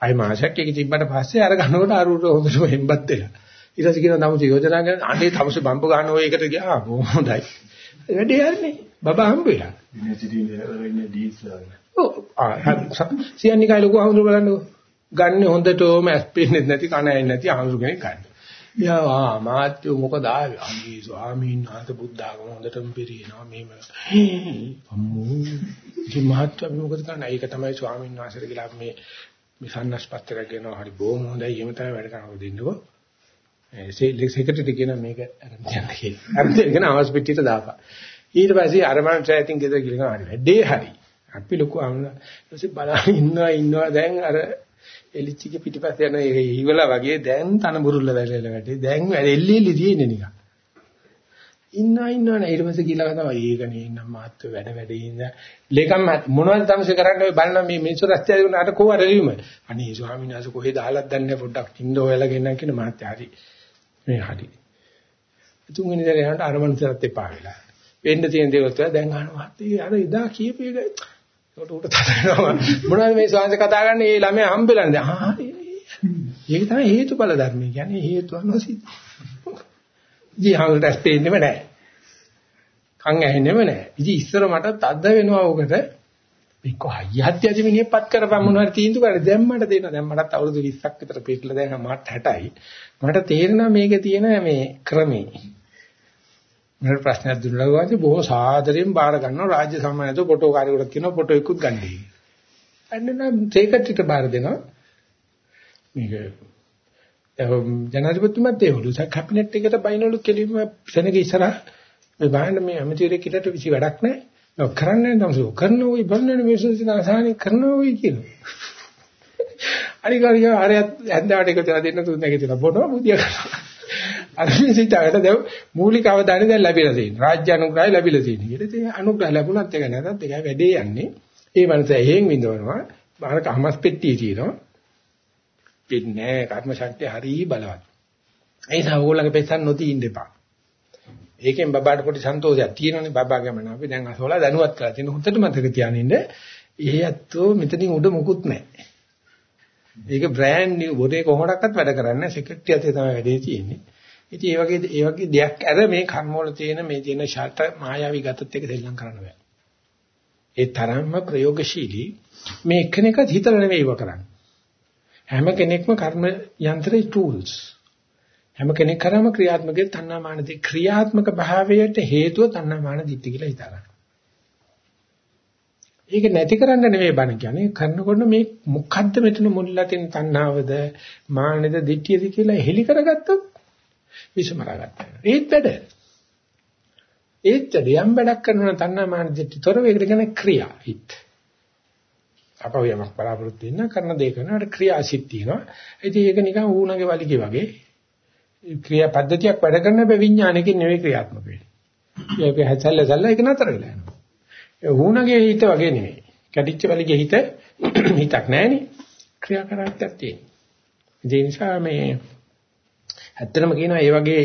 Speaker 1: හය මාසයක් ඒක තිබ්බට පස්සේ අර ගන්නකොට අරුට හොඳටම හෙම්බත් වෙලා. ඊට පස්සේ කියනවා නමුත් යෝජනා කරන අනේ තමස බම්බ ගන්න ඔය එකට ගියා හොඳයි. වැඩේ යන්නේ. බබා හම්බ වෙලා. සියන්නිකයි ලොකු අහුඳුර බලන්නකෝ. ගන්න හොඳටම ඇස් පේන්නේ නැති කන ඇන්නේ නැති අහුඳුර කෙනෙක් ගන්න. යා මාත්‍ය මොකද ආවේ? අනේ ස්වාමීන් වහන්සේ බුද්ධ ආගම හොඳටම පිරිනවා මේම. අම්මෝ. ඉතින් මහත්ය මොකද කරන්නේ? ඒක තමයි ස්වාමීන් වහන්සේට කියලා මේ මේ සන්නස්පත්තර කියනවා හරි බොහොම හොඳයි එහෙම තමයි වැඩ කරනකොට දෙන්නකෝ. ඒ සෙක්‍රටරි කියන මේක අරන් යන්න කියලා. අරන් දෙගෙන අවස් පිටියට දාපන්. ඊට පස්සේ අර මනුස්සය ඉතින් ගෙදර ගිහලා හරි වැඩේ හරි. අපි ලොකු අම්ල ඊපස්සේ බලන් ඉන්නවා ඉන්නවා දැන් අර එලිච්චිගේ පිටිපස්ස යන හිවලා වගේ දැන් තන බුරුල්ල වැලෙල වැඩේ. දැන් එල්ලි එල්ලි තියෙන්නේ නිකන්. ඉන්නවා ඉන්නවා නේ. ඊට පස්සේ කියලා තමයි. ඒක නේ නම් මාත් වැඩ වැඩේ ඉන්න. ලේකම් මොනවද තමසේ කරන්නේ? ඔය බලන මේ මිනිස්සු රස්තිය දුන්න අර කොහොම රෙවීම අනේ ස්වාමීන් වහන්සේ කොහෙද ආලක් දන්නේ පොඩ්ඩක්. ඉන්න ඔයලා ගෙන්නන් කියන මාත් හරි. මේ හරි. තුන්වෙනි දේ යනට අර මනුස්සයත් එපා වෙලා. වෙන්න තියෙන දේවල් තමයි දැන් අහනවා අර එදා කියපු එක ඒකට උට තදනවා මොනවද මේ ස්වාමීන් කතා කරන්නේ මේ ළමයා හම්බෙලානේ ආ ඒක තමයි හේතුඵල ධර්මය කියන්නේ හේතුව නොසිද්ධ ඉතින් හංගට ඇස් පේන්නෙම නැහැ. කන් ඇහෙන්නෙම නැහැ. ඉතින් ඉස්සර මට තද්ද වෙනවා උකට මේක හයියත් යදි මිනිහපත් කරපම් මොනවාරි තීන්දුව කරලා දැන් මට දෙනවා. දැන් මටත් අවුරුදු 20ක් විතර පිටලා දැන් මට 60යි. මට තේරෙනවා මේකේ තියෙන මේ ක්‍රමේ. මට ප්‍රශ්නයක් දුන්නා වගේ බොහෝ සාදරයෙන් බාර ගන්නවා රාජ්‍ය සම්මානයට ෆොටෝ කාර්යකට කියනවා ෆොටෝ එකකුත් ගන්නයි. අන්න සේකට්‍රිට බාර දෙනවා. මේක ජනාධිපතිතුමත් ඒවලු කැබිනට් එකට බයිනවලු කෙලින්ම සෙනග ඉස්සරහ මේ බලන්න මේ ඇමතිවරයෙක් කියලා විසි වැඩක් නැහැ. ඔව් කරන්නේ නැහැ කරන ওই බලන්නේ මේ සුසින අසහනේ කරන ওই කියනවා. අනිකාරිය ආරයත් ඇන්දාට එක තියලා දෙන්න තුන් දෙක තියලා බොනවා බුදියා කරනවා. අර මිනිස්සුන්ට දැන් මූලික අවධානය දැන් ලැබිලා තියෙනවා. රාජ්‍ය අනුග්‍රහය ලැබිලා තියෙනවා. ඊට ඉතින් අනුග්‍රහ ලැබුණත් ඒක නැතත් ඒකයි වැඩේ යන්නේ. ඒ මනස එහෙන් විඳවනවා. බාරක අමස් පෙට්ටිය තියෙනවා. වෙන්නේ කර්ම ශක්තිය හරිය බලවත්. ඒ නිසා ඕගොල්ලන්ගේ පෙස්සන් නොදී ඉන්න එපා. ඒකෙන් බබාට පොඩි සන්තෝෂයක් තියෙනනේ බබාගේ මන අපි දැන් අසෝලා දැනුවත් කරලා තියෙන හොඳට මතක තියාගෙන ඉන්න. ඒ ඇත්තෝ මෙතනින් උඩ මුකුත් නැහැ. ඒක බ්‍රෑන්ඩ් නිව් බොරේ කොහොමඩක්වත් වැඩ කරන්නේ සෙක්‍රටරි අතේ තමයි වැඩේ තියෙන්නේ. ඉතින් ඒ වගේ ඒ වගේ දෙයක් අර මේ කර්ම වල තියෙන මේ තියෙන ෂට මායාවී ගතත් එක දෙල්ලම් කරන්න බෑ. ඒ තරම්ම ප්‍රයෝගශීලී මේ එක්කෙනෙක් හිතලා නෙවෙයිව කරන්නේ. හැම කෙනෙක්ම කර්ම යන්ත්‍රේ tools. හැම කෙනෙක් කරාම ක්‍රියාත්මකයේ තණ්හාමානදී ක්‍රියාත්මක භාවයට හේතුව තණ්හාමාන දිට්ඨි කියලා හිතා ගන්න. ඒක නැති කරන්න නෙවෙයි බණ කියන්නේ කරනකොට මේ මොකද්ද මෙතන මුල්ලා තියෙන තණ්හාවද මානෙද දිට්ඨියද කියලා හෙලි කරගත්තොත් විසමරා ගන්නවා. ඒත් වැඩ. ඒත් යම් වැඩක් කරනවා තණ්හාමාන දිට්ඨි තොර වේගට කියන ක්‍රියා හිත. අපව යමක් බලාපොරොත්තු වෙන කරන දේ කරනකොට ක්‍රියාසිට තියෙනවා. ඉතින් ඒක නිකන් ඌණගේ වලිගේ වගේ ක්‍රියා පද්ධතියක් වැඩ කරන බෑ විඥානකින් නෙවෙයි ක්‍රියාත්මක වෙන්නේ. ඒක හැසල්ල සල්ල ඒක නතර වෙලා යනවා. ඒ ඌණගේ හිත වගේ නෙවෙයි. කැටිච්ච වලිගේ හිත හිතක් නැහෙනේ. ක්‍රියා කරත්තක් තියෙනවා. ඒ නිසා මේ ඇත්තටම කියනවා මේ වගේ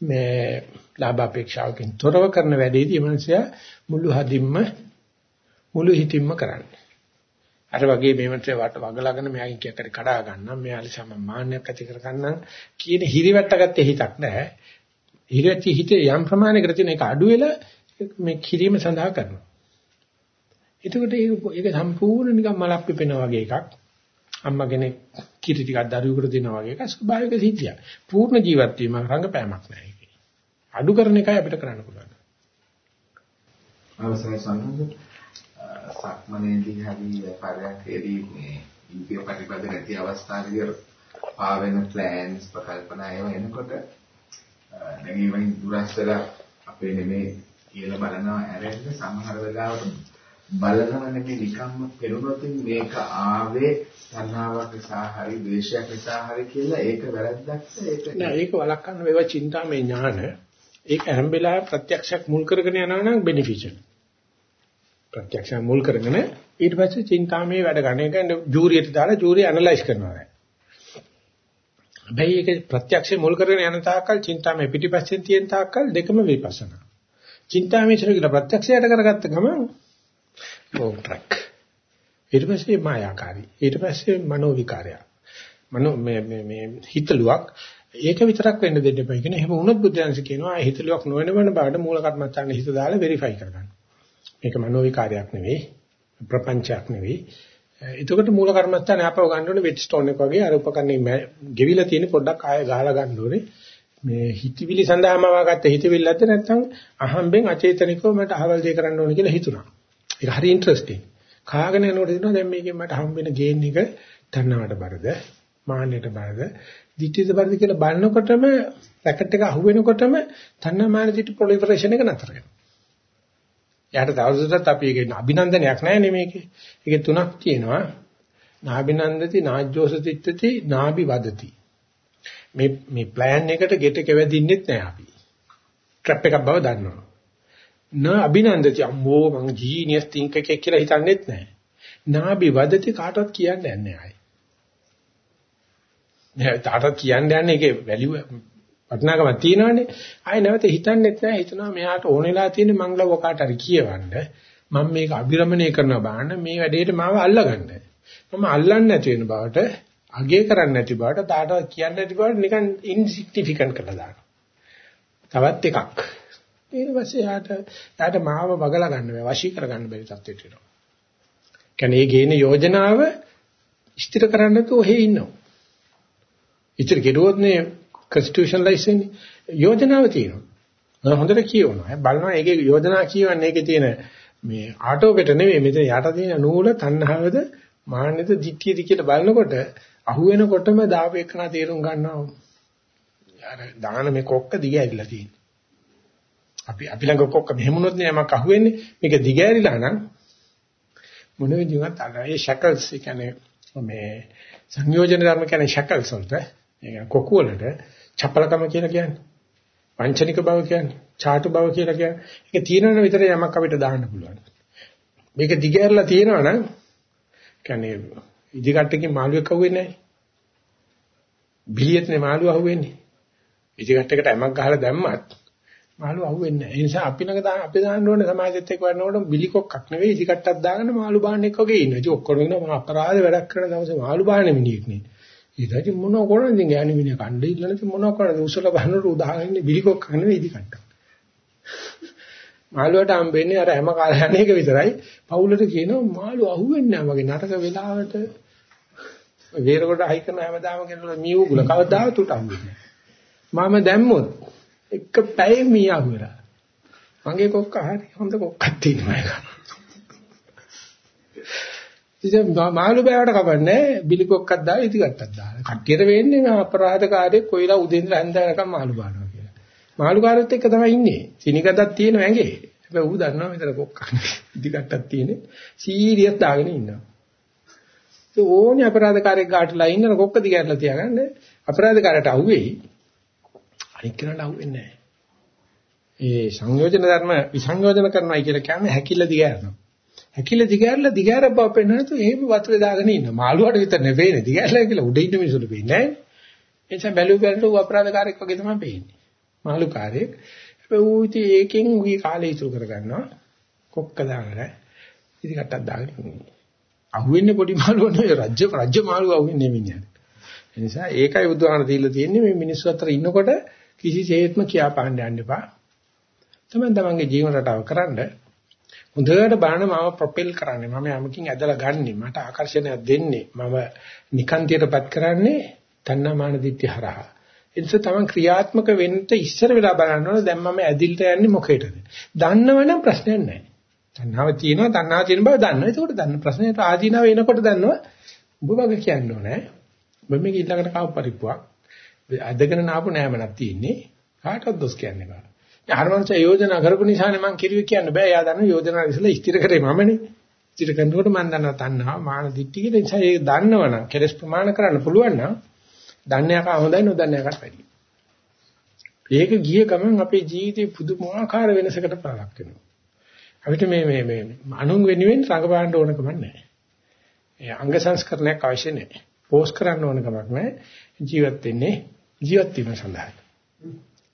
Speaker 1: මේ ලාභ අපේක්ෂාවකින් තොරව කරන වැඩේදී මනුස්සයා මුළු හදින්ම මුළු හිතින්ම කරන්නේ. අර වගේ මේවට වට වගලාගෙන මෙයාගෙන් කීයකට කඩා ගන්නම් මෙයාලි සම මාන්නයක් ඇති කර ගන්නම් කියන හිරිවැට්ටගත්තේ හිතක් නැහැ. හිරිවැටි හිතේ යම් ප්‍රමාණයකට තියෙන එක අඩු වෙලා මේ කිරීම සඳහා කරනවා. එතකොට ඒක සම්පූර්ණ නිකන් මලක් පිපෙනා වගේ එකක්. අම්මා කෙනෙක් කිරි ටිකක් දරුවෙකුට දෙනවා වගේ එකක් ස්වභාවික සිද්ධියක්. පූර්ණ ජීවත් වීම රංගපෑමක් නැහැ ඒකේ. අඩු කරන එකයි අපිට කරන්න පුළුවන්.
Speaker 3: අවසරයි සම්බන්ධ
Speaker 4: සක්මනේදී හරි පරයන්කේදී මේ ඉන්දිය ප්‍රතිපද නැති අවස්ථාවේදී පාවෙන ප්ලෑන්ස් ප්‍රකල්පනා ඒවා එනකොට දැන් ඒවෙන් දුරස් වෙලා අපේ නෙමේ කියලා බලනවා ඇරෙන්න සමහර වෙලාවට බලනව නෙමෙයි නිකම්ම පෙරුණොත් මේක ආවේ තණ්හාවක් නිසා හරි ද්වේෂයක් නිසා හරි කියලා ඒක වැරද්දක් ඒක.
Speaker 1: නෑ ඒක වළක්වන්න මේවා චින්තාමය ඥාන. ඒක හැම වෙලාවෙම ප්‍රත්‍යක්ෂයක් මුල් කරගෙන යනවා නම් බෙනිෆිෂල් ප්‍රත්‍යක්ෂය මුල් කරගෙන ඊට පස්සේ චින්තාමය වැඩ ගන්න. එක ජූරියට දාලා ජූරිය ඇනලයිස් කරනවා හැබැයි ඒක ප්‍රත්‍යක්ෂය මුල් කරගෙන යන තාක්කල් චින්තාමය පිටිපස්සෙන් තියෙන තාක්කල් දෙකම විපස්සනා. චින්තාමය කියලා ප්‍රත්‍යක්ෂයට කරගත්ත ගමන් ඕ ට්‍රැක් ඊට පස්සේ මායාකාරී. ඊට පස්සේ මනෝ විකාරය මනෝ මේ මේ මේ හිතලුවක්. ඒක විතරක් වෙන්න දෙන්න එපා. කියන එහෙම වුණොත් බුද්ධයන්ස කියනවා ඒ හිතලුවක් නොවන වෙන බාට මූල කර්මස්ථානේ හිත දාලා වෙරිෆයි කරගන්න. මේක මනෝ විකාරයක් නෙවෙයි. ප්‍රපංචයක් නෙවෙයි. එතකොට මූල කර්මස්ථානේ ආපහු ගන්න ඕනේ වෙට් ස්ටෝන් එක වගේ. අර උපකරණේ ගෙවිලා තියෙන පොඩ්ඩක් ආය ගහලා ගන්න ඕනේ. මේ හිතවිලි සඳහාම වාගත්ත හිතවිල්ලද නැත්නම් අහම්බෙන් අචේතනිකව මට අහවල් දෙය කරන්න ඕනේ කියලා හිතුණා. ඒක හරි ඉන්ටරෙස්ටිං. කාගෙන යනකොට දෙනවා දැන් මේකෙන් මට හම් වෙන ගේන් එක තණ්හාවට බරද, මාන්නයට බරද, ditthියට බරද කියලා බලනකොටම රැකට් එක අහුවෙනකොටම තණ්හා මාන ditthි ප්‍රොලිෆරේෂන් එක නතර වෙනවා. යාට තවදුරටත් අපි ඒකේ අභිනන්දනයක් නැහැ නේ මේකේ. ඒකේ තුනක් තියෙනවා. නාබිනන්දති, නාජ්ජෝස තිත්තති, නාබි වදති. මේ මේ ප්ලෑන් එකට ගෙට කෙවදින්නෙත් නැහැ අපි. ට්‍රැප් එකක් බව දන්නවා. න අභිනන්දති අම්මෝ මං ජීනියස් තින්ක් එකක් කියලා හිතන්නේත් නැහැ. නාබි වදති කාටවත් කියන්නේ නැහැ ආයි. නෑ තාටත් කියන්නේ නැහැ ඒකේ වැලියු වටිනාකමක් තියෙනවනේ. ආයි නැවත හිතන්නේත් නැහැ. හිතනවා මෙයාට ඕනෙලා තියෙන මං ලව කාට හරි කියවන්න. මම මේක අභිරමණය කරනවා බාන්න මේ වැඩේට මාව අල්ලගන්න. මම අල්ලන්නේ නැති වෙන බවට අගේ කරන්නේ නැති බවට තාටවත් කියන්නේ නැති බවට නිකන් ඉන්සිග්නිෆිකන්ට් කරලා දානවා. තවත් එකක්. ඊට පස්සේ යාට යාට මාව වගලා ගන්න බෑ වශී කර ගන්න බැරි තත්ත්වයට එනවා. කියන්නේ මේ ගේන යෝජනාව ස්ථිර කරන්න නැතුව ඔහෙ ඉන්නවා. ඉතින් කෙරුවොත් නේ කොන්ස්ටිටියුෂනලයිස් වෙන්නේ යෝජනාව තියෙනවා. මම හොඳට කියවනවා. බලනවා ඒකේ යෝජනා කියවන්නේ ඒකේ තියෙන මේ ආටෝපෙට නෙවෙයි මෙතන යට තියෙන නූල තණ්හාවද මාන්නද දික්කියද කියලා බලනකොට අහු වෙනකොටම දාපු එකනා තේරුම් ගන්නවා. යාර දාන මේ කොක්ක දිග ඇවිල්ලා තියෙන්නේ. අපි අපි ළඟ කොක්ක මෙහෙමුණොත් නේ යමක් අහුවෙන්නේ. මේක දිගෑරිලා නම් මොන විදිහකට අර ඒ ෂැකල්ස් කියන්නේ මේ සංයෝජන ධර්ම කියන්නේ ෂැකල්ස් වලට ඒ කොකු වලට චපලකම කියලා කියන්නේ. වංචනික බව කියන්නේ. ചാටු බව කියලා කියන්නේ. ඒක තියෙනවනේ විතර යමක් අපිට දාන්න පුළුවන්. මේක දිගෑරලා තියෙනවා නම් කියන්නේ ඉදිකට්ටකින් මාළුවෙක් අහුවෙන්නේ නැහැ. බිලියත්නේ මාළුව අහුවෙන්නේ. ඉදිකට්ටකට යමක් ගහලා දැම්මත් මාළු අහුවෙන්නේ නැහැ. ඒ නිසා අපි ළඟ දාන අපි දාන්න ඕනේ සමාජෙත් එක්ක වරනකොට බිලිකොක්ක් නෙවෙයි ඉසිකට්ටක් දාගෙන මාළු බාන්නෙක් වගේ ඉන්නවා. ඉතින් ඔක්කොම ඉන්නවා අපරාධ වැඩක් කරන දවසේ මාළු බාන්නේ මිනිහෙක් නේ. ඊට මොන කරන්නේ ඉතින් ගෑණි මිනිහ කණ්ඩ ඉල්ලන ඉතින් මොන කරන්නේ උසල බහනට උදාගෙන ඉන්නේ බිලිකොක්ක් නෙවෙයි ඉදිකට්ටක්. මාළුවට හම්බෙන්නේ අර හැම කාලයක විතරයි. පවුලට කියනවා මාළු අහුවෙන්නේ නැහැ මගේ නරක වෙලාවට වේරකොට හයි කරන හැමදාම කියනවා මියු ගුල කවදාවත් උට හම්බෙන්නේ නැහැ. මම දැම්මොත් එක පැය මීයා හුරා. මගේ කොක්ක හරි හොඳ කොක්කක් තියෙනවා ඒක. ඉතින් මාළු බෑවට කපන්නේ බිලි කොක්කක් දාලා ඉති ගත්තක් දාලා. කට්ටියට වෙන්නේ මේ අපරාධකාරයෙක් කොයිලා උදේ ඉඳලා හැන්ද වෙනකම් මාළු බානවා කියලා. මාළු කාර්යත් එක්ක තමයි ඉන්නේ. සිනිකටක් තියෙන ඇඟේ. හැබැයි ඌ දන්නවා මෙතන කොක්කක් ඉති ගත්තක් තියෙන්නේ. සීරියස් දාගෙන ඉන්නවා. ඒ ඕනේ අපරාධකාරයෙක් ගාටලා ඉන්න කොක්ක දිගටලා තියාගන්න අපරාධකාරයට අහුවෙයි. අනික් කෙනාට අහුවෙන්නේ නැහැ. ඒ සංයෝජන ධර්ම විසංයෝජන කරනයි කියලා කියන්නේ හැකිල්ල දිගෑරනවා. හැකිල්ල දිගෑරලා දිගෑර බව පෙන්නනතු එහෙම වතුරේ දාගෙන ඉන්න. මාළුවාට විතර නෙවෙයිනේ දිගෑරලා කියලා උඩ ඉන්න මිනිසුන්ට පේන්නේ නැහැ. ඒ නිසා බැලු බැලට ඌ අපරාධකාරයෙක් වගේ තමයි පේන්නේ. මාළුකාරයෙක්. හැබැයි ඌ ඉතින් ඒකෙන් ඌගේ කාලය ඉතුරු කරගන්නවා. කොක්ක දාගෙන ඉතින් කට්ටක් දාගෙන ඉන්නේ. අහුවෙන්නේ පොඩි මාළුවා නෙවෙයි රජ්‍ය රජ්‍ය මාළුවා අහුවෙන්නේ මිනිහට. ඒ නිසා ඒකයි බුදුහාම දීලා තියෙන්නේ මේ මිනිස්සු අතර ඉන්නකොට කිසිසේත්ම කියා පාන්න යන්න එපා. තමයි තමන්ගේ ජීවන රටාව කරන්න හොඳට බලන්න මම ප්‍රොපෙල් කරන්නේ මම යමකින් ඇදලා ගන්නෙ මට ආකර්ෂණයක් දෙන්නේ මම නිකාන්තියටපත් කරන්නේ තණ්හාමාන දිට්ඨි හරහා එනිසා තමන් ක්‍රියාත්මක වෙන්න ඉස්සර වෙලා බලන්න ඕනේ දැන් මම ඇදිල්ට යන්නේ මොකේද දන්නවනම් ප්‍රශ්නයක් නැහැ තණ්හාව තියෙනවා තණ්හාව තියෙන බව දන්නවා. ඒකට දන්න ප්‍රශ්නෙට ආදීනාව එනකොට දන්නවා. ඔබ වගේ කියන්න ඕනේ. ඔබ මේක ඊළඟට කාව පරිප්පුවක්. අදගෙන නාපු නෑමනක් තියෙන්නේ. කාටවත් දොස් කියන්නේ බෑ. හරමංශ යෝජනා කරපු නිසානේ මං කිරිවි කියන්න බෑ. එයා දන්න යෝජනා ඉස්සලා ස්ථිර කරේ මමනේ. ස්ථිර කරනකොට මම දන්නවා තණ්හා මාන දිට්ඨි කියලා නිසා ඒක දන්නවනම් කෙලස් ප්‍රමාණ කරන්න පුළුවන් නම් දන්නේ යකා හොඳයි නොදන්නේ යකාට වැඩියි. ඒක ගිය ගමන් අපේ ජීවිතේ පුදුමාකාර වෙනසකට පාලක් වෙනවා. අපිට මේ මේ මේ අනුන් වෙනුවෙන් රඟපාන්න ඕන කමක් නැහැ. ඒ අංග සංස්කරණයක් අවශ්‍ය නැහැ. පෝස්ට් කරන්න ඕන කමක් නැහැ. ජීවත් වෙන්නේ ජීවත් වීම සඳහා.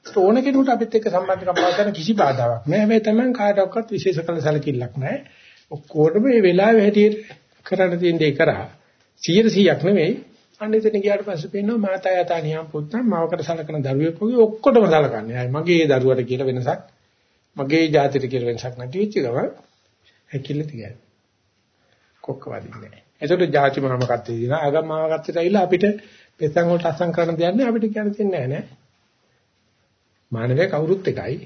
Speaker 1: ඕන කෙනෙකුට අපිත් එක්ක සම්බන්ධකම් පවත්වන්න කිසි බාධාවක් නැහැ. හැබැයි තමයි කාටවත් විශේෂ කළ සැලකිල්ලක් නැහැ. ඔක්කොටම මේ වෙලාවේ හැටියට කරන්න තියෙන දේ කරා 100ක් නෙමෙයි අනිතෙන් ගියාට පස්සේ පේනවා මාතා යතා නියම් පුත්තා මාවකට සලකන දරුවෙක් වගේ ඔක්කොටම සලකන්නේ. අය මගේ දරුවට කියලා වෙනසක් මගේ ජාතියට කියලා වෙනසක් නැති වෙච්ච ගම හැකිල්ල තියයි. කොක්ක වදින්නේ නැහැ. ඒකට ජාති මාමකත්වයේ දින ආගම් මාමකත්වයට ඇවිල්ලා අපිට පෙතන් වලට අසං කරන දෙයක් නෑ අපිට කියන්න තියෙන්නේ නෑ නෑ. මානවය කවුරුත් එකයි.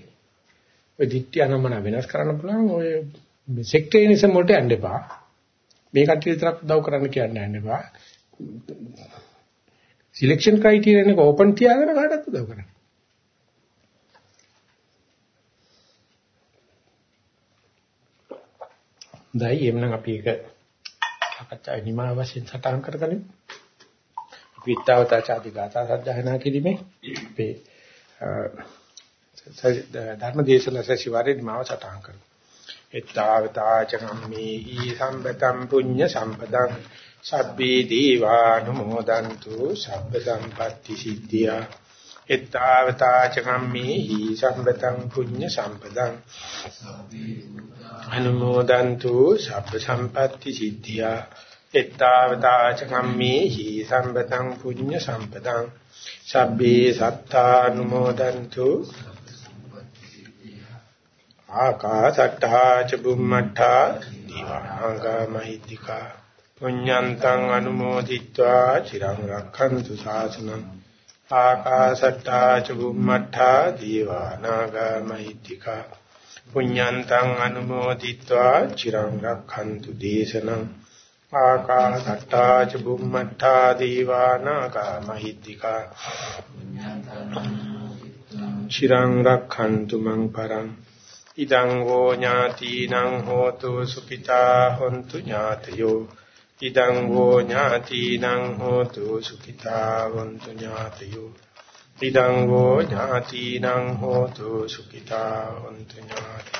Speaker 1: ඔය දිට්ඨි අනමන වෙනස් කරන්න පුළුවන් ඔය සෙක්ටේනිසම් වලට යන්න එපා. මේ කට්ටිය විතරක් උදව් කරන්න කියන්න යන්න එපා. සිලෙක්ෂන් ක්‍රයිටීරියා එක ඕපන් තියාගෙන කාටවත් උදව් කරන්න. දැයි එම්නම් අපි ඒක සාකච්ඡාවේ නිමා වශයෙන් සටහන් කරගනිමු. අපි ඊතාවතා ചാති ගාථා සජ්ජහනා කිරීමේ අපේ ධර්ම දේශනා සැසිවාරේ නිමාව සටහන් කරමු. ඊතාවතා චම්මේ ඊ සම්පතම් පුඤ්ඤ සම්පදං සබ්බේ දීවානුමෝදන්තු සබ්බ සම්පatti සිද්ධියා එත්තාවතා චකම්මේ හි සම්පතං පුඤ්ඤ සම්පදං අනුමෝදන්තු සබ්බ සම්පatti සිද්ධියා එත්තාවතාච කම්මේහි සම්පතං පුඤ්ඤ සම්පතං සබ්බේ සත්තානුමෝදන්තු ආකාසට්ඨා ච බුම්මට්ඨා දීවාංගා මහිත්‍තිකා පුඤ්ඤන්තං අනුමෝදිත්වා චිරං රක්ඛන්තු සාසනං ආකාසට්ඨා ච බුම්මට්ඨා දීවානාගා මහිත්‍තිකා පුඤ්ඤන්තං අනුමෝදිත්වා චිරං රක්ඛන්තු දේශනං ආකාශට්ටා ච බුම්මට්ටා දීවානාගා මහිද්దికා। චිරං රක්ඛන්තු මං පරං। ඉදං හෝ ඥාතිනං හෝතු සුඛිතා හොන්තු ඥාතයෝ। ඉදං හෝ ඥාතිනං හෝතු සුඛිතා හොන්තු ඥාතයෝ। ඉදං හෝ ඥාතිනං හෝතු සුඛිතා හොන්තු ඥාතයෝ।